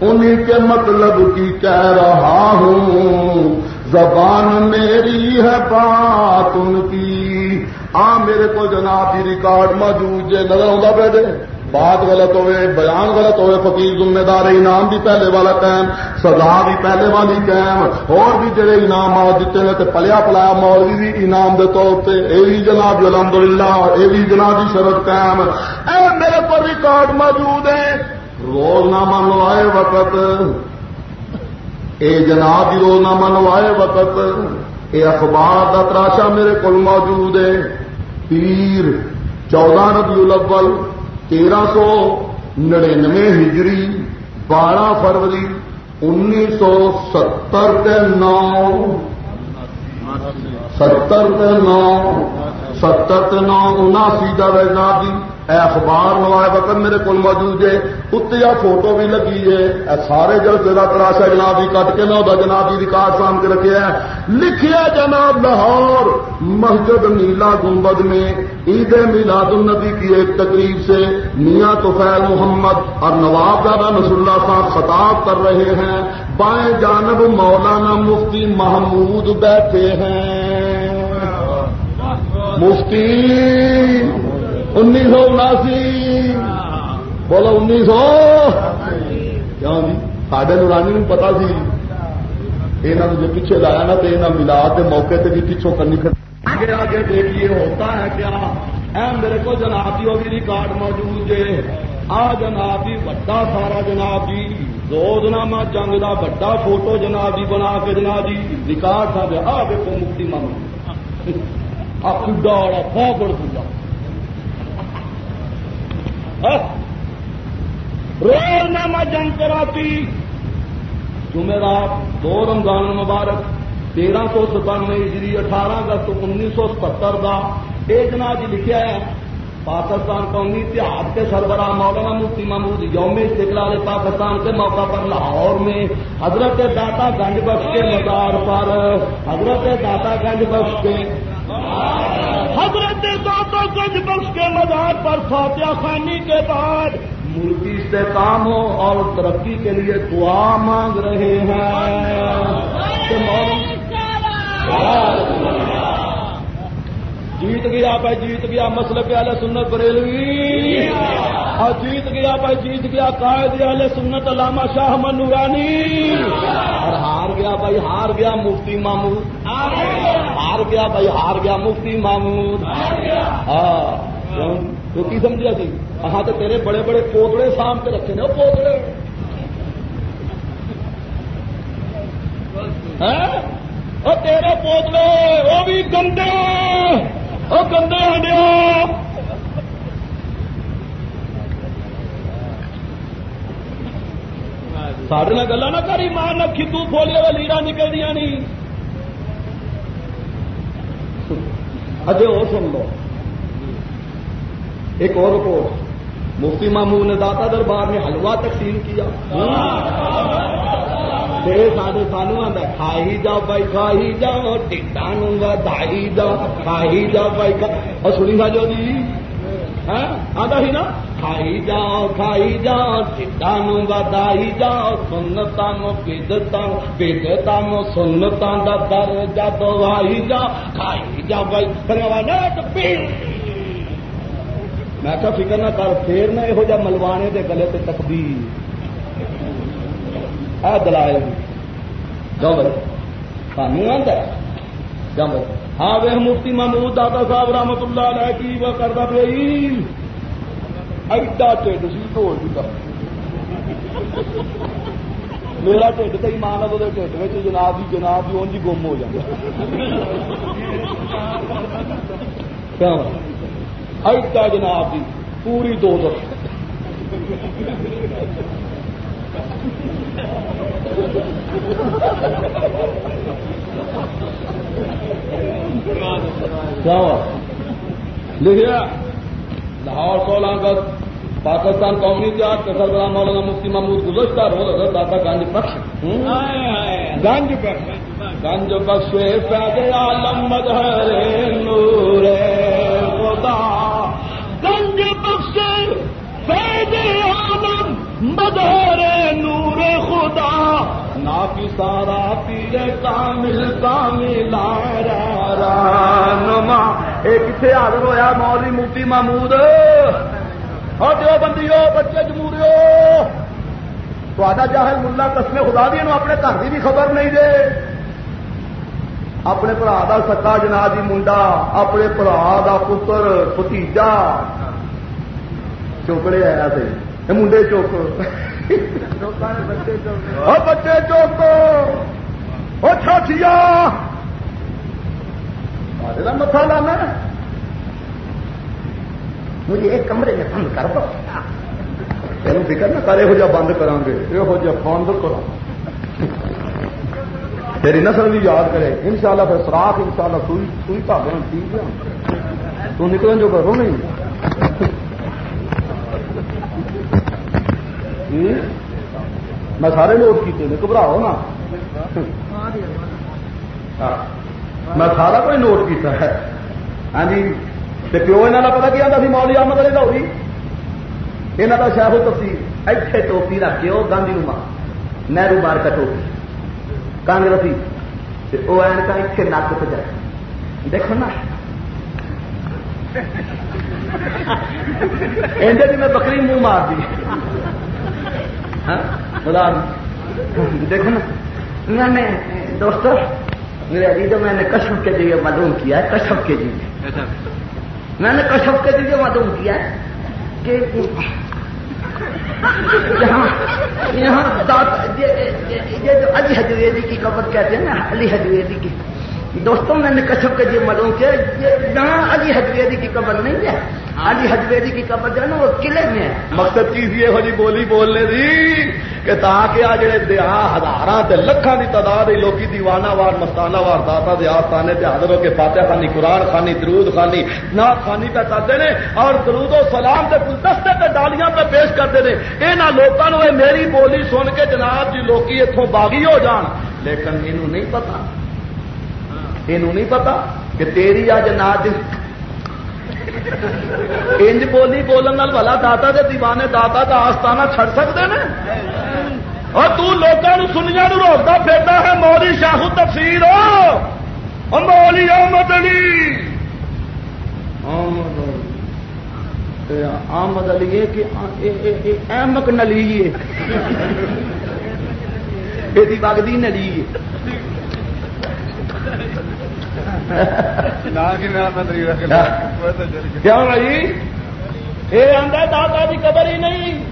انہی کے مطلب کی کہہ رہا ہوں۔ زبان میری ہے بات ان کی۔ آ میرے کو جناب کی ریکارڈ موجود جی نظر آتا پہ بات غلط ہوئے، بیان غلط ہوئے، فقیر ذمہ دار انعام بھی پہلے والا قائم سزا بھی پہلے والی قائم اور بھی جڑے انعام آ دیتے ہیں تو پلیا پلایا مولوی بھی انعام دے طور پہ اے بھی جناب جی، الحمد للہ یہ بھی جناب جی کی شرط قائم اے میرے کو ریکارڈ موجود ہے روزنامہ نوائے وقت اے جناب روزنامہ نوائے وقت اے اخبار کا تراشا میرے کو موجود ہے پیر چودہ ربیع الاول تیرہ سو نڑنوے ہجری بارہ فروری انیس سو ستر کے نو ستر کے نو ستر کے نو اناسی کا جناب جی اخبار نوائے وقت میرے کو موجود ہے اتیا فوٹو بھی لگی ہے۔ سارے جلسے کا تراشا جناب جی کٹ کے میں جناب جی ریکارڈ سام کے رکھے ہیں۔ لکھیا جناب لاہور، مسجد نیلا گنبد میں عید میلاد النبی کی ایک تقریب سے میاں توفیل محمد اور نواب دادا نصر اللہ صاحب خطاب کر رہے ہیں۔ بائیں جانب مولانا مفتی محمود بیٹھے ہیں۔ مفتی انیس سو اناسی۔ بولو انیس سو کیوں جی؟ سڈے نورانی پتا سی۔ یہاں جو پیچھے لایا نا تو یہاں ملاد کے موقع سے بھی پچھوں کرنی آگے آگے دیکھیے، ہوتا ہے کیا؟ اے میرے کو جناب جی وہ بھی ریکارڈ موجود ہے۔ آ جناب جی بڑا سارا جناب جی۔ روز نامہ جنگ کا بڑا فوٹو جناب جی بنا کے جناب جی۔ ریکارڈ تھا آ دیکھو مکتی مانگ آ کھڈا والا بہت بڑا ہاں؟ کھڈا روز نامہ جنگ کراتی۔ جمعرات، دو رمضان مبارک تیرہ سو ستانوے ہجری، اٹھارہ اگست انیس سو ستر کا یہ جناب جی لکھا ہے، پاکستان قومی اتحاد کے سربراہ مولانا مفتی محمود یوم استقلال پاکستان کے موقع پر لاہور میں حضرت داتا گنج بخش کے مزار پر۔ حضرت داتا گنج بخش کے حضرت داتا گنج بخش کے مزار پر فاتحہ خانی کے بعد ملکی استحکام ہو اور ترقی کے لیے دعا مانگ رہے ہیں۔ جیت گیا بھائی جیت گیا مسل کے آلے سنت بریلوی۔ اور جیت گیا بھائی جیت گیا قائد آلے سنت علامہ شاہ منورانی اور ہار گیا بھائی ہار گیا مفتی محمود۔ ہار گیا بھائی ہار گیا مفتی محمود۔ ہاں تو کی سمجھا سی؟ کہاں تو تیرے بڑے بڑے پوتڑے سام کے رکھے نا پوتڑے۔ اور تیرے پوتلے وہ بھی گندے۔ وہ کندے ہڈیا سارے گلا نہ کری، ماں نہ کھدو کھولے وہ لیڑا نکل دیا نہیں اجے اور سن لو۔ ایک اور رپورٹ۔ مفتی مامو نے داتا دربار میں حلوا تقسیم کیا۔ سارے سانو آتا کھائی جاؤ بھائی کھا کھائی جاؤ ٹکٹان دائی جاؤ کھائی جاؤ بھائی، کھا۔ اور سنی سا جو جی ہاں، آتا ہی نا؟ کھائی جاؤ کھائی جاؤ ٹکٹان دائی جاؤ سنتا نو پیدتا پیدتا نو سنتا دا در جا تو آئی جاؤ کھائی جاؤ بھائی میں کیا فکر نہ کر، پھر نہ یہو جہ ملوانے دے گلے تے تقدیر. آ دلائل جاؤ بھائی سانو آتا ہے؟ ہاں وہ مفتی محمود دادا صاحب رحمت اللہ علیہ کی وہ کرتا پہ ایڈا ٹھڈ سی ڈھول بھی کر۔ میرا ٹھڈ تو ایمان ہے وہ ٹھڈ میں جناب جی جناب جی اونج گم ہو جائے ایڈا جناب جی پوری دو دس لکھیا۔ لاہور سولہ اگست۔ پاکستان قومی تیار کے سربراہ مولانا مفتی محمود گزشتہ روز اگر دادا گنج بخش گنج بخش گنج بخش پیدے عالم مظہر نور۔ خدا گنج بخش پیدے عالم مظہر نور خدا۔ نا کی سارا پیر کامل کامل نما ایک کتنے حاضر ہویا مولوی مفتی محمود؟ ہاں اور جو بندی ہو بچے جمہوری ہو جاہل ملا، قسم خدا دی اپنے گھر کی بھی خبر نہیں دے۔ اپنے برا کا سکا جنا جی منڈا، اپنے برا کا پتر بتیجا چوکڑے آیا تھے منڈے چوک۔ بچے چوک۔ وہ چھاچیا متھا لانا۔ مجھے ایک کمرے میں بند کر دو۔ تینوں فکر نہ کر یہ بند کرا گے یہ ہو جا بند کرا تیری نسل بھی یاد کرے ان شاء اللہ پھر سراخ ان شاء اللہ سوئی سوئی دھاگے ٹھیک ہے تو نکلن جو کرو نہیں میں سارے نوٹ کیتے ہیں، گھبراؤ نا ہاں، میں سارا کوئی نوٹ کیتا ہے۔ ہاں جی پیو یہاں کا پتا کیا سی مولی احمد علی لاہوری؟ یہاں کا شاہ تفصیل ایتھے ٹوپی رکھ کے وہ گاندھی نما نہرو بار کا ٹوپی کانگرسی وہ اینکا اتنے نک پہ جائے دیکھو نا میں بکری منہ مار دی دیکھو نا میں نے دوستو میرے عزیزوں میں نے کشف کے ذریعے معلوم کیا ہے کشف کے ذریعے میں نے کشف کے ذریعے معلوم کیا ہے کہ یہاں یہاں جو علی حجویری کی قبر کہتے ہیں نا، علی حجویری کی۔ دوستوں میں نے کشپ کے یہ معلوم کیا یہاں علی حجویری کی قبر نہیں ہے۔ علی حجویدی کی قبر جو ہے نا وہ قلعے میں ہے مقصد چیز یہ ہو جی بولی بولنے دی کہ تاکہ آ جڑے دیا ہزار لکھان کی تعداد لوگ دیوانہ وار مستانہ وار داتا دیا تانے تے حاضر ہو کے فاتح خانی قرآن خانی درود خانی نا خانی پہ کرتے ہیں اور درود و سلام کے گلدستے پہ ڈالیاں پہ پیش کرتے ہیں یہاں لوگوں میری بولی سن کے جناب جی لوگ اتوں باغی ہو جان۔ لیکن یہ نہیں پتا یہ نہیں پتا کہ تیری اج نہ انج بولی بولن والا داتا دے دیوانے داتا کا آستانہ چھڑ سکتے ہیں اور توگوں سنیا روکتا پھرتا ہے، مولی شاہو تفسیر۔ ہو مولی احمد علی۔ آمد علی۔ یہ کہ احمد نلی یہ وگدی نلی کیوں بھائی یہ آدھا دادا کی قبر ہی نہیں۔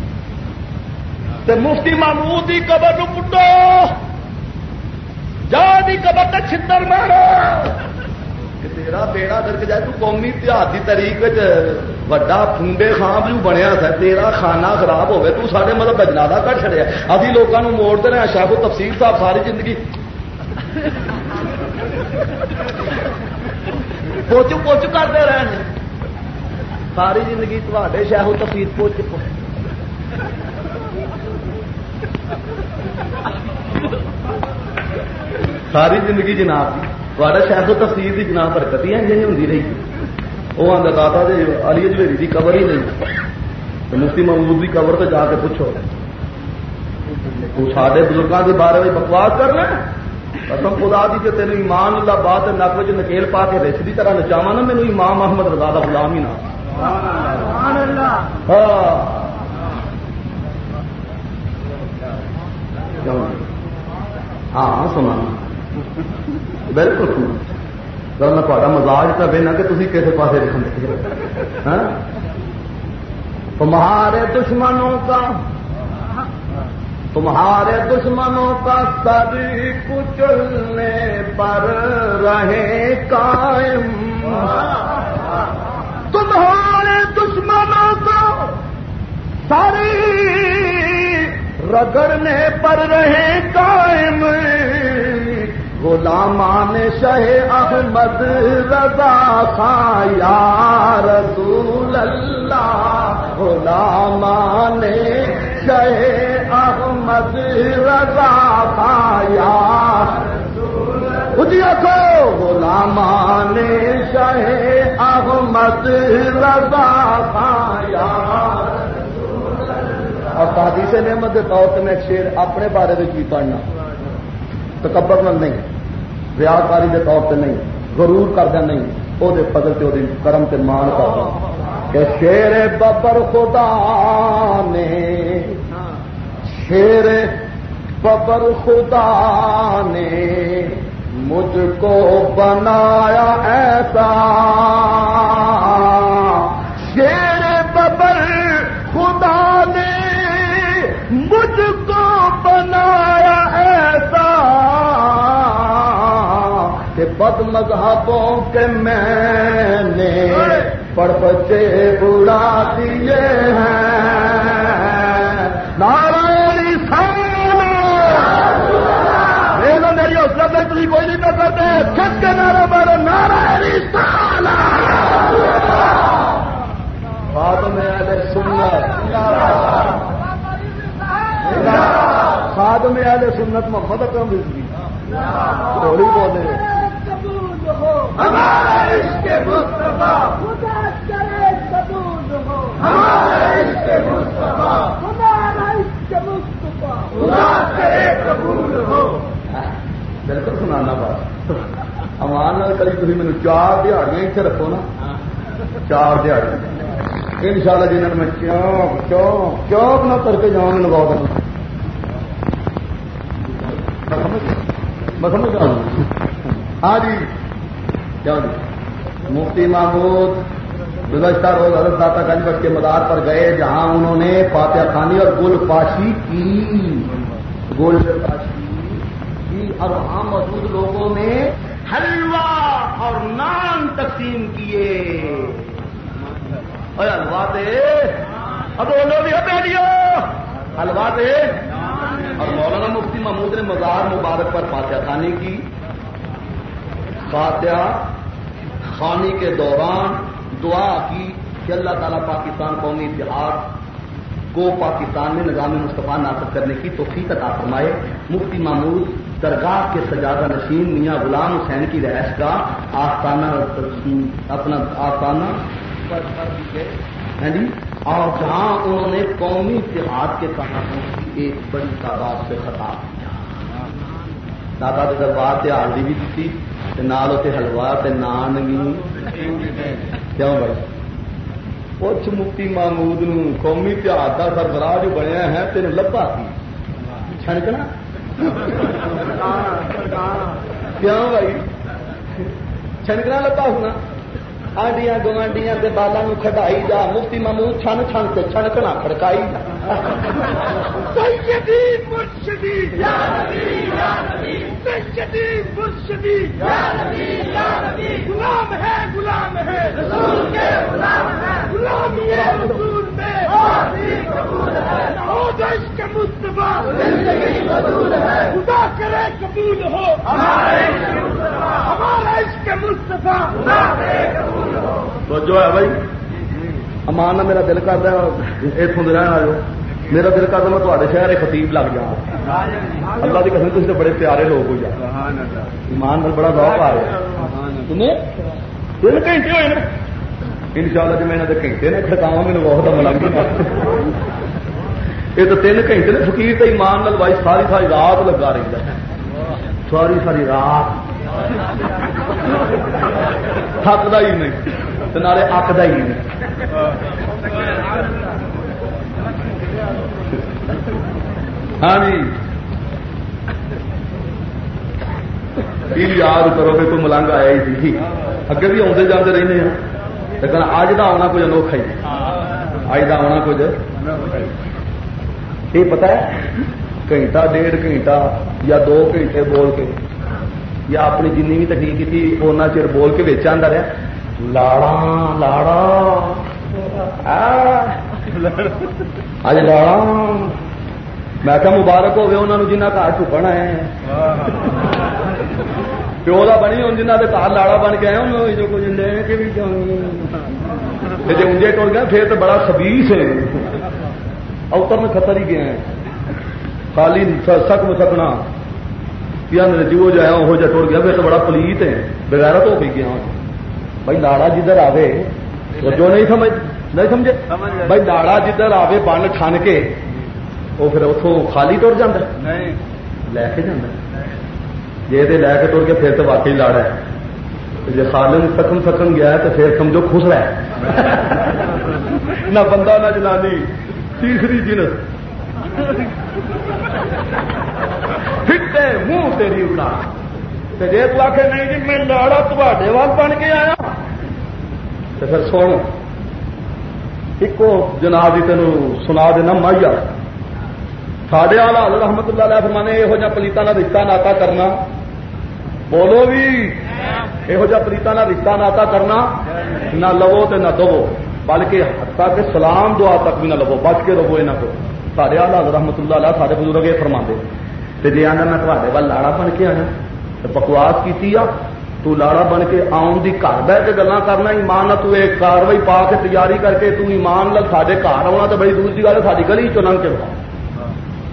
مفتی محمود کی قبر پٹو۔ جا دی قبر تک چھتر مارو۔ تیرا بیڑا درک جائے تو قومی تہار کی تاریخ وا فنڈے خان بھی بنیا تھا تیرا کھانا خراب ہوگا تو سارے مطلب بجنادہ کٹ چڑیا ابھی لوگوں موڑتے رہے شاہ کو تفصیل صاحب ساری زندگی۔ پوچ پوچ کرتے رہے ساری زندگی تے شہو تفصیل پوچ ساری زندگی جناب تھوڑا شہر تفصیل کی جناب برکت ہی انجنی ہوں رہی۔ وہ آدھا داتا جی علی اجویری کی قبر ہی نہیں۔ مفتی محمود کی قبر تو جا کے پوچھو۔ سارے بزرگوں کے بارے میں بکواس کرنا قسم خدا دی کہ تین ایمان اللہ بات نک چ نکیل پا کے رچ کی طرح نچاوا نا مینو امام محمد رضا کا غلام ہی نہ ہاں۔ سنا بالکل سنا سر میں تا مزاج کر دینا کہ تھی کسی پاس لکھن تمہارے دشمنوں کا تمہارے دشمنوں کا سر کچلنے پر رہے قائم۔ تمہارے دشمنوں کو ساری رگڑنے پر رہے قائم۔ غلامان شہ احمد رضا خان، یا رسول اللہ، غلامان شہ احمد رضا خایا خودی کو غلامان شہ احمد رضا خایا اور حدیث نعمت کے طور پہ میں شیر اپنے بارے میں کی پڑھنا۔ تکبر نل نہیں ریاضاری کے طور پہ نہیں۔ غرور کردہ نہیں۔ وہ فضل سے وہ کرم سے مان کر کہ شیر ببر خدا نے شیر ببر خدا نے مجھ کو بنایا ایسا شیر مذہبوں کے میں نے پڑ بچے اڑا دیے ہیں۔ نارائن نارائنی سامنا میری اس حوصلہ تھی کوئی نہیں کر سکتے۔ چھت کے نعرے بارے نارائن سالا بات میں اہل سنت بعد میں اہل سنت محمد اکرم رضوی تھوڑی بولے۔ ہمارا عشق مصطفیٰ۔ خدا کرے قبول ہو۔ ہمارا عشق مصطفیٰ۔ ہمارا عشق مصطفیٰ۔ خدا کرے قبول ہو۔ بالکل سنانا بات امان کری تھی مجھے چار دیہڑیاں اتنے رکھو نا۔ چار دیہڑی ان شاء اللہ جنہوں نے میں چوک چوک چوک نہ کر کے جاؤں لگا کرنا میں سمجھ رہا ہوں ہاں جی۔ مفتی محمود گزشتہ روز حضرت داتا گنج بٹ کے مدار پر گئے، جہاں انہوں نے فاتحہ خانی اور گل پاشی کی۔ گل پاشی کی۔ اور وہاں موجود لوگوں نے حلوا اور نان تقسیم کیے۔ اور حلوا دے۔ اب بولو بھی ہٹے دیا حلوا دے۔ اور مولانا مفتی محمود نے مزار مبارک پر فاتحہ خانی کی۔ فاتحہ خانی کے دوران دعا کی کہ اللہ تعالیٰ پاکستان قومی اتحاد کو پاکستان میں نظام مصطفیٰ نافذ کرنے کی توفیق عطا فرمائے۔ مفتی محمود درگاہ کے سجادہ نشین میاں غلام حسین کی رہائش کا آستانہ اپنا آستانہ ہاں جی؟ اور جہاں انہوں نے قومی اتحاد کے کہانوں کی ایک بڑی تعداد سے خطاب کیا۔ دادا کے دربار سے آلدی بھی تھی۔ نال اتنے ہلوا نان بھی کیوں بھائی مفتی محمود قومی تہار کا سربراہ جو بنیا ہے تین لبا سی چھڑکنا کیوں بھائی چھڑکنا لبا ہونا آڈیاں گوانڈیاں کے بالا نو کھڈائی جا مفتی مامو چھن چھن سے چھنکنا کھڑکائی جا سیدی مرشدی یا نبی یا نبی سیدی مرشدی یا نبی یا نبی غلام ہے غلام ہے رسول کے غلام ہے غلام یہ رسول مصطفیٰ خدا کرے قبول ہو ہمارا مصطفیٰ تو جو ہے بھائی امان نہ میرا دل کرتا اتوں رہن والے میرا دل کرتا میں تے شہر خطیب لگ جا اللہ کی قسم تھی بڑے پیارے لوگ ہو جائے ایمان بڑا ذوق آ رہا تین گھنٹے ہوئے ان شاء اللہ جی میں گھنٹے نے کھڑکاوا میرے بہت ملنگ یہ تو تین گھنٹے نے فکیر تو ایمان نال بھائی، ساری ساری رات لگا رہی ہے۔ ساری ساری رات۔ تھکتا ہی نہیں نالے اکدا ہی نہیں۔ ہاں جی۔ یاد کرو کہ کوئی ملنگ آیا ہی اگے بھی آدھے جاتے رہتے ہیں لیکن اج کا آنا کچھ انوکھا ہی اج کا آنا کچھ یہ پتا ہے گھنٹہ ڈیڑھ گھنٹہ یا دو گھنٹے بول کے یا اپنی جن بھی تکنیک تھی اُنہ چر بول کے بچ آدھا رہا لاڑا لاڑا اج لاڑا میں کہ مبارک ہوے انہوں جنہ گھر ٹکنا ہے پیو کا بنی ہوں جنہ کے گھر لاڑا بن کے آئے انہوں جو کچھ لے کے بھی جی انجے ٹوٹ گیا پھر تو بڑا خبیس ہے اوتر میں خطر ہی گیا ہے خالی سک مسکنا جو جو ہے وہ جا ٹوٹ گیا پھر تو بڑا پلیت ہے بغیر تو ہو گیا بھائی لاڑا جدھر آوے جو نہیں سمجھ نہیں سمجھے؟ بھائی لاڑا جدھر آوے بن ٹھن کے وہ پھر اتوں خالی ٹر جا لے کے جانا جی لے کے ٹر کے پھر تو واقعی لاڑا ہے۔ جی خالن سکن سکن گیا تو پھر سمجھو خوش رہا نہ بندہ، نہ جنانی تیسری جنس پھٹے منہ تیری اڑا۔ جی تو آخ نہیں جی میں لاڑا تے وال بن کے آیا۔ تو پھر سن۔ ایک جناب جی تین سنا دینا، مائیا۔ سڈے والا حضرت رحمت اللہ علیہ فرمانے یہو جہاں پلیتوں کا رشتہ ناتا کرنا۔ بولو بھی۔ یہو جہاں پلیتوں کا رشتہ ناتا کرنا نہ لو تو نہ دو بلکہ حتیٰ کہ سلام دعا تک بھی نہ لو بچ کے رہو یہاں کو۔ سارے رحمت اللہ علیہ، سارے بزرگ یہ فرما دے جی آنا میں تے وال لاڑا بن کے آیا بکواس کی تو لاڑا بن کے آن کی گھر بہ کے گلا کرنا، ایمان تو ایک کاروائی پا کے تیاری کر کے تو ایمان سارے گھر آنا تو بڑی دور کی گل ہے ساری گلی چ لنگ کے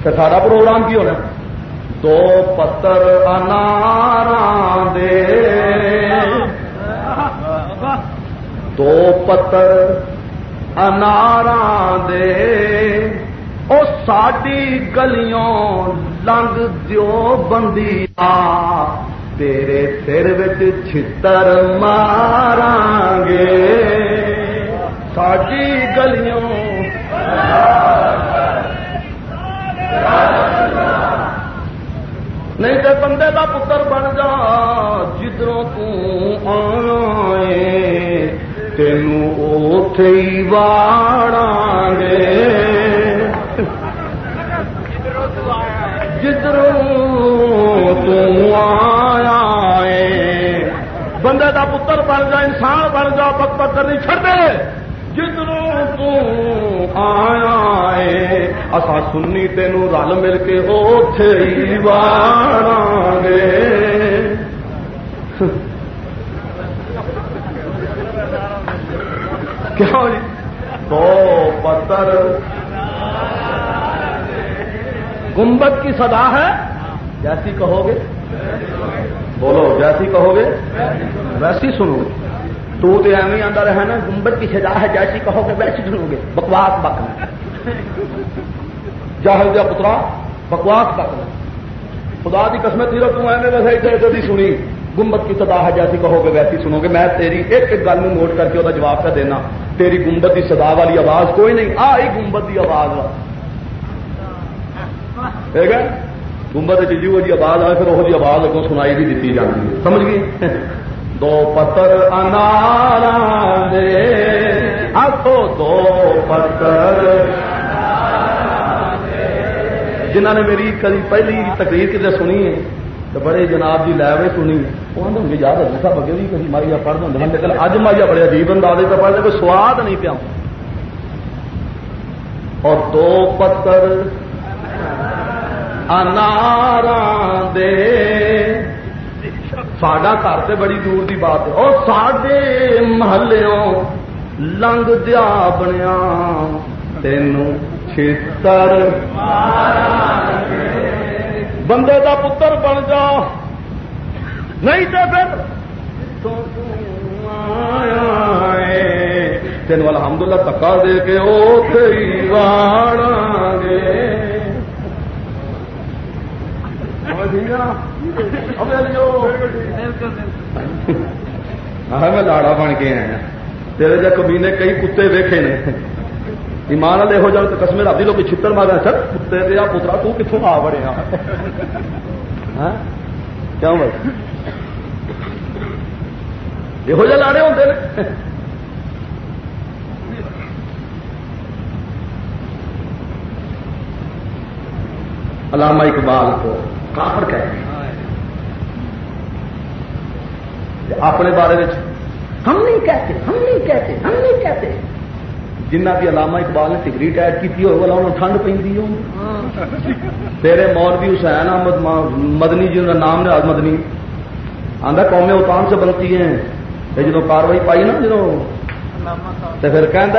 پھر سارا پروگرام کی ہونا؟ دو پتر انار دے دو پتر انار دے او ساڈی گلیوں لنگ دیو بندی تیرے سر چھتر مارا گے ساڈی گلیوں نہیں تو بندے کا پتر بن جا جدھروں تینوں اوتے واڑا گے آیا بندے دا پتر بن جا انسان بن جا پک پتر نہیں چڑھتے جدروں آیا اصا سنی تینوں رل مل کے اوتے وار گے کیوں جی تو پتر گنبد کی صدا ہے؟ جیسی کہو گے۔ بولو، جیسی کہو گے، ویسی سنو گے۔ تو ایویں آتا رہا نا، گنبد کی سزا ہے، جیسی کہو گے، ویسی سنو گے۔ بکواس بکنا جاہل دیا پترا، بکواس بکنا خدا کی قسمت تیرو تم ایویں ویسے سنی۔ گنبد کی سدا ہے، جیسی کہو گے، ویسی سنو گے۔ میں تیری ایک ایک گل نوٹ کر کے وہ جواب کر دینا۔ تیری گنبد کی سدا والی آواز کوئی نہیں۔ آئی گنبد کی آواز ٹھیک ہے؟ گنبد جیو جی آواز آئے پھر وہ آواز اگوں سنائی بھی دیتی جاتی ہے۔ سمجھ گئی؟ دو پتر انار آخو دو پتر جنہ نے میری کبھی پہلی تقریر کتنے سنی ہے، تو بڑے جناب جی لے ہوئے سنی وہ ہوں گے، یاد ہے صاحب اگے بھی کبھی مائیا پڑھ دیں لیکن اج مائیا بڑے عجیب اندازے پہ پڑھتے کوئی سواد نہیں پیا اور دو پتر انار دے۔ ساڈا گھر سے بڑی دور دی بات ہے اور سڈے محلوں لنگ دیا بنیا تینوں چھتر بندے دا پتر بن جا نہیں تو پھر تین الحمد للہ تکا دے کے او گے میں لاڑا بن کے آیا تیرے جا کبھی نے کئی کتے ویکھے نے ایمان والے ہو جاؤ تو کسمے رابطی لوگ چھتر مارا سر کتے دیا پترا تو کتوں آ بڑے کیوں بھائی یہو جہ لاڑے ہوتے ہیں علامہ اقبال کو کافر کہتے ہیں۔ اپنے بارے میں ہم نہیں کہتے، ہم نہیں کہتے، ہم نہیں کہتے۔ جنہ کی علامہ اقبال نے ڈگری ٹائٹ کی ہوگا انہوں ٹھنڈ پہ تیرے مولوی حسین احمد مدنی جی کا نام نے مدنی آدھا قومیں اتان سے بنتی ہیں۔ جدو کاروائی پائی نا جدو تو پھر کہ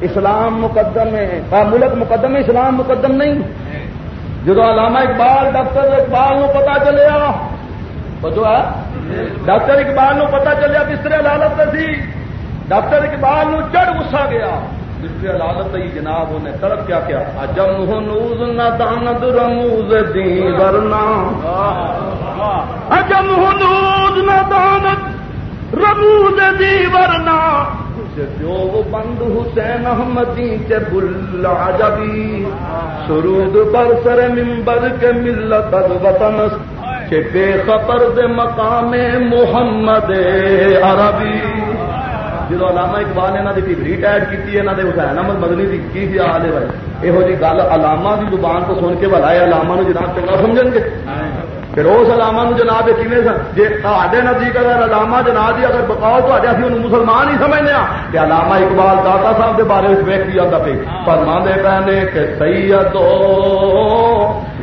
اسلام مقدم ہے۔ ملک مقدم ہے، اسلام مقدم نہیں۔ جدو علامہ اقبال ڈاکٹر اقبال نو پتا چلیا جو ہے ڈاکٹر اقبال نو پتا چلیا کس طرح عدالت سی۔ ڈاکٹر اقبال نو چڑھ گسا گیا۔ جس طرح ہی جناب انہیں طرف کیا کیا۔ اجم نوز نہ دانت رموز دی ورنا اجم نوز نہ دانت رموز دی ورنا جو بند حسین احمدی کے بلا جبی سرود بر سر ممبر کے ملت وطن کے بے خبر دے مقام محمد عربی. جدو علامہ اقبال نے انہوں کی ریٹ ایڈ کی حسین احمد مدنی کی کی حال ہے بھائی؟ یہو جی گل علامہ کی زبان کو سن کے بلا ہے، علامہ جناب چنگا سمجھ گے؟ پھر اس علامہ جناب کھے سن جی تے نزدیک اگر علامہ جناب جی اگر بکاؤ تو اسی انہوں مسلمان ہی سمجھنے ہاں کہ علامہ اقبال داتا صاحب کے بارے میں ویک کی آتا پہ فرما دے پہنے کہ سیدو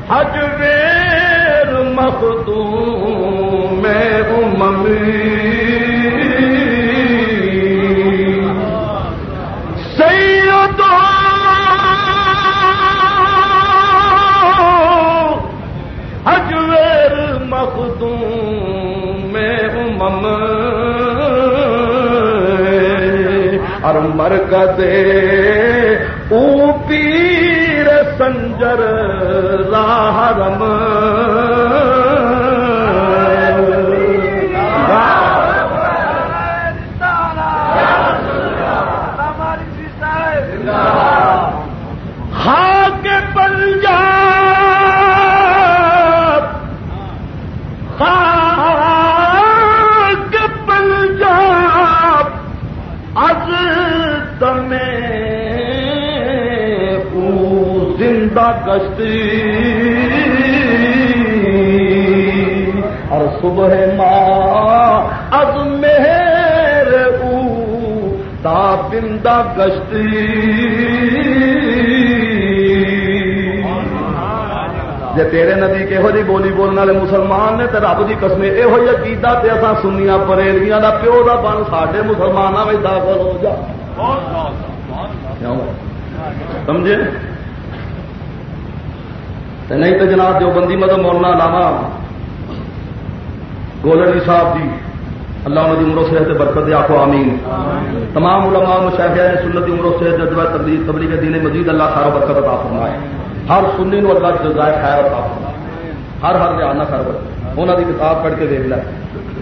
حج ویر مخدوم میں اور مرکز او پیر سنجر راہرم کشتی۔ اور صبح ماں از مہر تا بندہ گشتی جی تیرے نبی کہہو جی بولی بولنے والے مسلمان نے تو رب کی قسم یہ ہوئی عقیدہ تے اصا سنیا پریلیاں کا پیو کا بن سڈے مسلمانوں میں داخل ہو جا۔ سمجھے؟ نہیں تو جناب جو بندی مدد مولانا لاما گولڈی صاحب جی اللہ انہوں کی عمر صحت برکت آخو آمین تمام علماء مشاہدہ سنت عمر صحت جذبہ تبلیغ تبلیغ دین مزید اللہ سارا برکت عطا فرمائے ہر سنی نو اللہ جزائے خیر عطا فرمائے ہر ہر لحاظ خیر انہوں کی کتاب پڑھ کے دیکھ لیں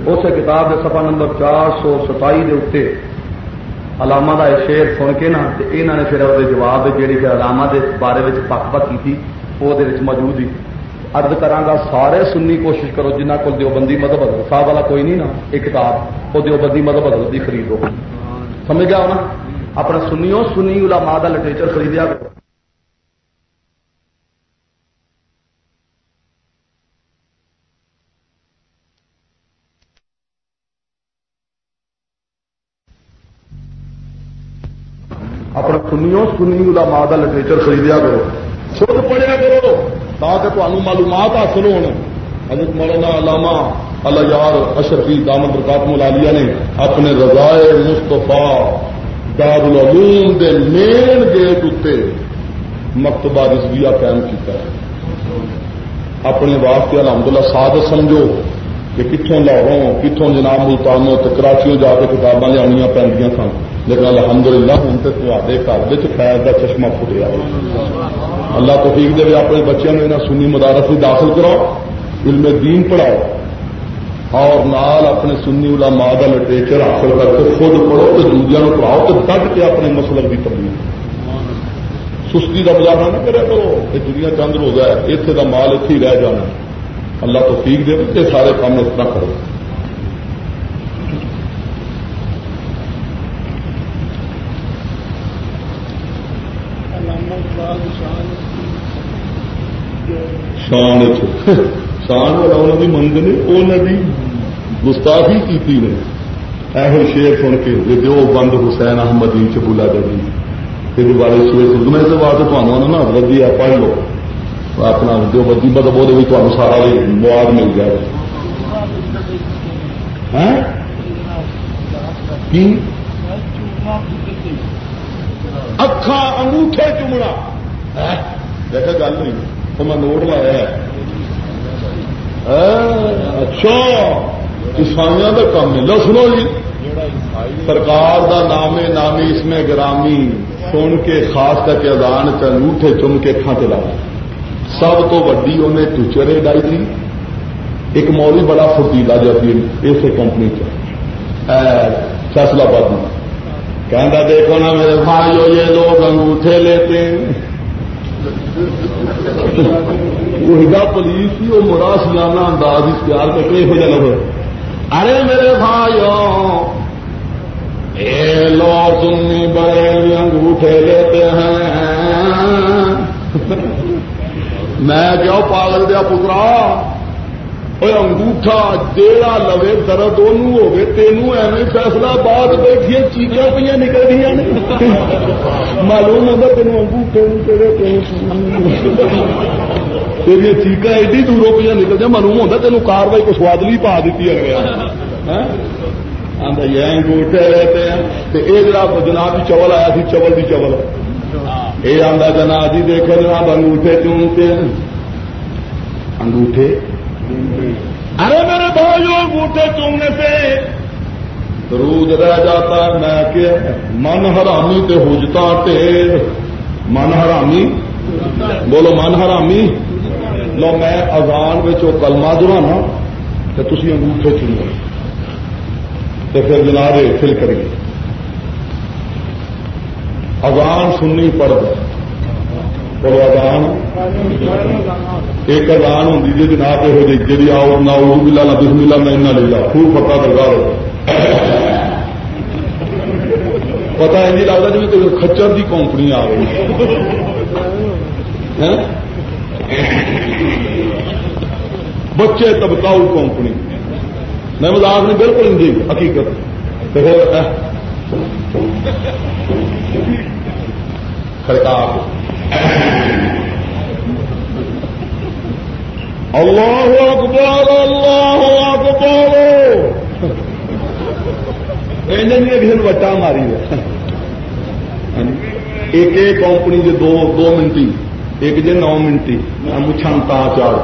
اس کتاب کے سفا نمبر چار سو ستائی کے اتنے علامہ کا شیر سن کے نا یہاں نے پھر وہ جواب جیڑی پھر علامہ کے بارے میں پک پک کی وہ موجود ہی ارد کرا سارے سننی کوشش کرو جنہ کو دیوبندی مدد بدل صاحب والا کوئی نہیں نا ایک کتاب وہ دیوبندی مدد بدل کی خریدو سمجھ گیا ہونا اپنا سنیو سنی علماء کا لٹریچر خریدیا کرو اپنا سنیو سنی علماء کا لٹریچر خریدیا کرو خود پڑھیا کرو تاکہ تمہیں معلومات حاصل ہو حضرت مولانا علامہ اللہ یار اشرفی دامد رکاط ملالیہ نے اپنے رضائے مستفا دار العلوم دے مین گیٹ اتنے مکتبہ رضویہ قائم کیا اپنے واسطے الحمدللہ سعادت سمجھو کہ کتوں لاہوروں کتوں جناب ملتانوں کراچیوں جا کے کتاباں لیا پہ سن۔ لیکن الحمد للہ ہوں تو تے گھر خیر کا چشمہ پھٹیا اللہ تو ٹھیک دے اپنے بچوں نے سنی مدارس میں داخل کراؤ، علم دین پڑھاؤ۔ اور نال اپنے سنی علماء کا لٹریچر حاصل کر کے خود پڑھو تو دوجیا پڑھاؤ تو ڈٹ کے اپنے مسلک کی تبدیل سستی کا مظاہرہ نہ کرے کرو، یہ دنیا چند ہو گیا اتنے کا مال اتنے ہی رہ جانا۔ اللہ تو ٹھیک دے سارے کام اس طرح کرو۔ شان شان والا انہوں کی منگ نے انہوں کی گستاخی کی نے ایسے شیر سن کے جو بند حسین احمد جی چبولا جی پھر بارے شیر سننے کے بعد تمہیں نا ودی پڑھ لو اپنا جو بدی مطلب وہ تمہیں سارا مواد مل جائے کی اکھا انگوٹھے چومنا دیکھا گل نہیں تو میں نوٹ لایا اچھا عیسائی کا کام ہے لو سنو جی سرکار دا نام نامی اس میں گرامی سن کے خاص کر کے ادان چنوٹے چم کے کھان چلا سب تو وڈی انہیں ٹوچرے ڈائی تھی ایک مولی بڑا فرتیلا جاتی اسے کمپنی فیصلہ باد کہنا دیکھو نا میرے بھائی یہ لوگ انگوٹھے لیتے ہیں۔ وہ پولیس ہی وہ مرا سیانا انداز اختیار کر کے یہ لگے ارے میرے بھائیوں اے لو سنی بڑے انگوٹھے لیتے ہیں۔ میں کیا پاگل دیا پترا؟ اور انگوٹھا جیڑا لوے درد ہوگی تینوں ایویں فیصلہ بعد بیٹھیے چیزیں پہ نکل گئی معلوم ہوگا تینوں انگوٹھے تیری چیقا ایڈی دوروں پہ نکل جائے معلوم ہوتا تینوں کاروائی کو سوادلی پا دیتی ہے انگوٹھے یہ جناب جناب جی چول آیا سی چول کی چول یہ آتا جناب جی دیکھو جناب انگوٹھے چونتے انگوٹھے ارے میرے بھائی انگوٹھے چومنے سے درود رہ جاتا ہے، میں کہ من حرامی تے حجتا ٹھیر من حرامی؟ بولو من حرامی؟ لو میں اذان کلمہ دہانا تو تھی انگوٹھے چنو تو پھر جناب فل کریے۔ اذان سننی پڑ گئے بولو اذان ایک اذان ہوں جی جناب یہ جی جی آؤ نہ ملا نہ بسم اللہ میں نہ لے جا خوب پتا درگاہ پتا ہے نہیں لگتا جی کوئی کچر کی کمپنی آ گئی بچے تبکاؤ کمپنی میں مزاق نہیں بالکل نہیں حقیقت خطاب اللہ اکبر اللہ اکبر کسی نے وٹا ماری ہے ایک ایک کمپنی کے دو دو منٹی ایک جی نو منٹی مچھان تا چار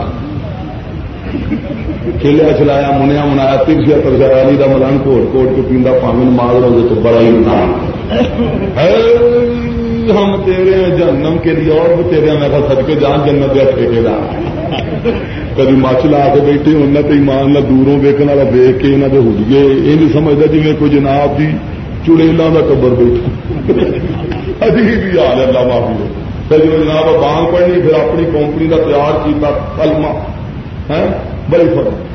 کھیلیا چلایا منیا منایا ترسیا ترسیا علی کا ملان کوٹ کوٹ کے پیندا پانی مار لو تو بڑا ہی نام ہم تیرے ہیں جنم کے لیے اور بھی تیرے ہیں، میں سد کے جان جنت دیا ٹھیکے دار کبھی مچ لا کے بیٹھے انہیں تو ایمان نہ دوروں ویکن والا ویک کے یہاں کے ہجگے یہ نہیں سمجھتا جی کوئی جناب جی کی چڑیلوں کا ٹبر بیٹھا۔ ابھی بھی حال ہے، اللہ معافی پھر جب جناب بانگ پڑنی پھر اپنی کمپنی کا تیار کیا کلما ہے ہاں؟ بڑی فرق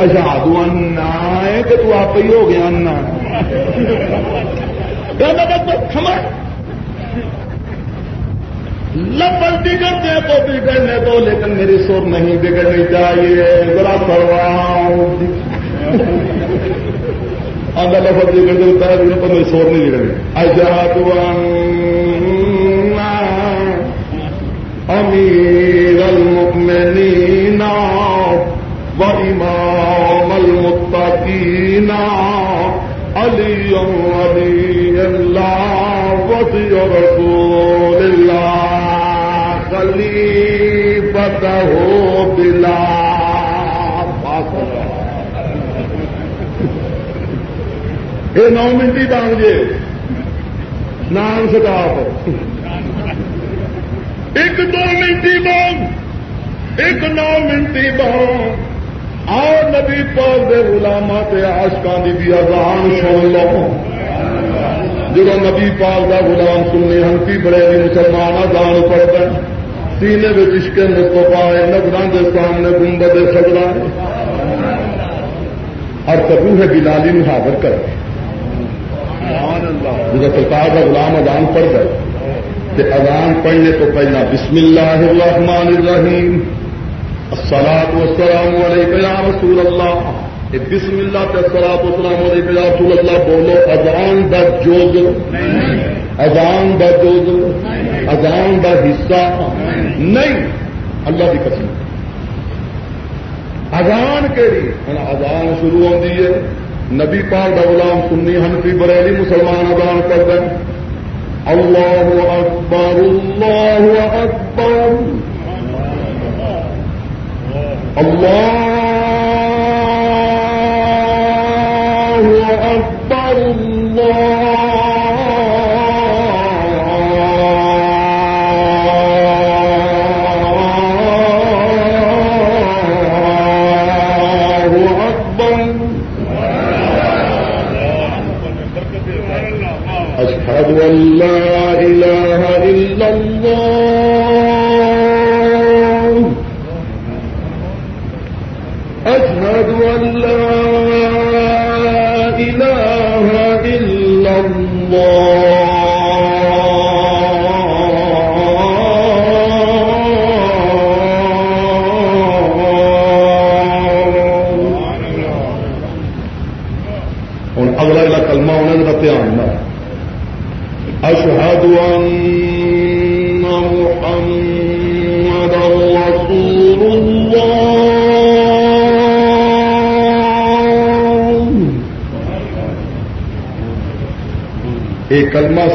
اجہاد آپ ہی ہو گیا لبل بگڑتے تو بگڑنے دو لیکن میری سور نہیں بگڑنی چاہیے۔ ذرا کرواؤ اگر لفظ بگڑ دیتا ہے تو میری سور نہیں بگڑنی۔ اجاد امیر المؤمنین، و امام المتقین علی علی اللہ وصی رسول اللہ خلیفت ہو بلا یہ نو منٹی بانگ جے نام سٹاپ۔ ایک دو منٹی بانگ ایک نو منٹی بانگ آؤ نبی پاک دے غلامہ تے عاشقان دی بھی اذان سن لو۔ جب نبی پاک دا غلام سننے ہنسی بڑے بھی مسلمان اذان پڑھتا سینے میں عشق مستفا ہے نظران دے سامنے گنبد سجنا اور کبو ہے بلالی میں حاضر کر جب سرکار کا غلام اذان پڑھ گئے کہ اذان پڑھنے تو پہلا بسم اللہ الرحمن الرحیم۔ السلام والسلام علیکم یا رسول اللہ بسم اللہ کے السلام علیکم یا رسول اللہ بولو، اذان دا جوز، اذان دا جوز، اذان دا حصہ، نہیں، اللہ کی قسم۔ اذان کے لیے ہوں اذان شروع ہوتی ہے۔ نبی پاک دا غلام سنی ہنفی بریلی مسلمان اذان کر دیں اللہ اکبر اللہ اکبر۔ اللہ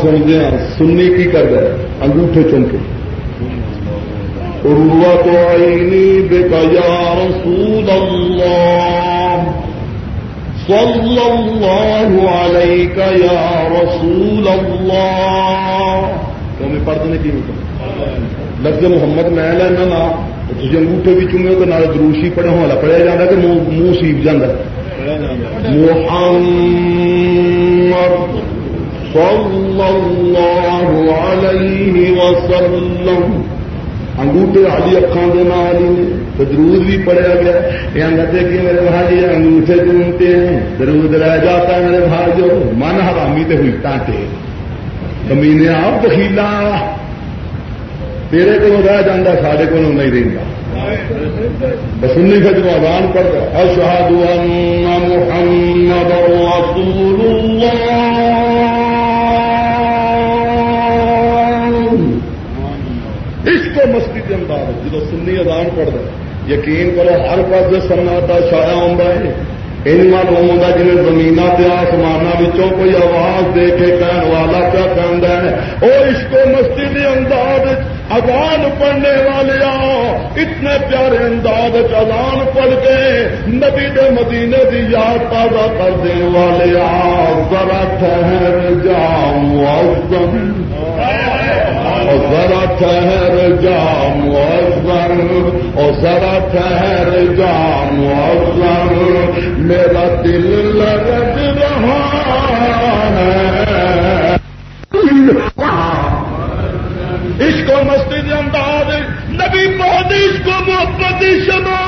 سنتے ہیں سننی کی کر رہے انگوٹھے چمکے عروت عینی بک یا رسول اللہ صلی اللہ علیہ یا رسول اللہ تو میں پڑھ دینے کی لفظ محمد میں لینا نا تھی انگوٹھے بھی چومے تو نال دروشی پڑھے ہونا پڑھیا جانا کہ منہ سیب جانا محمد صلی اللہ علیہ وسلم. انگوٹھے آدھی اکھان کے نال ہی تو درود بھی پڑھیا گیا. یہ انگتے کہ میرے بھائی انگوٹھے چومتے ہیں. درود رہ جاتا ہے میرے بھائی جو من حرامی تے ہوئی ٹانٹے. کمینے آپ بخیلا. تیرے کو رہ جانا سارے کو نہیں رہتا بس انہیں سے جو اذان پڑھتا اشہد ان محمد رسول اللہ. کے سنی اذان پڑھتا یقین کرو ہر پاس سناٹا چھایا ہوتا ہے، ان معلوم ہوتا جی زمین پہ آسمان کوئی آواز دے کے کہن والا کیا کہہ ہے؟ وہ اس کو مسجد انداز اذان پڑھنے والے اتنے پیارے انداز اذان پڑھ کے نبی دے مدینے دی یاد تازہ کر دینے والے آ ذرا ٹھہر جاؤ ذرا ٹھہر جا مؤذن اور ذرا ٹھہر جا مؤذن میرا دل لگ رہا ہے۔ اس کو مسجد انداز، نبی بہت اس کو محبت شنو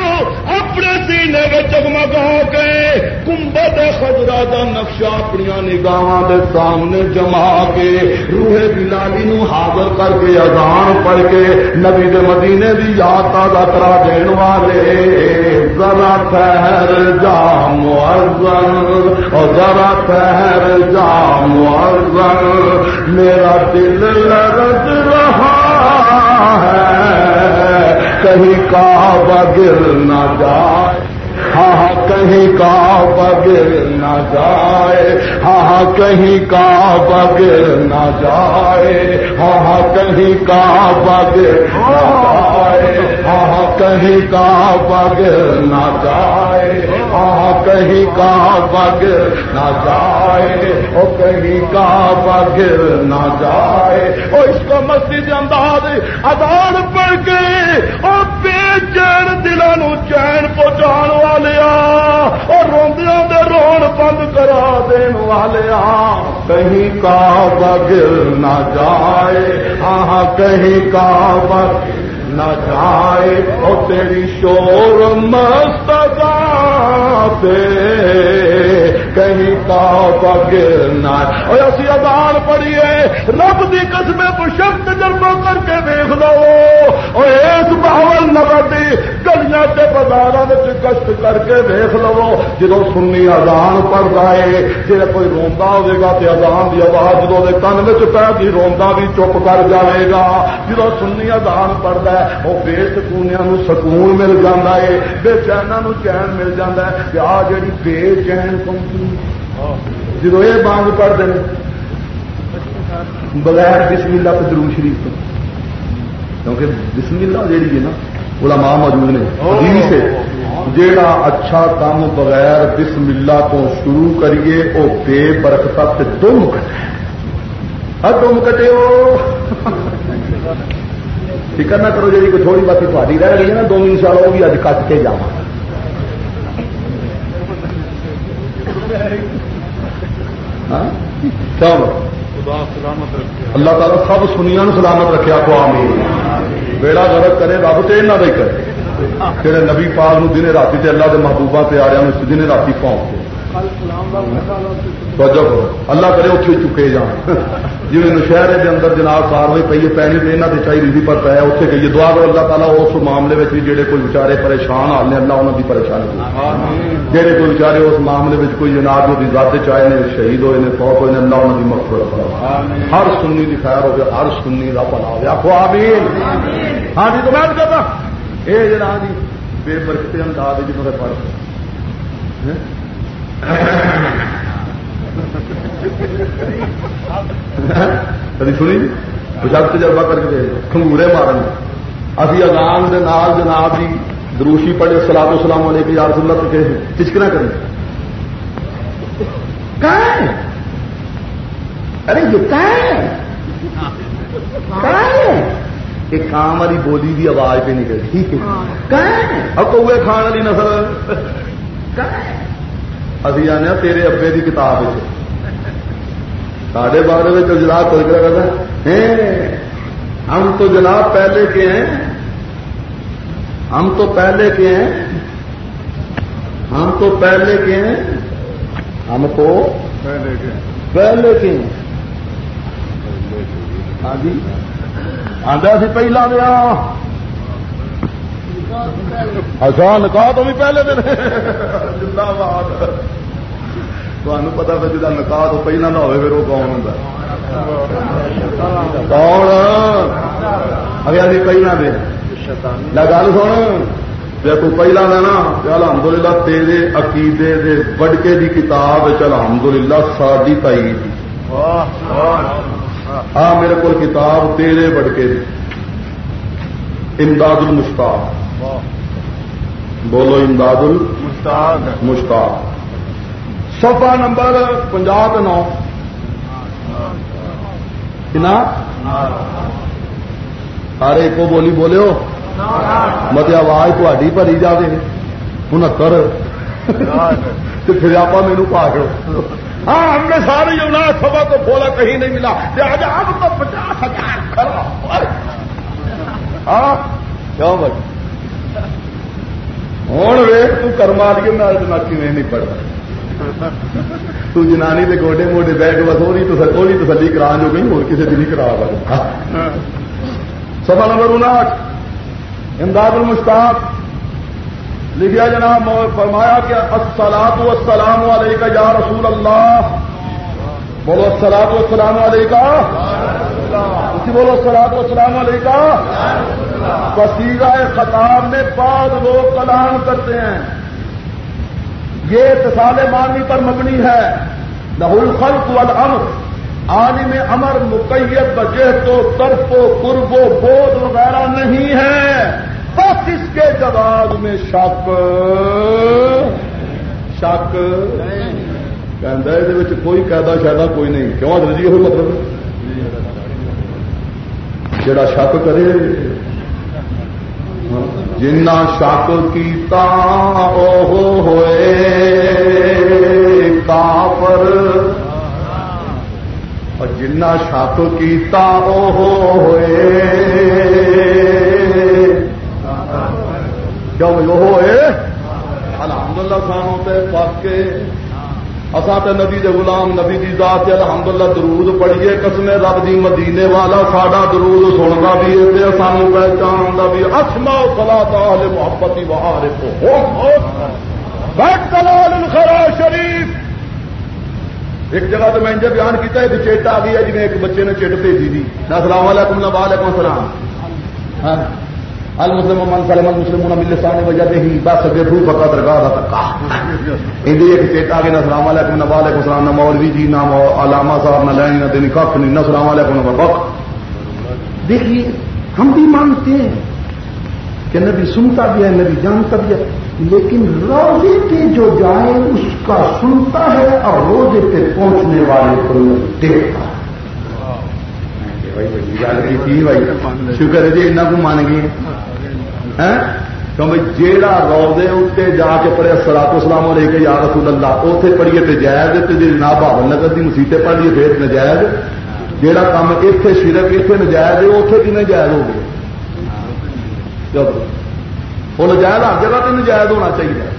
سینے میں جگمگا کے کمبت خزرا کا نقشہ اپنی نگاہ کے سامنے جما کے، روحے بلالی نو حاضر کر کے اذان پڑھ کے نبی دے مدینے دی یاد تازہ کرا دین والے، ذرا ٹھہر جا مؤذن اور ذرا ٹھہر جا مؤذن میرا دل لرز رہا ہے، کہیں کعبہ گر نہ جائے ہاں کہیں کعبہ گر نہ جائے ہاں کہیں کعبہ گر نہ جائے ہاں کہیں کعبہ گر نہ جائے ہاں کہیں کعبہ گر نہ جائے ہاں کہیں کعبہ گر نہ جائے، او کہیں کعبہ گر نہ جائے، او اس کو مسجد انداز ادار پڑھ کے اور بے چین دلوں چین پہنچان والے اور روندیاں دے رون بند کرا دین والے کہیں کعبہ گر نہ جائے ہاں کہیں کعبہ نہ جائے او تیری شور مست کہیں کعبہ گر نہ۔ اور اسی ادان پڑھیے۔ رب دی قسم پشک تجربہ کر کے دیکھ لو۔ اور اس باول نگر دی گلیاں سے بازار گشت کر کے دیکھ لو۔ جدو سنی ازان پڑتا ہے جی کوئی روندا ہوگا تو ازان کی آواز جدو کن میں پہ گی، روندا بھی چپ کر جائے گا۔ جدو سنی ازان پڑتا ہے وہ بے سکونیا سکون مل جاتا ہے بے چینا چین مل جاتا ہے کہ آ جڑی بے چین پہنچی جدو یہ بانگ پڑھتے ہیں بغیر بسم اللہ تو درو شریف تو۔ کیونکہ بسم اللہ جیڑی ہے نا علماء موجود نے حدیث ہے جیڑا اچھا کام بغیر بسم اللہ تو شروع کریے وہ بے برکت سے دم کٹے دم کٹے ہو۔ فکر نہ کرو جی کوئی تھوڑی بات تاری رہ گئی ہے نا دو سال وہ بھی اج کٹ کے ہاں؟ جا اللہ تعالیٰ سب سنیا سلامت رکھا آپ آمین۔ بیڑا غلط کرے، رب تو یہاں کا کرے۔ تیرے نبی پاک دن رات اللہ کے محبوبہ پیاروں دن رات اللہ کرے اتنے چکے جان۔ جی نشہرے کے اندر جناب کاروائی پی ہے پینی تو یہاں سے چاہیے پر پہ اتنے کہیے دعا کرو اللہ تعالیٰ اس معاملے میں بھی جہے کوئی بچارے پریشان حال نے اللہ انہوں کی پریشانی جہے کوئی بچارے اس معاملے میں کوئی جناب جو ذات چاہے نے شہید ہوئے نے فوت ہوئے نے اللہ انہوں کی مقصد ہر سنی کی خیر ہو گیا ہر سنی کا پلا ہو گیا ہاں جی تو میں کہتا یہ جناب جی بے برکتے انداز جی میرے پڑھ کدی سنی؟ پچھل تجربہ کر کے کھنگورے مارن۔ ابھی اگان کے نال جناب جی دروشی پڑے سلام سلام والے کی یار سلح تو چچکنا کریں۔ ارے، یہ کام والی بولی بھی آواز پہ نکلتی اب کوے کھان والی نسل۔ ابھی آنے تیرے ابے کی کتاب سارے بارے میں جناب تذکرہ کرتا ہم تو جناب پہلے کے ہیں ہم تو پہلے کے ہیں ہم تو پہلے کے ہیں ہم تو پہلے کے ہیں ہاں جی آدھا سی پہلا دیا اچھا نکاح تو بھی پہلے دن زندہ باد تمہیں پتا پہ جا نکاح تو پہلے نہ ہوئے پھر وہ کون ہوں کون اگر ابھی پہلا دے گل سن دیکھو پہلا دینا الحمد للہ تیرے عقیدے دے بڑکے دی کتاب الحمد للہ ساری تائی ہاں میرے کو کتاب تیرے بڑکے دی امداد المشتاق بولو امداد مشتاق. سفا نمبر پنجا نو. سارے ایک بولی بولو مت آواز تھی بھری جائے انہتر پھر آپ میرے پا کرو ہاں ہم نے سارے جو سبا تو بولا کہیں نہیں ملا۔ پچاس ہزار ہاں کیوں بھائی ہوں ویخ ترما لیے میں کھے نہیں پڑھتا تو جنانی کے گوڈے موڈے کے بس وہی وہی تسلی کرا جو گئی اور کسی دن کرا پا سفا نمبر انٹھ امداد المشتاق لکھا جناب فرمایا کہ السلام السلام علیکم یا رسول اللہ بولو السلام السلام علیکم بولو السلام السلام علیکم وسیلہ خطاب میں بعض لوگ کلام کرتے ہیں۔ یہ اتصال مانی پر مبنی ہے۔ لہ الخلق والامر۔ عالم امر مقیت بجے تو طرف و قرب و بود وغیرہ نہیں ہے۔ بس اس کے جواب میں شک۔ شک۔ کہ کوئی قیدا شاید کوئی نہیں۔ کیوں؟ رجی ہوئی مطلب جڑا شک کرے۔ جنا شک کیتا او ہوئے، کافر۔ اور جنا شک کیتا او ہوئے کیوں ہوئے، الحمدللہ سانوں تے پاک کے اصا نبی دے غلام، نبی دی ذات سے الحمدللہ درود پڑھیے قسم رب دی مدینے والا ساڈا درود سننا بھی ہے سانو پہچان دا بھی اسما سلا تال محبت بہار خرا شریف۔ ایک جگہ تو میں انجے بیان کیتا ہے کہ چیٹ آ گئی ہے جی ایک بچے نے چٹ بھیجی تھی نہ السلام علیکم نہ وعلیکم السلام۔ ہاں۔ المسلم من سلم المسلم من لسان وجہ ہی بس بے بھو فقط درگاہ دا تکا اندی ایک چیتا کے نہ السلام علیکم، نہ وعلیکم السلام، نہ مولوی جی نہ علامہ صاحب، نہ لینی نہ دینی کف نہیں نہ السلام علیکم، نہ وقت دیکھیے، ہم بھی مانتے ہیں کہ نبی سنتا بھی ہے، نبی جانتا بھی ہے، لیکن روزے پہ جو جائے، اس کا سنتا ہے اور روزے پہ پہنچنے والے کو دیکھتا ہے۔ گل کی شکر ہے جی کو مان گئے جیڑا روزے اتنے جا کے پڑھے سلا تو سلام لے کے یار رسول اللہ اتنے پڑھیے تو جائز جی نہ بابل نگر کی مسیطے پڑھ لیے پھر نجائز جہاں کام اتنے شرک اتنے نجائز ہے اتنے کن جائز ہو گئے۔ وہ نجائز ہر جگہ تو نجائز ہونا چاہیے۔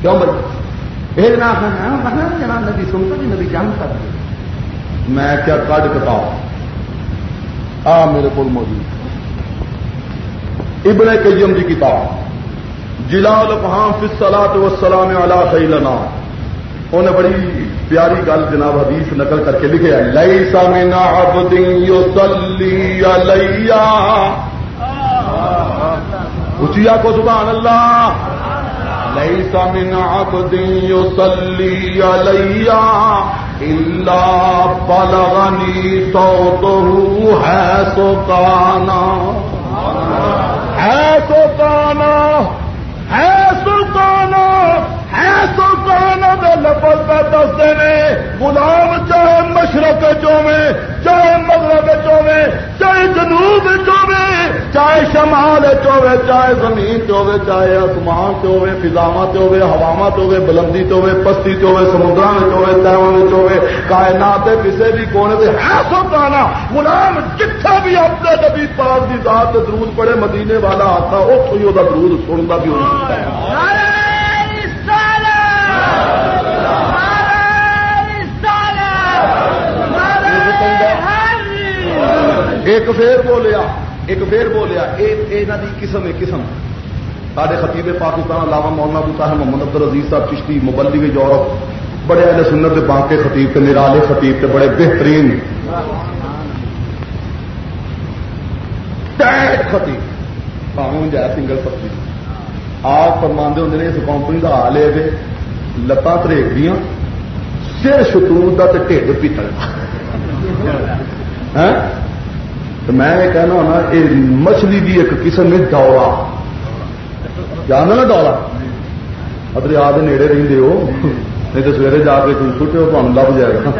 کیوں بھائی؟ ایک نہ جناب نبی سنتا جی نبی جانتا میں کیا کڈ کتاب آ میرے کو موجود۔ ابن قیم کی کتاب۔ جلال پہاں فصلات وسلام علی خیلنا۔ انہیں بڑی پیاری گل جناب حدیث نقل کر کے لکھے لئی سامن عبد یصلی علیہ۔ اچیا کو سبحان اللہ۔ ليس من عبد يصلي علي إلا بلغني صوته حيث كان حيث كان حيث لفظ پہ دستے نے غلام چاہے مشرق چوے چاہے مغرب چوے چاہے جنوب چوے چاہے شمال چوے چاہے زمین چوے چاہے آسمان چوے فضاوا چوے ہواوا چوے بلندی چوے پستی چوے سمندر میں چوے تیون چوے کائنات کسی بھی کونے سے ہے سو پانا غلام جتھا بھی اپنے نبی پاک کی ذات درود پڑے مدینے والا آتا اتوں ہی وہ درود سنتا بھی ہو سکتا ہے۔ ایک پھر بولیا، ایک پھر بولیا یہاں کی قسم ہے قسم۔ سارے خطیب پاکستان علاوہ مولانا ابو صاحب محمد عبد العزیز صاحب، چشتی مبلغ یورپ، بڑے اہل سنت بانکے خطیب کے نرالے خطیب کے بڑے بہترین خطیب۔ پاؤں جائے سنگل پتی آپ فرماندے ہوں نے اس کمپنی کا حال ہے، لتاں تریک دیا سر شترو کا ٹھڈ پیتل۔ ہاں؟ تو میں یہ کہنا ہونا، یہ مچھلی کی ایک قسم ہے ڈولا جانا نا ڈولا دریا کے نیڑے رہتے ہو، نہیں تو سویرے جا کے تم سٹو تمہیں لب جائے گا۔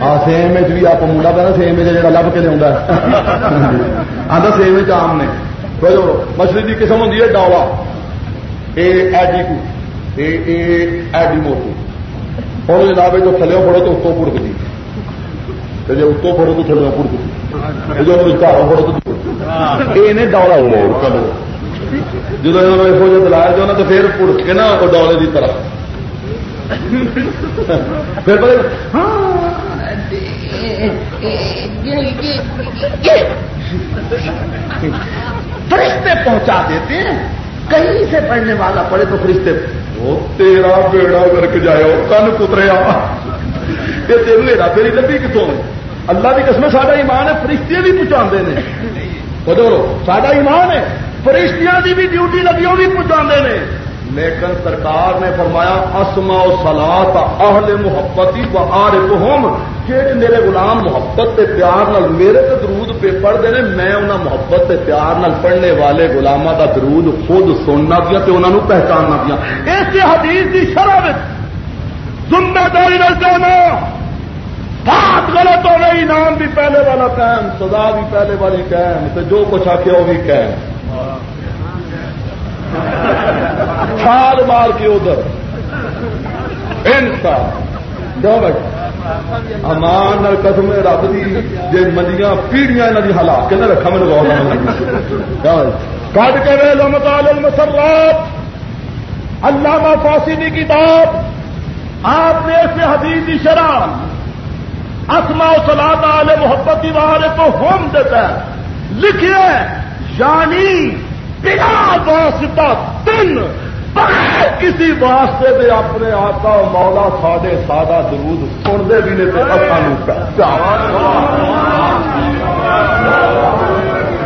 ہاں سیم بھی آپ منڈا پہنا سیم جا لب کے لیا آتا سیم آم نے۔ بولو مچھلی کی قسم ہوتی ہے ڈولا یہ ایڈی کو ایڈی موٹو ہوں جناب جو تھلے پڑو تو اتوں پڑکتی جی اتوں پڑو تو تھلے پڑکتی جب یہ دلایا جو تو پھر پڑ کے نا وہ ڈولے کی طرح پھر فرشتے پہنچا دیتے ہیں کہیں سے پڑھنے والا پڑے تو فرشتے وہ تیرا بیڑا کر کے جائے کن کتریا یہ تیرے ہیرا تیری لبی کتوں اللہ کی قسم سارا ایمان ہے، فرشتے بھی پہنچا بدو سارا ایمان ہے، فرشتیاں کی بھی ڈیوٹی لگی وہ بھی پہنچا نے۔ لیکن سرکار نے فرمایا اسما و سلاد اہل محبت و آر ہوم کہ میرے غلام محبت کے پیار نال میرے تو درود پہ پڑھتے ہیں میں انہوں محبت کے پیار نال پڑھنے والے گلاموں کا درود خود سننا دیا تو انہوں پہچاننا دیا۔ اس حدیث کی شرح ذمہ داری نہ جانا بات غلط ہو گئی نام بھی پہلے والا قائم سزا بھی پہلے والی قائم تو جو کچھ آ کے وہ بھی قائم چھال مار کے ادھر۔ امان قسم رب کی جی منڈیاں، پیڑیاں یہاں کی ہلا کے نہ رکھا میں کٹ کے وے لمکال مسرات اللہ فاسی کی کتاب، آپ نے ایسے حدیث کی شرح۔ اسما سلاد والے محبت والے تو ہوم دیتا ہے لکھے یعنی بنا واسطہ تن کسی واسطے دے اپنے آقا مولا سادے سادہ درود سنتے بھی نہیں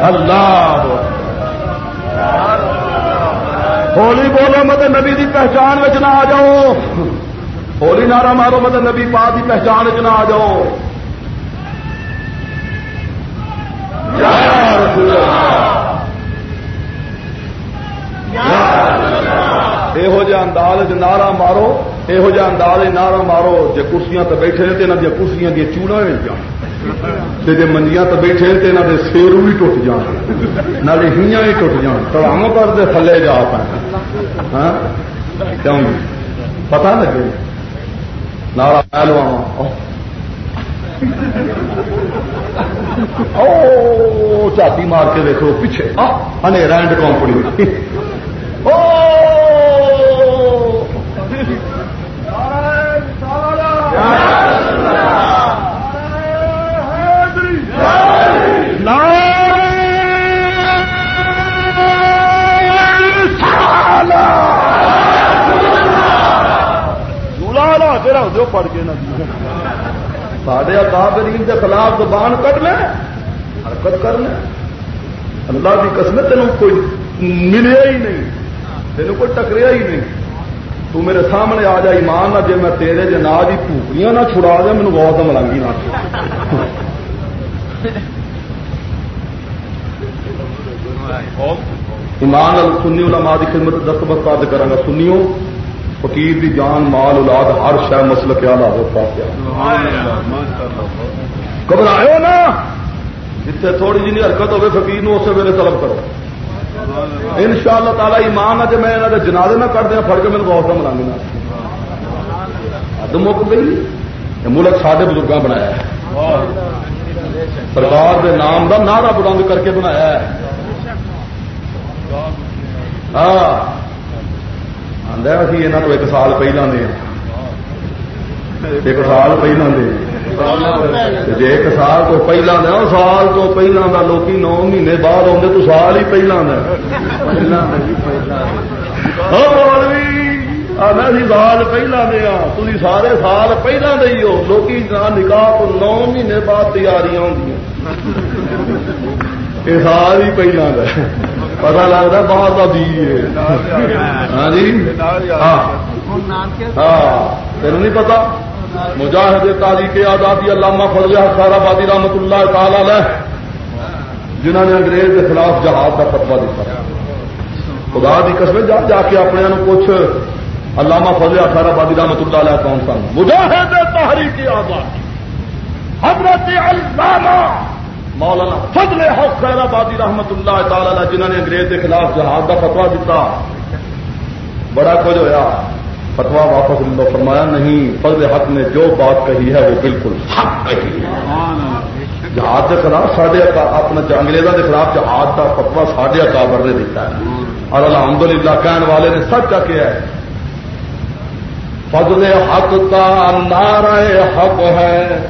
اللہ۔ ہولی بولو مطلب نبی کی پہچان میں نہ آ جاؤ۔ ہولی نارا مارو مطلب نبی پا کی پہچان چ نہ آ جاؤ۔ یہو جہ انداز نعرہ مارو یہو جہ انداز نعرہ مارو جی کرسیاں تو بیٹھے تو یہاں دیا کرسیاں دیا چوڑا بھی جان۔ جی منجیاں تو بیٹھے تو یہاں کے سیرو بھی ٹوٹ جان۔ نہ ہیاں بھی ٹوٹ جان۔ تڑام کرتے تھلے جا پہ ہاں؟ کیوں پتا لگے؟ نارا مار کے دیکھو پیچھے رینڈ کمپنی پھر پڑھ کے نہ سارے اکابرین کے خلاف زبان کٹ لیں حرکت کر لیں اللہ کی قسم تینوں کوئی ملیا ہی نہیں، تینوں کوئی ٹکریا ہی نہیں۔ تو میرے سامنے آ جا ایمان نہ جی میں تیرے جناج ہی پوکریاں نہ چھڑا دیا مینو بہت ملنگی نہ ایمان سنی، علماء کی خدمت دستبت کر کرا گا سنیو فقیر دی جان، مال، اولاد، ہر شہ مسل کیا لا ہوتا گھبراؤ نا۔ جتنے تھوڑی جی حرکت ہوگی فقیر نو اسے ویلے طلب کرو۔ ان شاء اللہ تعالی ایمان ہے میں یہاں جنازے نہ کر دیا فڑ کے میرے بہت ملا گا۔ اد مک گئی۔ ملک سارے بزرگوں بنایا ہے۔ سرکار کے نام کا نعرہ بلند کر کے بنایا ہے۔ ہاں۔ آدھا اسی یہاں تو ایک سال پہلے دے ایک سال پہلے دے جی ایک سال تو پہلا دیا سال تو پہلا دا لوگ نو مہینے بعد آدھے تو سال ہی پہلا سال پہلا دیا تھی سارے سال پہلا دے ہو لوگ نکاح تو نو مہینے بعد تیاریاں ہوں یہ سال ہی پہلا پتا لگتا باہر کا ہاں جی ہاں تین نہیں پتا مجاہد تاریخ آزادی علامہ فضل خار آبادی رحمت اللہ تعالی علیہ جنہوں نے انگریز کے خلاف جہاد کا فتوا دیتا خدا دی قسم جا جا کے اپنے پوچھ علامہ فضل خار آبادی رحمت اللہ علیہ کون سن مجاہد تحریک آزادی حضرت علامہ مولانا فضل حق خیر آبادی رحمت اللہ تعالی جنہوں نے انگریز کے خلاف جہاد کا فتوا دیتا بڑا کچھ ہوا فتوا واپس لو فرمایا، نہیں، فضل حق نے جو بات کہی ہے وہ بالکل حق کہی ہے۔ جہاد کے خلاف سارے اپنا انگریزوں کے خلاف جہاد کا فتوا سارے اکابر نے دیتا ہے۔ اور الحمد للہ کہنے والے نے سچ کا کیا ہے۔ فضل حق کا نعرہ حق ہے۔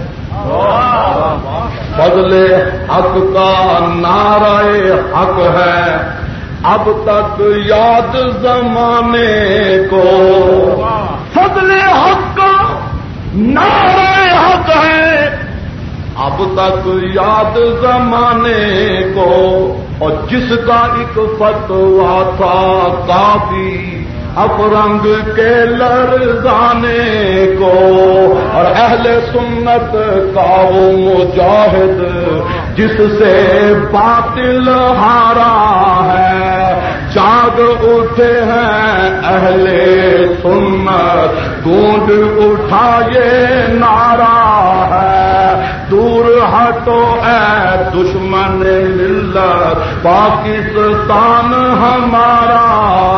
فضل حق کا نعرہ حق ہے۔ اب تک یاد زمانے کو فضل حق کا نعرہ حق ہے۔ اب تک یاد زمانے کو اور جس کا ایک فتوا تھا کافی افرنگ کے لرزانے کو اور اہل سنت کا وہ مجاہد جس سے باطل ہارا ہے، جاگ اٹھے ہیں اہل سنت گونڈ اٹھا یہ نعرہ ہے۔ دور ہٹو، اے دشمن ملت۔ پاکستان ہمارا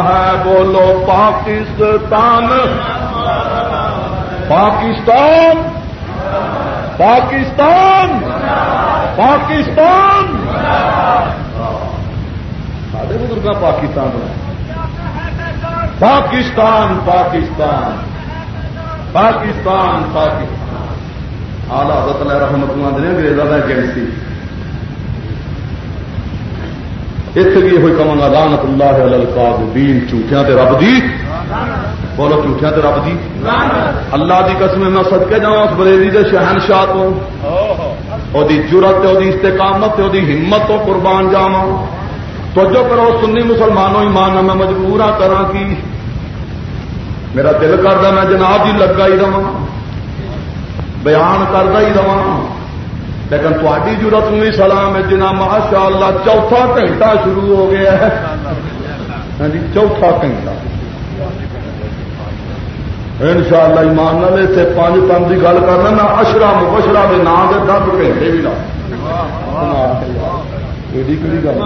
ہے، بولو پاکستان۔ پاکستان پاکستان پاکستان۔ سارے بزرگ پاکستان پاکستان پاکستان۔ پاکستان پاکستان۔ آلہ حضرت علیہ رحمت اللہ نے انگریزوں کا ایجنسی اتنے بھی یہ کہوں گا لانت اللہ القاب دین جھوٹیاں تے رب دی۔ بولو، جھوٹیاں تے رب دی۔ اللہ دی قسم میں سد کے جاؤں اس بریلی دے شہنشاہ تو۔ وہ جرت وہ استقامت وہ ہمت تو قربان جاوا تو جو کرو، سنی مسلمانوں، ایمان میں مجبور ہاں کی۔ میرا دل کرتا میں جناب جی لگا ہی رہا بیان کرتا ہی رہا لیکن تاری ضرورت نہیں، سلام ہے جنا ماشاء اللہ چوتھا گھنٹہ شروع ہو گیا ہے۔ ہاں جی چوتھا گھنٹہ۔ ان شاء اللہ ایمان نال اتنے پانچ پن کی گل کرنا میں اشرا مبشرا کے نام کے دس گھنٹے بھی لا۔ گل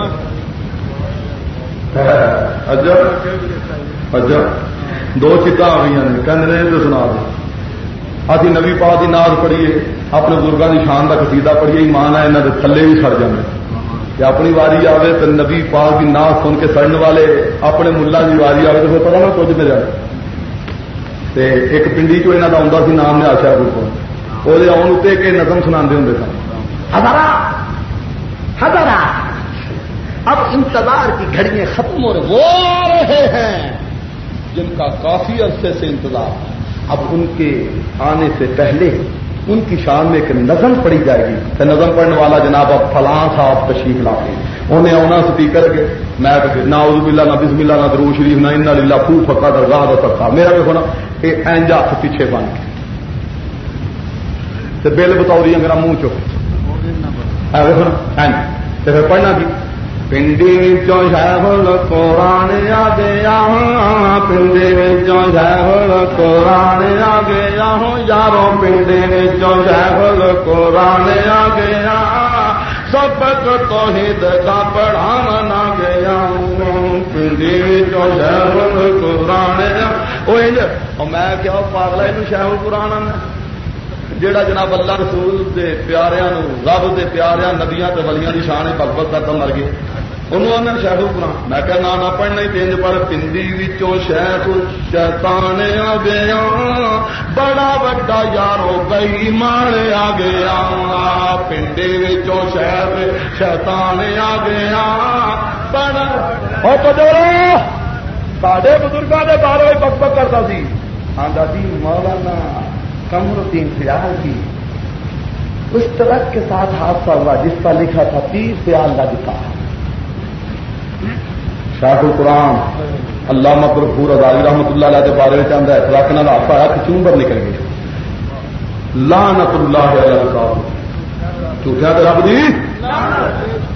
اجا دو چیزاں آ گئی نے کہنے سنا دیں ابھی نبی پا کی ناد پڑھیے اپنے بزرگوں کی شان کا قصیدہ پڑھیے ایمان ہے یہاں کے تھلے بھی سڑ جائے کہ اپنی واری آئے تو نبی پاک کی ناد سن کے سڑن والے اپنے ملا کی واری آئے تو پھر پتا نا کچھ مل جائے ایک پنڈی چ یہاں کا آتا سی نام نے آشا گروپ وہ آن اتنے کہ نظم سنا ہوں سن ہزارا اب انتظار کی گھڑیاں ختم ہو رہے ہیں جن کا کافی عرصے سے انتظار ہے اب ان کے آنے سے پہلے ان کی شان میں ایک نظم پڑی جائے گی۔ تو نظم پڑھنے والا جناب اب فلاں صاحب تشریف لا کے۔ انہیں آنا سپیکر کے میں نہ ادو بلا نہ بسم اللہ نہ درو شریف نہ ان للہ پھو پکا درگاہ دا سکتا میرا بھی ہونا یہ اینج ہاتھ پیچھے بن کے۔ بل بتاؤ رہی میرا منہ چوک پھر پڑھنا کی؟ پنڈی شہر قرآن آ گیا پنڈی شہر قرآن آ گیا ہوں یاروں پنڈی شہر قرآن آ گیا سب تو ہی کا پڑھان آ گیا پنڈی شہر قرآن میں کیا پاگلا یہ شہر قرآن میں جہاں جناب اللہ رسول دے پیاریاں رب دے پیاریاں ندیاں تے ولیاں دی شان بکبت کرتا مر گئے۔ انہوں شہد قرآن میں کہ نہ پڑھنا ہی تینج پر پنڈی وچوں شیخ شیطان آ گیا بڑا وڈا یارو گئی مان آ گیا۔ پنڈی وچوں شیخ شیطان آ گیا بڑا ساڈے بزرگوں کے بارے بک بک کرتا سی۔ آتا سی، مولانا کمر الدین سیال کی۔ اس طرح کے ساتھ حادثہ ہوا جس کا لکھا تھا تیس سیال لگتا شاہ القرآن اللہ مکر پور اداری رحمت اللہ علیہ کے بارے میں چاہتا ہے ٹرک نہ ہاتھ آیا کہ چومبر نکل گیا۔ لانت اللہ صاحب جھوٹیا تو رب جی؟ دی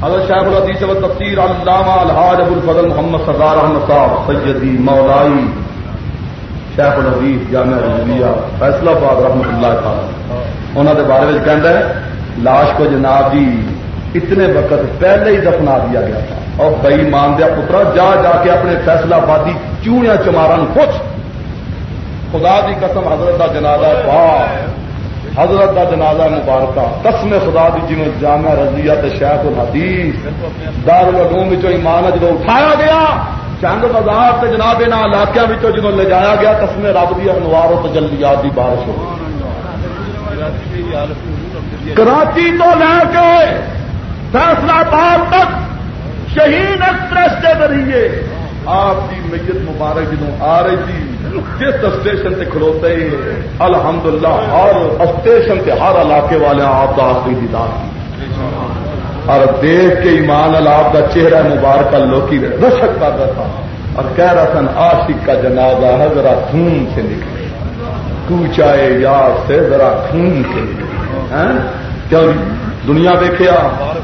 اگر شیخ الحدیث و تفسیر علامہ الحاج ابو الفضل محمد سردار احمد صاحب، سیدی مولائی شیخ الحدیث جامع رضویہ فیصلہ باد رحمت اللہ تعالی۔ انہوں کے بارے میں کہہ ہے، لاش کو جناب جی اتنے وقت پہلے ہی دفنا دیا گیا تھا۔ اور بئی مان دیا پترا، جا جا کے اپنے فیصلہ بادی چوڑیاں چمارا پوچھ خدا دی قسم، حضرت کا جنازہ پا حضرت کا جنازہ مبارکہ۔ قسم خدا دی جنہوں جامع رضیہ شیخ الحدیث، دار العلوم ایمان جب اٹھایا گیا۔ چند بازار سے جناب ان علاقوں میں جدو لے جایا گیا قسم رب دی انوار و تجلیات دی بارش ہو کراچی تو لے کے فیصلہ باد تک شہید ایکسپریس کے ذریعے آپ کی میت مبارک جنوں آ رہی تھی، جس اسٹیشن سے کھلوتے الحمد للہ ہر اسٹیشن سے ہر علاقے والے آپ کا آخری دیدار کی اور دیکھ کے ایمان اللہ کا چہرہ مبارک لوکی رشک کر رہا تھا اور کہہ رہا تھا، عاشق کا جنازہ ہے، ذرا خون سے نکلے۔ کوچائے یار سے ذرا خون سے نکلے۔ ہاں؟ کیوں دنیا دیکھا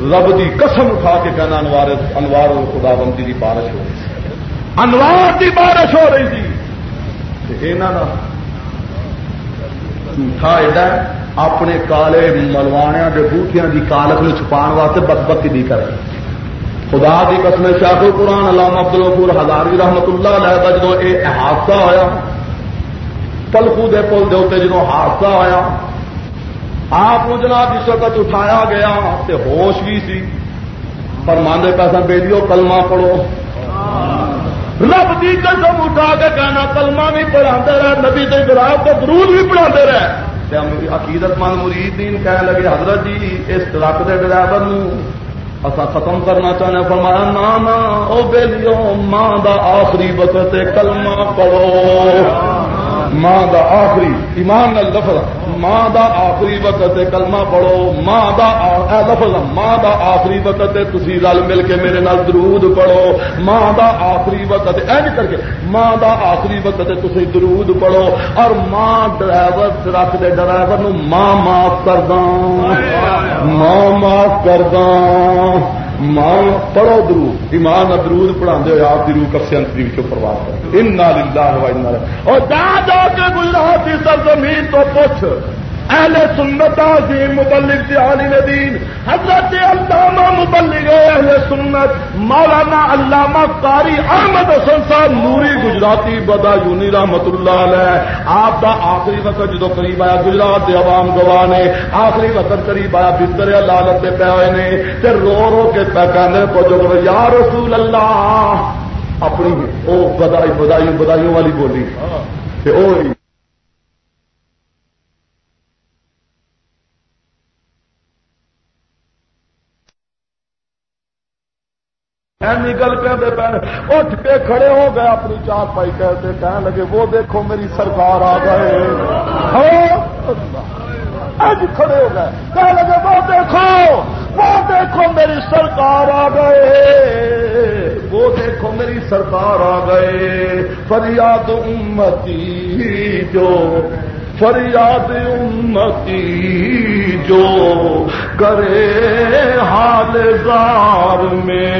رب دی قسم اٹھا کے کہنا، انوار انوار خدا بندی دی بارش ہو رہی انوار دی بارش ہو رہی تھی۔ جھوٹا ایڈا اپنے کالے ملوانیا کے بوٹیاں کی کالک میں چھپا واسطے بک بک دی کر خدا دی قسم شاخ قرآن علامہ عبد الغفور ہزاری رحمت اللہ علیہ کا جدو یہ حادثہ ہوا پلکو دے پل دے اتنے جدو حادثہ ہوا آپ جناب جس وقت اٹھایا گیا تو ہوش بھی سی پر ماندے پیسہ بے دیو، کلمہ پڑھو۔ رب دی قسم اٹھا کے کہنا، کلمہ بھی پڑھا رہے، نبی دے گراب کو درود بھی پڑھا رہے۔ عقیدت مند مرید دین کہنے لگے حضرت جی اس ٹرک کے ڈرائیور اصا ختم کرنا چاہنے فرمایا نانا او بیلیو ماں دا آخری وقت کلمہ پڑھو ماں دا آخری ایمان نال دفرا ماں دا آخری وقت کلمہ پڑھو ماں دا لفظ ماں دا آخری وقت تسی رل مل کے میرے نال درود پڑھو۔ ماں دا آخری وقت اینج کر کے ماں دا آخری وقت تسی درود پڑھو۔ اور ماں ڈرائیور رکھ دے ڈرائیور نو ماں معاف کر داں۔ ماں معاف کر داں۔ ماں پڑھو درود ایمان درود پڑھا ہوئے آپ کی روح کسے انتری پرواز کرو ان اور جا جا کے گزرا کی سرزمین تو پوچھ اہل سنت عظیم مبلغ سے عالم دین حضرت علامہ مبلغ اہل سنت مولانا علامہ قاری احمد حسن صاحب نوری گجراتی بدا یونی رحمت اللہ علیہ۔ آپ کا آخری وقت جدو قریب آیا گجرات کے عوام گواہ نے۔ آخری وقت قریب آیا بستر لالت کے پے ہوئے نے۔ تے رو رو کے پہ کہنے کو جو یا رسول اللہ اپنی او بدائی بدائی بدائیوں والی بولی۔ تے او نکل پہ پہ اٹھ کے کھڑے ہو گئے اپنی چار پائی کہتے کہنے لگے، وہ دیکھو میری سرکار آ گئے۔ اج کھڑے ہو گئے۔ کہنے لگے، وہ دیکھو وہ دیکھو میری سرکار آ گئے۔ وہ دیکھو میری سرکار آ گئے۔ فریاد امتی جو فریاد امتی جو کرے حال زار میں۔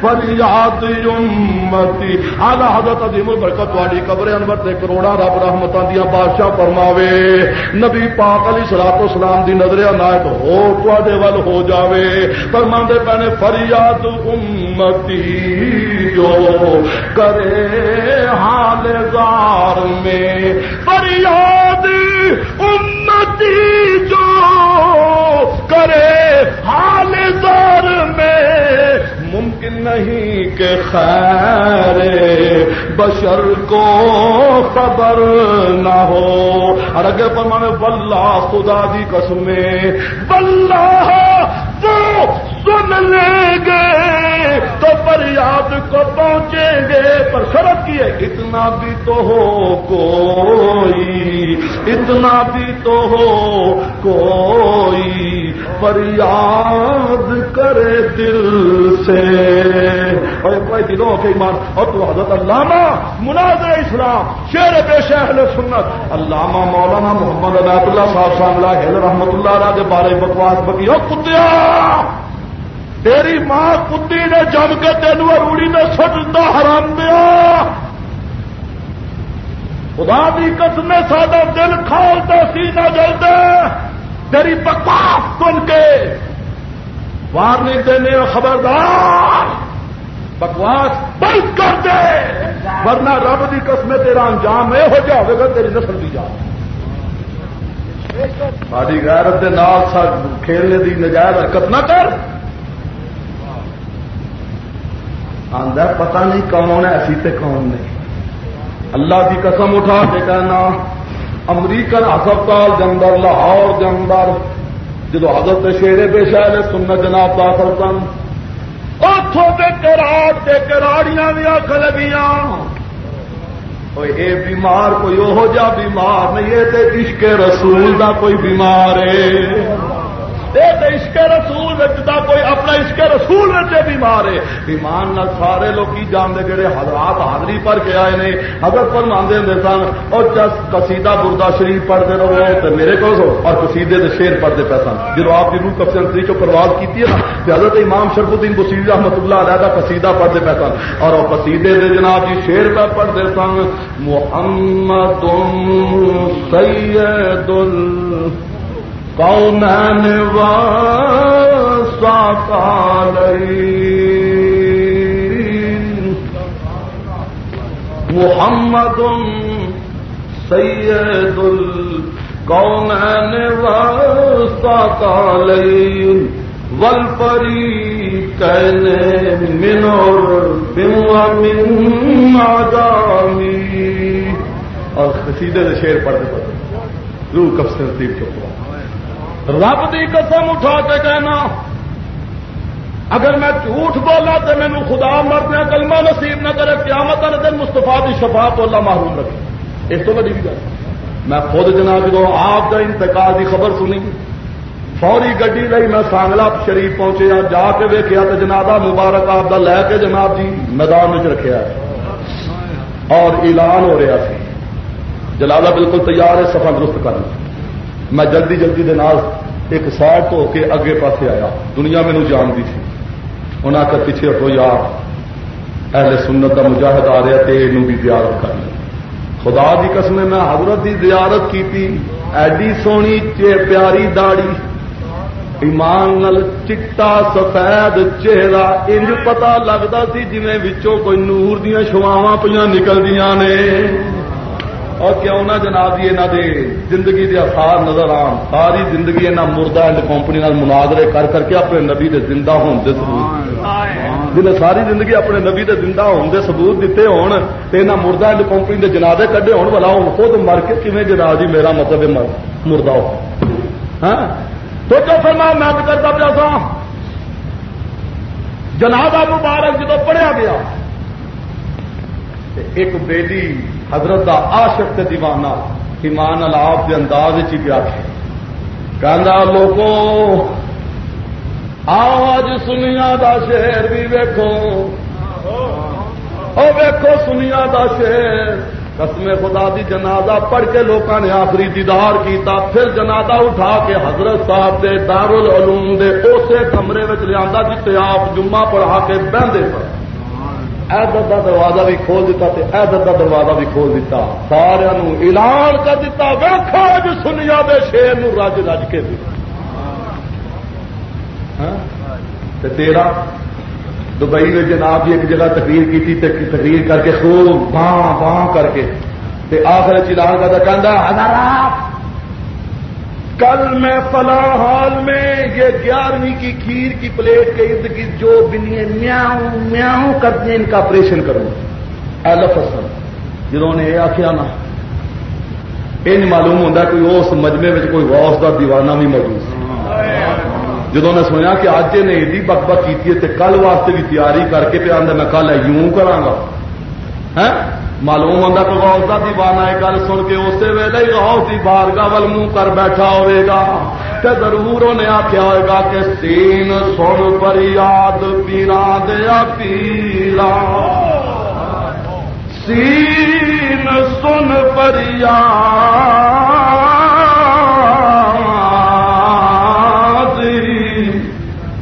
فریاد امتی۔ آلہ حضرت عظیم البرکت والی قبر انور تے کروڑا رب رحمتاں دیا بادشاہ فرماوے۔ نبی پاک علی صلوات و سلام دی نظر عنایت ہو، تواڈے ول ہو جاوے۔ فرماندے پنے فریاد امتی جو کرے حال زار میں۔ فریاد امتی جو کرے حال دور میں ممکن نہیں کہ خیر بشر کو خبر نہ ہو۔ اور اگر پر میں بلہ خدا دی قسمیں بلہ وہ سن لیں گے تو فریاد کو پہنچیں گے، پر شرط کی ہے، اتنا بھی تو ہو کوئی، اتنا بھی تو ہو کوئی فریاد کرے دل سے۔ اور دلوں کے ایمان، اور تو حضرت علامہ مناظر اسلام شیر بے شہر سنت، علامہ مولانا محمد علیہ اللہ صاحب صاحب رحمت اللہ علیہ کے بارے بکواس بکی ہو کتیا! تیری ماں کتی نے جم کے تینوں روڑی نے سٹتا حرام دیا۔ خدا بھی قسم ساڈا دل کھولتا سی نہ جلد تیری بکواس سن کے۔ وارننگ دینے خبردار۔ بکواس بند کر دے۔ ورنہ رب کی قسم تیرا انجام یہ ہو جائے گا، تیری نسل بھی جا ساری غیرت کے نال کھیلنے کی نجائز حرکت نہ کر۔ آدھا پتا نہیں کون ہے اسی تے کون نہیں۔ اللہ کی قسم اٹھا کے کہنا، امریکن ہسپتال کے اندر، لاہور کے اندر جب حضرت شیرے بے شہر سننا جناب داخل سن اتوں کے کراڑ کے کراڑیاں بھی آخ لگیاں۔ یہ بیمار کوئی وہ جا بیمار نہیں یہ تے عشق رسول دا کوئی بیمار ہے۔ عشق رسول دا کوئی اپنا عشق رسول بیمار ہے۔ ایمان نہ سارے لوگ جانتے جڑے حضرات حاضری پر کے آئے نے، حضرت پر مانتے ہوں سن اور جس کسیدہ بردا شریف پڑھتے رہو تو میرے کو سو اور کسیدے کے شیر پڑھتے پہ سن۔ جب آپ کی روح کپسنتری چو پرواز کی ہے نا کہ حضرت امام شرف الدین بصیر رحمت اللہ علیہ کا قصیدہ پڑھتے پہ سن۔ اور وہ قصیدے دے جناب جی شیر پہ پڑھتے سن، محمد سید ال کونین محمد سید القونین وسطالین والپری کہنے منور بموا من آجامی اور قصیدے سے شیر پڑھتے پڑھتے روح کب سے نصیب چکا رب کی قسم اٹھا کے کہنا، اگر میں جھوٹ بولا تو مینو خدا مردیا کلمہ نصیب نہ کرے، قیامت دن مستفا کی شفا تو اللہ محروم رکھے۔ اس تو بڑی گل میں خود جناب جب آپ کا انتقال کی خبر سنی، فوری گڈی لی میں سانگلا شریف پہنچے جا کے ویکیا تو جناب مبارک آپ کا لے کے جناب جی میدان میں رکھا اور اعلان ہو رہا سی۔ جلالہ بالکل تیار ہے سفر درست کرنا۔ میں جلدی جلدی دے نال ایک سائڈ تو کے اگے پاسے آیا۔ دنیا مینو جانتی تھی۔ انہیں آخر پیچھے ہٹو یار۔ اہل سنت کا مجاہد آ رہا تو بھی زیارت کر لی خدا کی قسم میں حضرت کی زیارت کی ایڈی سونی پیاری داڑی ایمان نل چٹا سفید چہرہ۔ انج پتا لگتا سی جی کوئی نور دیا شواوا پہ نکلدیاں نے۔ اور کیوں نہ جناب جی یہاں دے زندگی دے آسار نظر آن؟ ساری زندگی یہاں مردہ اینڈ کمپنی مناظرے کر کر کے اپنے نبی دے زندہ ہون دے ثبوت جنہیں ساری زندگی اپنے نبی دے زندہ ہون دے ثبوت دیتے ہون، تے نہ مردہ اینڈ کمپنی دے جنازے کڈے ہون والا ہوں خود مر کے کیویں جناب جی میرا مطلب مردہ ہو؟ ہاں؟ تو جو فرما میں کرتا پیا سا۔ جنازہ مبارک جدو پڑھیا گیا ایک بیٹی حضرت کا آشک تے دیوانہ، ایمان الاپ کے انداز ہی پیا کہ لوگوں آج سنیا دا شہر بھی ویکو ویکو سنیا دا شہر۔ قسم خدا دی جنازہ پڑھ کے لوگوں نے آخری دیدار کیتا، پھر جنازہ اٹھا کے حضرت صاحب دے دار العلوم دے اسی کمرے میں لیا جیتے آپ جمعہ پڑھا کے بہتے پر۔ ایدت دروازہ بھی کھول دیتا تے ایدت کا دروازہ بھی کھول دیتا سارا اعلان کر دیتا ویخو جو سنیا دے شیر نو رج رج کے دیا ہاں؟ تیرا دبئی میں جناب جی ایک جگہ تقریر کی تقریر کر کے خوب باں باں کر کے آخر چلان کا کہہ ہزار کل میں فلاں حال میں یہ گیارہویں کی کھیر کی پلیٹ کے ارد گرد جو بنیے میاؤں میاؤں کرتے ہیں، ان کا آپریشن کروں ایلف حسن جنہوں نے یہ آخیا نا یہ نہیں معلوم ہوتا کوئی اس مجمے میں کوئی واس کا دیوانہ بھی موجود۔ جدو نے سنیا کہ اج نے ایڈی بک بک کی کل واسطے بھی تیاری کر کے پہ آدھا میں کل یوں کرا معلوم ہوتا تو غوث کا دیوانہ ہے گل سن کے اسی ویلے ہی غوث کی بارگاہ ول منہ کر بیٹھا ہوئے گا۔ تے ضرور انہیں آخیا ہوئے گا کہ سین سن پر یاد پیرا دیا پیلا سین سن پر یاد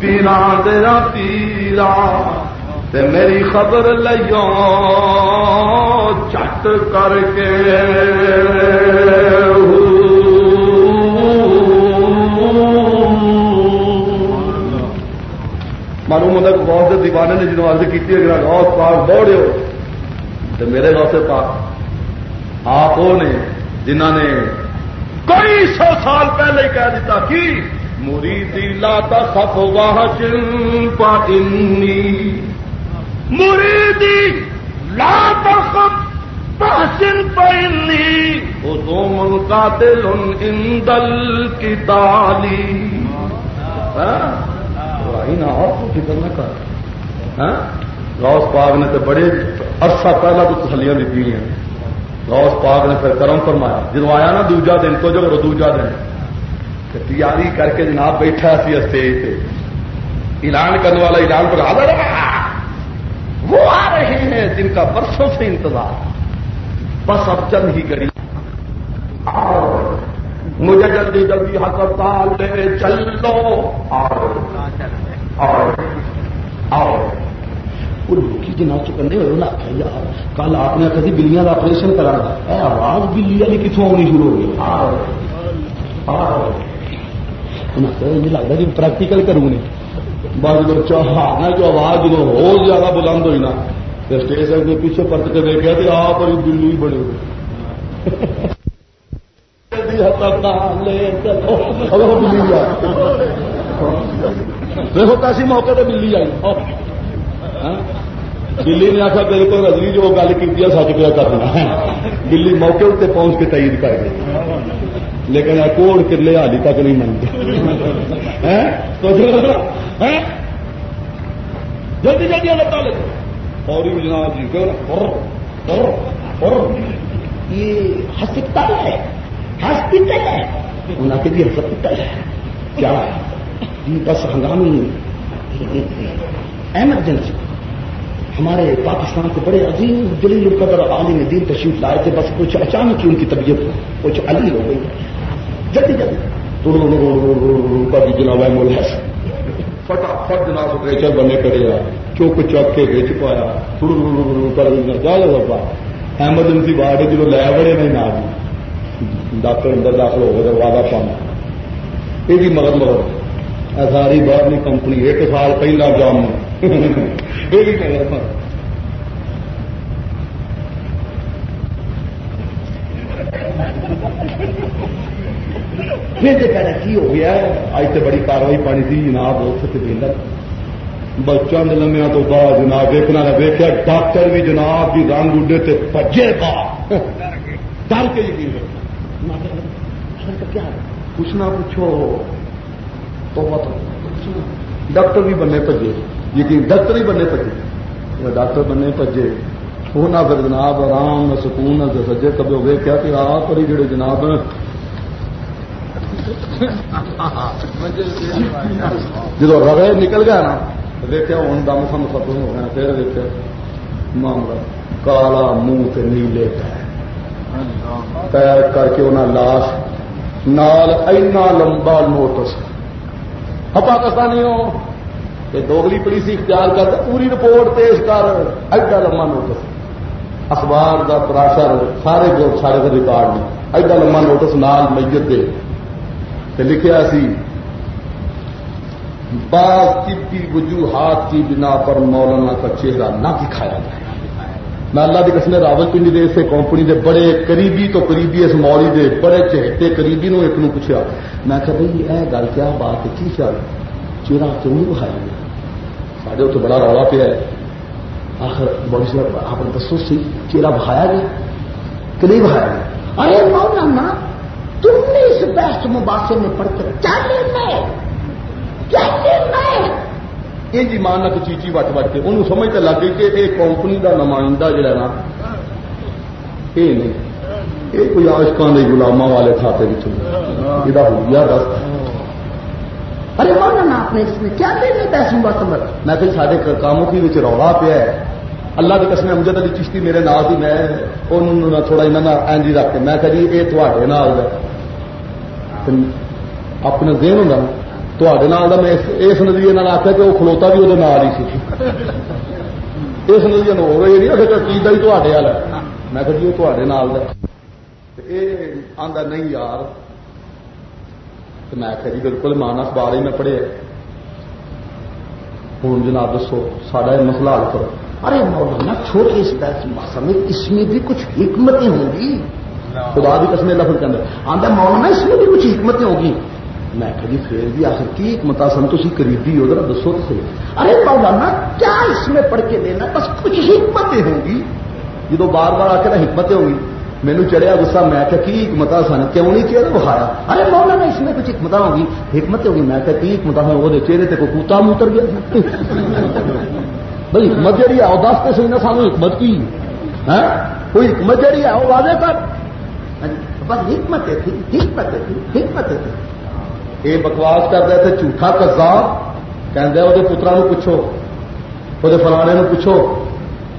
پیرا دیا پیلا تے میری خبر لو چٹ کر کے۔ معلوم ہوتا کہ بہت سے دیوانے نے جنہوں عرض کی اگر غوث پاک دوڑے ہو تو میرے غوث پاک، آپ وہ نے جنہ نے کئی سو سال پہلے ہی کہہ دیتا کہ موری مریدی لا تخف واہ چن پا مریدی لا تخف تحسن پہنی وہ ہاں؟ تو اندل کی تالی نا آپ کو فکر نہ کر. ہاں؟ غوث پاک نے تو بڑے عرصہ پہلا تو تسلیاں دیتی ہیں. غوث پاک نے پھر کرم فرمایا. جب آیا نا دوجا دن، تو جو دوجا دن. تیاری کر کے جناب بیٹھا سی اسٹیج پہ اعلان کرنے والا اعلان پر حاضر وہ آ رہے ہیں جن کا برسوں سے انتظار۔ بس اب چند ہی کری مجھے جلدی جلدی ہسپتال لے چل لو اور جنا چکنے ہوئے نہ یار کل آپ نے کبھی جی بلیاں کا آپریشن کرا اے آواز بلی والی کتوں آنی شروع ہو گئی۔ لگتا جی پریکٹیکل کروں گی بعد جو چاہا جو آواز جو ہو زیادہ بلند ہوئی نا اسٹیج کے پیچھے پرت کے دیکھا تو آپ اور بلو ہی بڑے ہوئے۔ دیکھو کیسی موقع تو بلی آئی۔ ہاں؟ بلی نے آخر میرے کو رجنی جو گل کی سچ پیا کرنا بلی موقع اتنے پہنچ کے تائید کر گئی۔ لیکن کوڑ کلے حالی تک نہیں منگے۔ ہاں؟ جلدی جلدی اللہ لے فوری جناب جی یہ ہسپتال ہے ہاسپٹل ہے انہوں نے ہسپتال ہے کیا بس ہنگامی ایمرجنسی ہمارے پاکستان کے بڑے عظیم دلی القدر عالم دین تشریف لائے تھے بس کچھ اچانک ہی ان کی طبیعت کچھ علی ہو گئی جلدی جلدی جناب ہے فٹافٹ جناب سپریچر بنے کرے گا چوک چک کے بچ پایا پر جا بابا ایمرجنسی وارڈ جب لے بڑے نہیں نہ ڈاکٹر اندر داخل ہو گئے دروازہ پانا یہ بھی مگر مگر ساری باہر کمپنی ایک سال پہلا جام یہ بھی مگر پھر کہنا کی ہو گیا اج تو بڑی کاروائی پانی تھی جناب، اس سے بچوں کے لمیا تو بعد، جناب دیکھنا دیکھا ڈاکٹر بھی جناب کی رنگ اڈے تے پجے پا۔ ڈر کے یقین کیا کچھ نہ پوچھو تو۔ ڈاکٹر بھی بنے پجے۔ یقین، ڈاکٹر ہی بننے پجے۔ ڈاکٹر بننے پجے۔ وہ نہ پھر جناب، آرام نہ سکون نہ سجے۔ کبھی ہوئے کیا کہ آپ پر جڑے جناب جب روے نکل گیا نا دیکھا ہوں دم سم ختم ہو گیا پھر دیکھا معاملہ کالا منہ نیلے پیر کر کے انہیں لاش نال اینا لمبا نوٹس پاکستانی ہو دوگلی پولیس اختیار کر پوری رپورٹ پیش کر ایڈا لمبا نوٹس اخبار کا پراشر سارے سارے ریکارڈ ایڈا لمبا نوٹس نال میت دے لکھا سی، بعض طبی وجوہات کی بنا پر مولانا کا چہرہ نہ دکھایا جائے۔ میں اللہ کی قسم راول پنڈی دے اسے کمپنی دے بڑے قریبی تو قریبی اس مولی دے بڑے چہتے قریبی نو ایک نو پوچھا میں کہ بھائی، یہ گل کیا بات ہے؟ کی خیال چہرہ کیوں نہیں بخایا گیا۔ سارے اتنے بڑا رولا پیا ہے۔ آخر بڑی صاحب، آپ نے دسو سی، چہرہ بخایا گیا کہ نہیں بخایا گیا؟ ارے مولانا تم نے اس بیسٹ مباحثے میں پڑھ کر کیا لینا ہے کیا لینا ہے یہ جی مان نہ چیچی وٹ وٹ کے انہوں سمجھ تو لگ گئی کہ یہ کمپنی کا نمائندہ جڑا نا یہ نہیں۔ یہ کوئی آشکان کے گلاما والے کھاتے یہ ہو دس ارے مولانا آپ نے اس میں کیا لینا پیسوں سمجھ میں؟ پھر سارے کاموں کی رولا پیا ہے۔ اللہ کی قسم امجد علی جی چشتی میرے نال تھی میں انہوں تھوڑا انہوں اینجی رکھ کے، میں کہ جی یہ تے نال اپنا دین ہوں تے نال میں اس نظریے آخیا کہ وہ کھلوتا بھی وہ ہی سی۔ اس نظریے ہو گئی نہیں اگر چیز ہی جی تے والا میں کہ جی وہ تے نال یہ آدھا نہیں یار۔ میں آخیا جی بالکل مان اخبار ہی میں پڑھے ہوں جناب دسو سارا مسئلہ حل کرو۔ ارے مولانا چھوٹے اس موسم میں اس میں بھی کچھ حکمتیں ہوں گی؟ خدا بھی قسم لفظ کے اندر۔ آدھا مولانا، اس میں بھی کچھ حکمتیں ہوں گی۔ میں کبھی جی، پھر بھی آخر کی حکمت سن تھی خریدی ہو ذرا دسو تو صحیح۔ ارے مولانا، کیا اس میں پڑھ کے لینا بس کچھ حکمتیں ہوں گی۔ جب بار بار آ کے نا حکمتیں ہوں گی۔ مینو چڑھیا گسا میں کہ کی حکمت سن کیوں نہیں چہرہ بخایا ارے مولانا، اس میں کچھ حکمت ہوگی حکمت ہوگی میں کہ کی حکمت ہے وہ چہرے تے کوئی کوتا موتر گیا۔ بھائی، حکمت جہی ہے وہ دس تو سی نا سانو حکمت کی۔ ہاں؟ کوئی حکمت جہی ہے وہ واضح کر بس حکمت حکمت حکمت یہ بکواس کرتے تھے جھوٹا کزا کہ وہ پترا پوچھو وہ فلانے پوچھو۔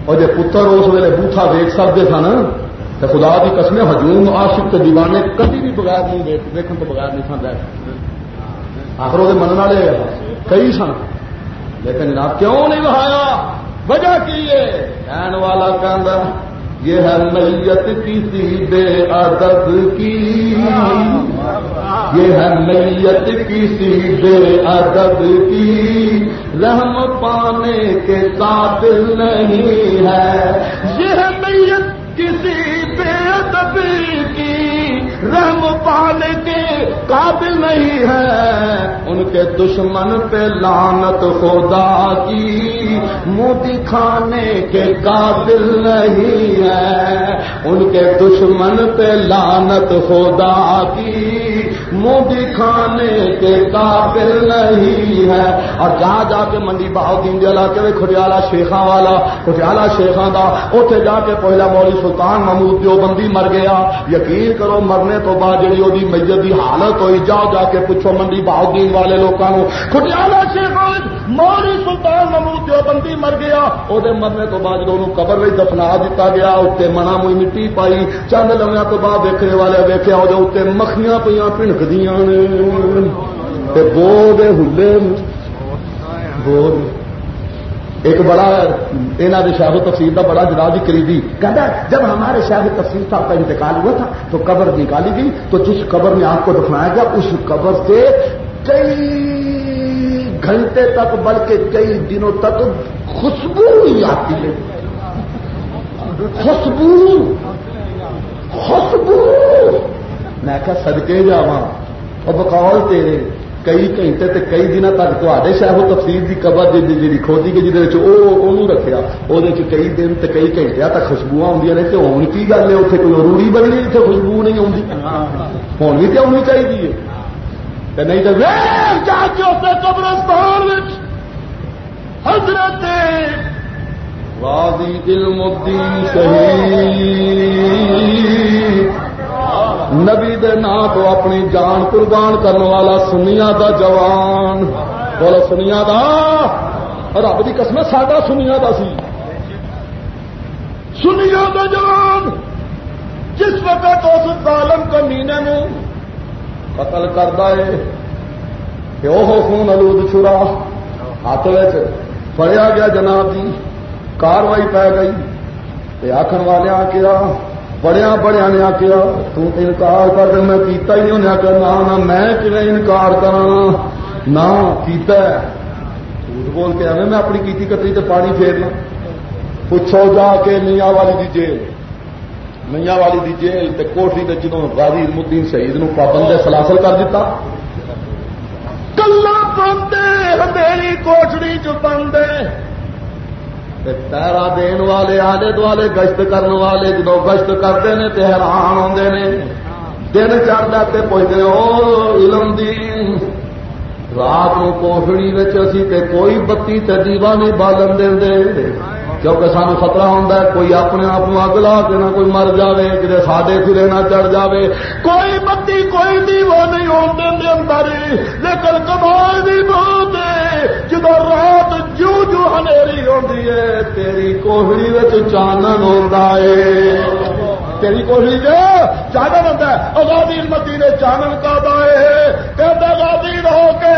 وہ پتر اس ویلے بوٹا ویک سکتے سن۔ تو خدا کی قسمیں ہجوم آشک دیوانے کبھی بھی بغیر نہیں دیکھنے تو بغیر نہیں سن آخر وہ من والے کئی سن۔ لیکن جناب کیوں نہیں بہایا؟ وجہ کی ہے؟ کہن والا کہ یہ ہے میت کسی بے ادب کی۔ یہ ہے میت کسی بے ادب کی۔ رحم پانے کے قابل نہیں ہے۔ یہ ہے میت کسی بے ادب کی۔ رحم پانے کے قابل نہیں ہے۔ ان کے دشمن پہ لانت خدا کی۔ منہ دکھانے کے قابل نہیں ہے۔ ان کے دشمن پہ لانت خدا کی۔ منہ دکھانے کے قابل نہیں ہے۔ اور جا جا کے منڈی باؤ دین علاقے میں کھڑیالا شیخا والا کھڑیالا شیخا دا اتنے جا کے پہلا مولی سلطان محمود جو بندی مر گیا۔ یقین کرو مرنے تو بعد جی وہ میت کی حالت ہوئی جاؤ جا کے پوچھو منڈی باؤ دین والے لوگوں کو کھٹیالا شیخا مولی سلطان محمود جو بندی مر گیا۔ وہ مرنے تو بعد جب قبر میں دفنا دیتا گیا اتنے منا موئی مٹی پائی۔ چند لمیا تو بعد دیکھنے والے ویکیا وہ اتنے مکھیاں پہ پنک دیا بو دے ہلے بو ایک بڑا یہاں کے شاہ تفصیل کا بڑا جناب جی قریبی کہتا ہے، جب ہمارے شاہ تفصیل کا آپ کا انتقال ہوا تھا، تو قبر نکالی گئی۔ تو جس قبر میں آپ کو دفنایا گیا، اس قبر سے کئی گھنٹے تک بلکہ کئی دنوں تک خوشبو ہی آتی ہے۔ خوشبو۔ خوشبو۔ میں کیا سدکے جا اور تیرے، کئی گھنٹے تے کئی دن تک تے شاید تفصیل کی قبر جی, جی- کھوتی گئی جہد رکھا وہ کئی دن تے کئی گھنٹے تک خوشبو آدی نے تو ہوں کی گل ہے؟ اتنے کوئی روڑی بننی اتنے خوشبو نہیں آتی ہوں بھی تو آنی چاہیے نہیں تو قبرستان حضرت غازی علم الدین شہید۔ نبی دے نا تو اپنی جان قربان کرنے والا سنیا دا جوان۔ بولو سنیا دا۔ رب کی قسم ساڈا سنیا دا سی۔ سنیا دا جوان۔ جس وقت اس ظالم کمینے میں قتل کرتا ہے کہ وہ خون الود چھڑا ہاتھ فڑیا گیا جناب جی کاروائی پی گئی آخر والے کیا بڑیا بڑیا نے آخیا انکار کر دیں میں کیتا ہی انہیں آخر نہ میں کھے انکار کرا نہ کیتا ہے جھوٹ بول کے آئے میں اپنی کیتی کتری تے پانی پھیرنا پوچھو جا کے میاں والی دی جیل میاں والی دی جیل تے کوٹری تے جدوں غازی الدین شہید نو پابند سلاسل کر دیتا کلا پندے میری کوٹڑی چ پندے پیرا دین والے، آلے دوالے گشت کرنے والے جدو گشت کرتے ہیں تو حیران آتے ہیں دن چڑھتا تے پوچھتے او علم دین، رات کو کوفڑی اسی تے کوئی بتی تے دیوا نہیں بالن دے دے۔ کیونکہ سانو خطرہ ہوتا ہے، کوئی اپنے آپ اگ لا کے نہ کوئی مر جائے کسی ساڈے سرے نہ چڑھ جائے کوئی بتی کوئی دیوا نہیں ہونے دے اندر۔ لیکن کمال بھی بہت جدو رات جو جو ہنیری ہوتی ہے، تیری کوہڑی چانن ہوتا ہے۔ تیری کوشش چانن ہوتا ہے، آزادی متی نے چانن کا دائے کہتے آزادی ہو کے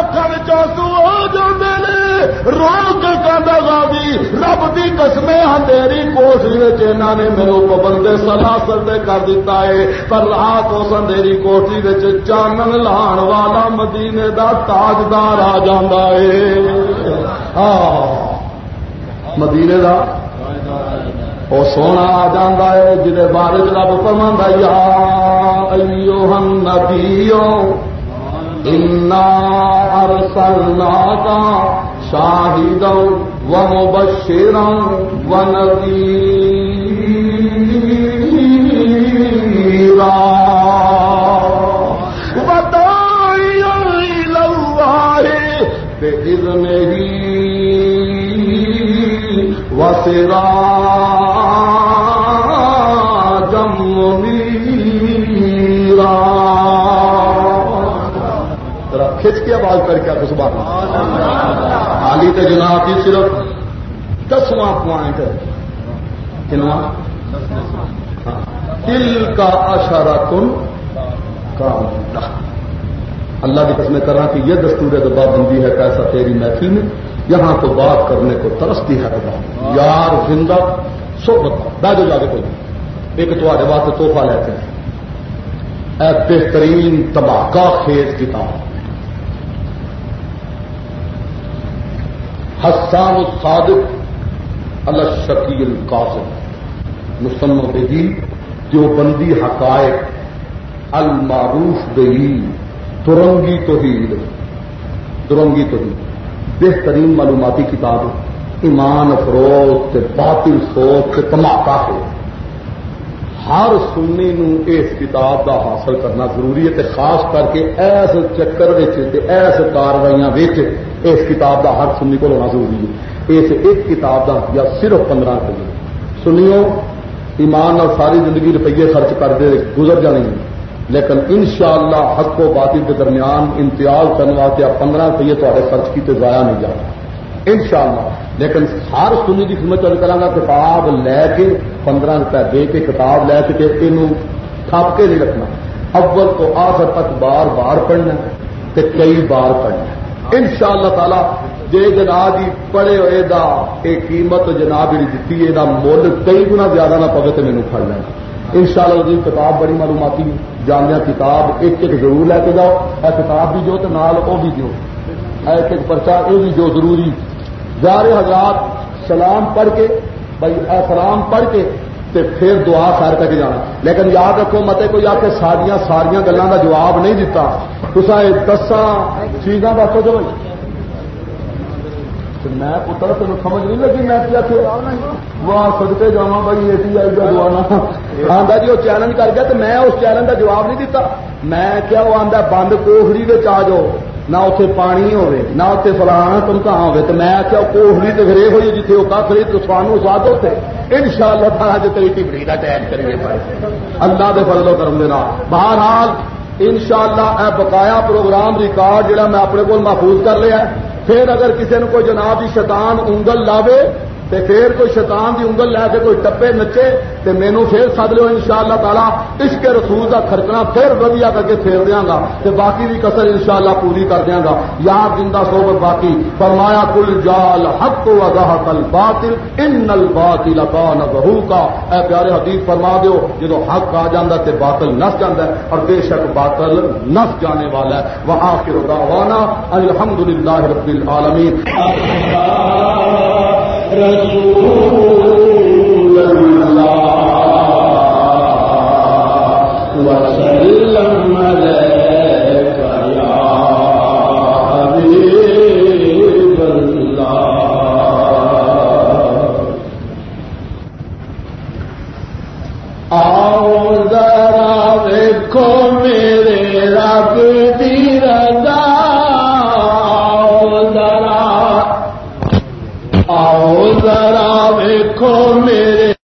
اکھان چاسو ہو جاتے ہیں رو کے کہتا آزادی رب کی قسمیں ہاں اندھیری کوشش انہوں نے میرے پابندے سلاسر دے کر دیتا ہے۔ پر رات اس اندھیری کوشش چانن لان والا مدینے دا تاجدار آ جاتا ہے۔ ہاں مدینے کا وہ سونا آ جا ہے جہد بارے رب فرما یا ایو ہم نبیو انا ارسلنا کا شاہد و مبشر و نذیرا بدائی لوائے بے وسرا کر کے اس بات حالی تو جناب کی صرف دسواں پوائنٹ کنواں دل کا اشارہ کن کا اللہ کی قسمیں کرنا کہ یہ دستور دبا بندی ہے کیسا تیری محفل میں، یہاں تو بات کرنے کو ترستی ہے یار، زندہ، صحبت۔ بیٹھو جا کے کوئی۔ ایک تو واسطے توحفہ لیتے ہیں۔ اے بہترین تباکہ خیز کتاب۔ حسان الصادق اللہ شکیل قاسم مسلم جو بندی حقائق، المعروف بہی ترنگی توحید درنگی توحید۔ بہترین معلوماتی کتاب ایمان افروز باطل سوچ تماکا ہے۔ ہر سنی نو اس کتاب دا حاصل کرنا ضروری ہے خاص کر کے ایس چکر ایس کاروائیاں اس کتاب دا ہر سنی کو ہونا ضروری ہے۔ اس ایک کتاب دا یا صرف پندرہ روپیے۔ سنیو، ایمان اور ساری زندگی روپیے خرچ کرتے گزر جانے لیکن ان شاء اللہ حق و باطل کے درمیان امتیاز کرنے واسطے آپ پندرہ روپیے تے خرچ کیتے ضائع نہیں جانا۔ ان شاء اللہ لیکن ہر سنی کی خدمت چل کرا گا، کتاب لے کے پندرہ روپئے دے کے کتاب لے کے یہ تھپ کے نہیں رکھنا۔ اول تو آخر تک بار بار پڑھنا تے کئی بار پڑھنا ان شاء اللہ تعالی جی جناب جی پڑھے ہوئے دا یہ قیمت جناب جی دیتی ہے مل کئی گنا زیادہ نہ پگے تو مینو پڑ لینا ان شاء اللہ جی، کتاب بڑی معلوماتی، جامعہ کتاب، ایک ایک ضرور لے کے جاؤ۔ اے کتاب بھی جو تو نال وہ بھی جو۔ ایک ایک پرچا یہ بھی جو ضروری۔ جارے حضرات، سلام پڑھ کے، بھائی، اے سلام پڑھ کے تے پھر دعا کر کے جانا۔ لیکن یاد رکھو متے کوئی آ کے ساریا ساریا گلوں کا جواب نہیں دتا۔ تصا دسا چیزاں دسو جو میں پتر تین سمجھ نہیں لگی، میں کیا وہاں سدکے جا بھائی اے سی آئی کا دعا آتا جی وہ چیلنج کر گیا تو میں اس چیلنج کا جواب نہیں دیتا میں کیا وہ آتا بند کوہڑی آ جاؤ۔ نہ اتنے پانی ہوے نہ اتنے فلانا تم کہاں ہوے تو میں آخیا کوہلی تو پھر یہ ہوئی جیتے وہ کھ رہی تو سانو سواد ہوتے ان شاء اللہ تھا جو تیری کا ٹائم کریے پائے اللہ کے فضل و کرم دینا بہرحال ان شاء اللہ اے بقایا پروگرام ریکارڈ جڑا میں اپنے کو محفوظ کر لیا پھر اگر کسی نے کوئی جناب کی شیطان انگل لاوے تے پھر کوئی شیطان دی انگل لے کے کوئی ٹپے نچے تے مینو پھر سد لو ان شاء اللہ تعالیٰ اس کے رسول کا خرچنا پھر ودیا کر کے پھیر دیا گا تے باقی بھی کسر ان شاء اللہ پوری کر دیا گا۔ یار زندہ صحبت باقی۔ فرمایا کل جال حق تو اگاہ کل باطل ان نل باطل بہو کا اے پیارے حدیث فرما دو جب حق آ جاتا تے باطل نس جاتا ہے اور بے شک باطل نس جانے والا ہے۔ وہ آخر دعوانا الحمد للہ رب العالمین۔ رسول اللہ.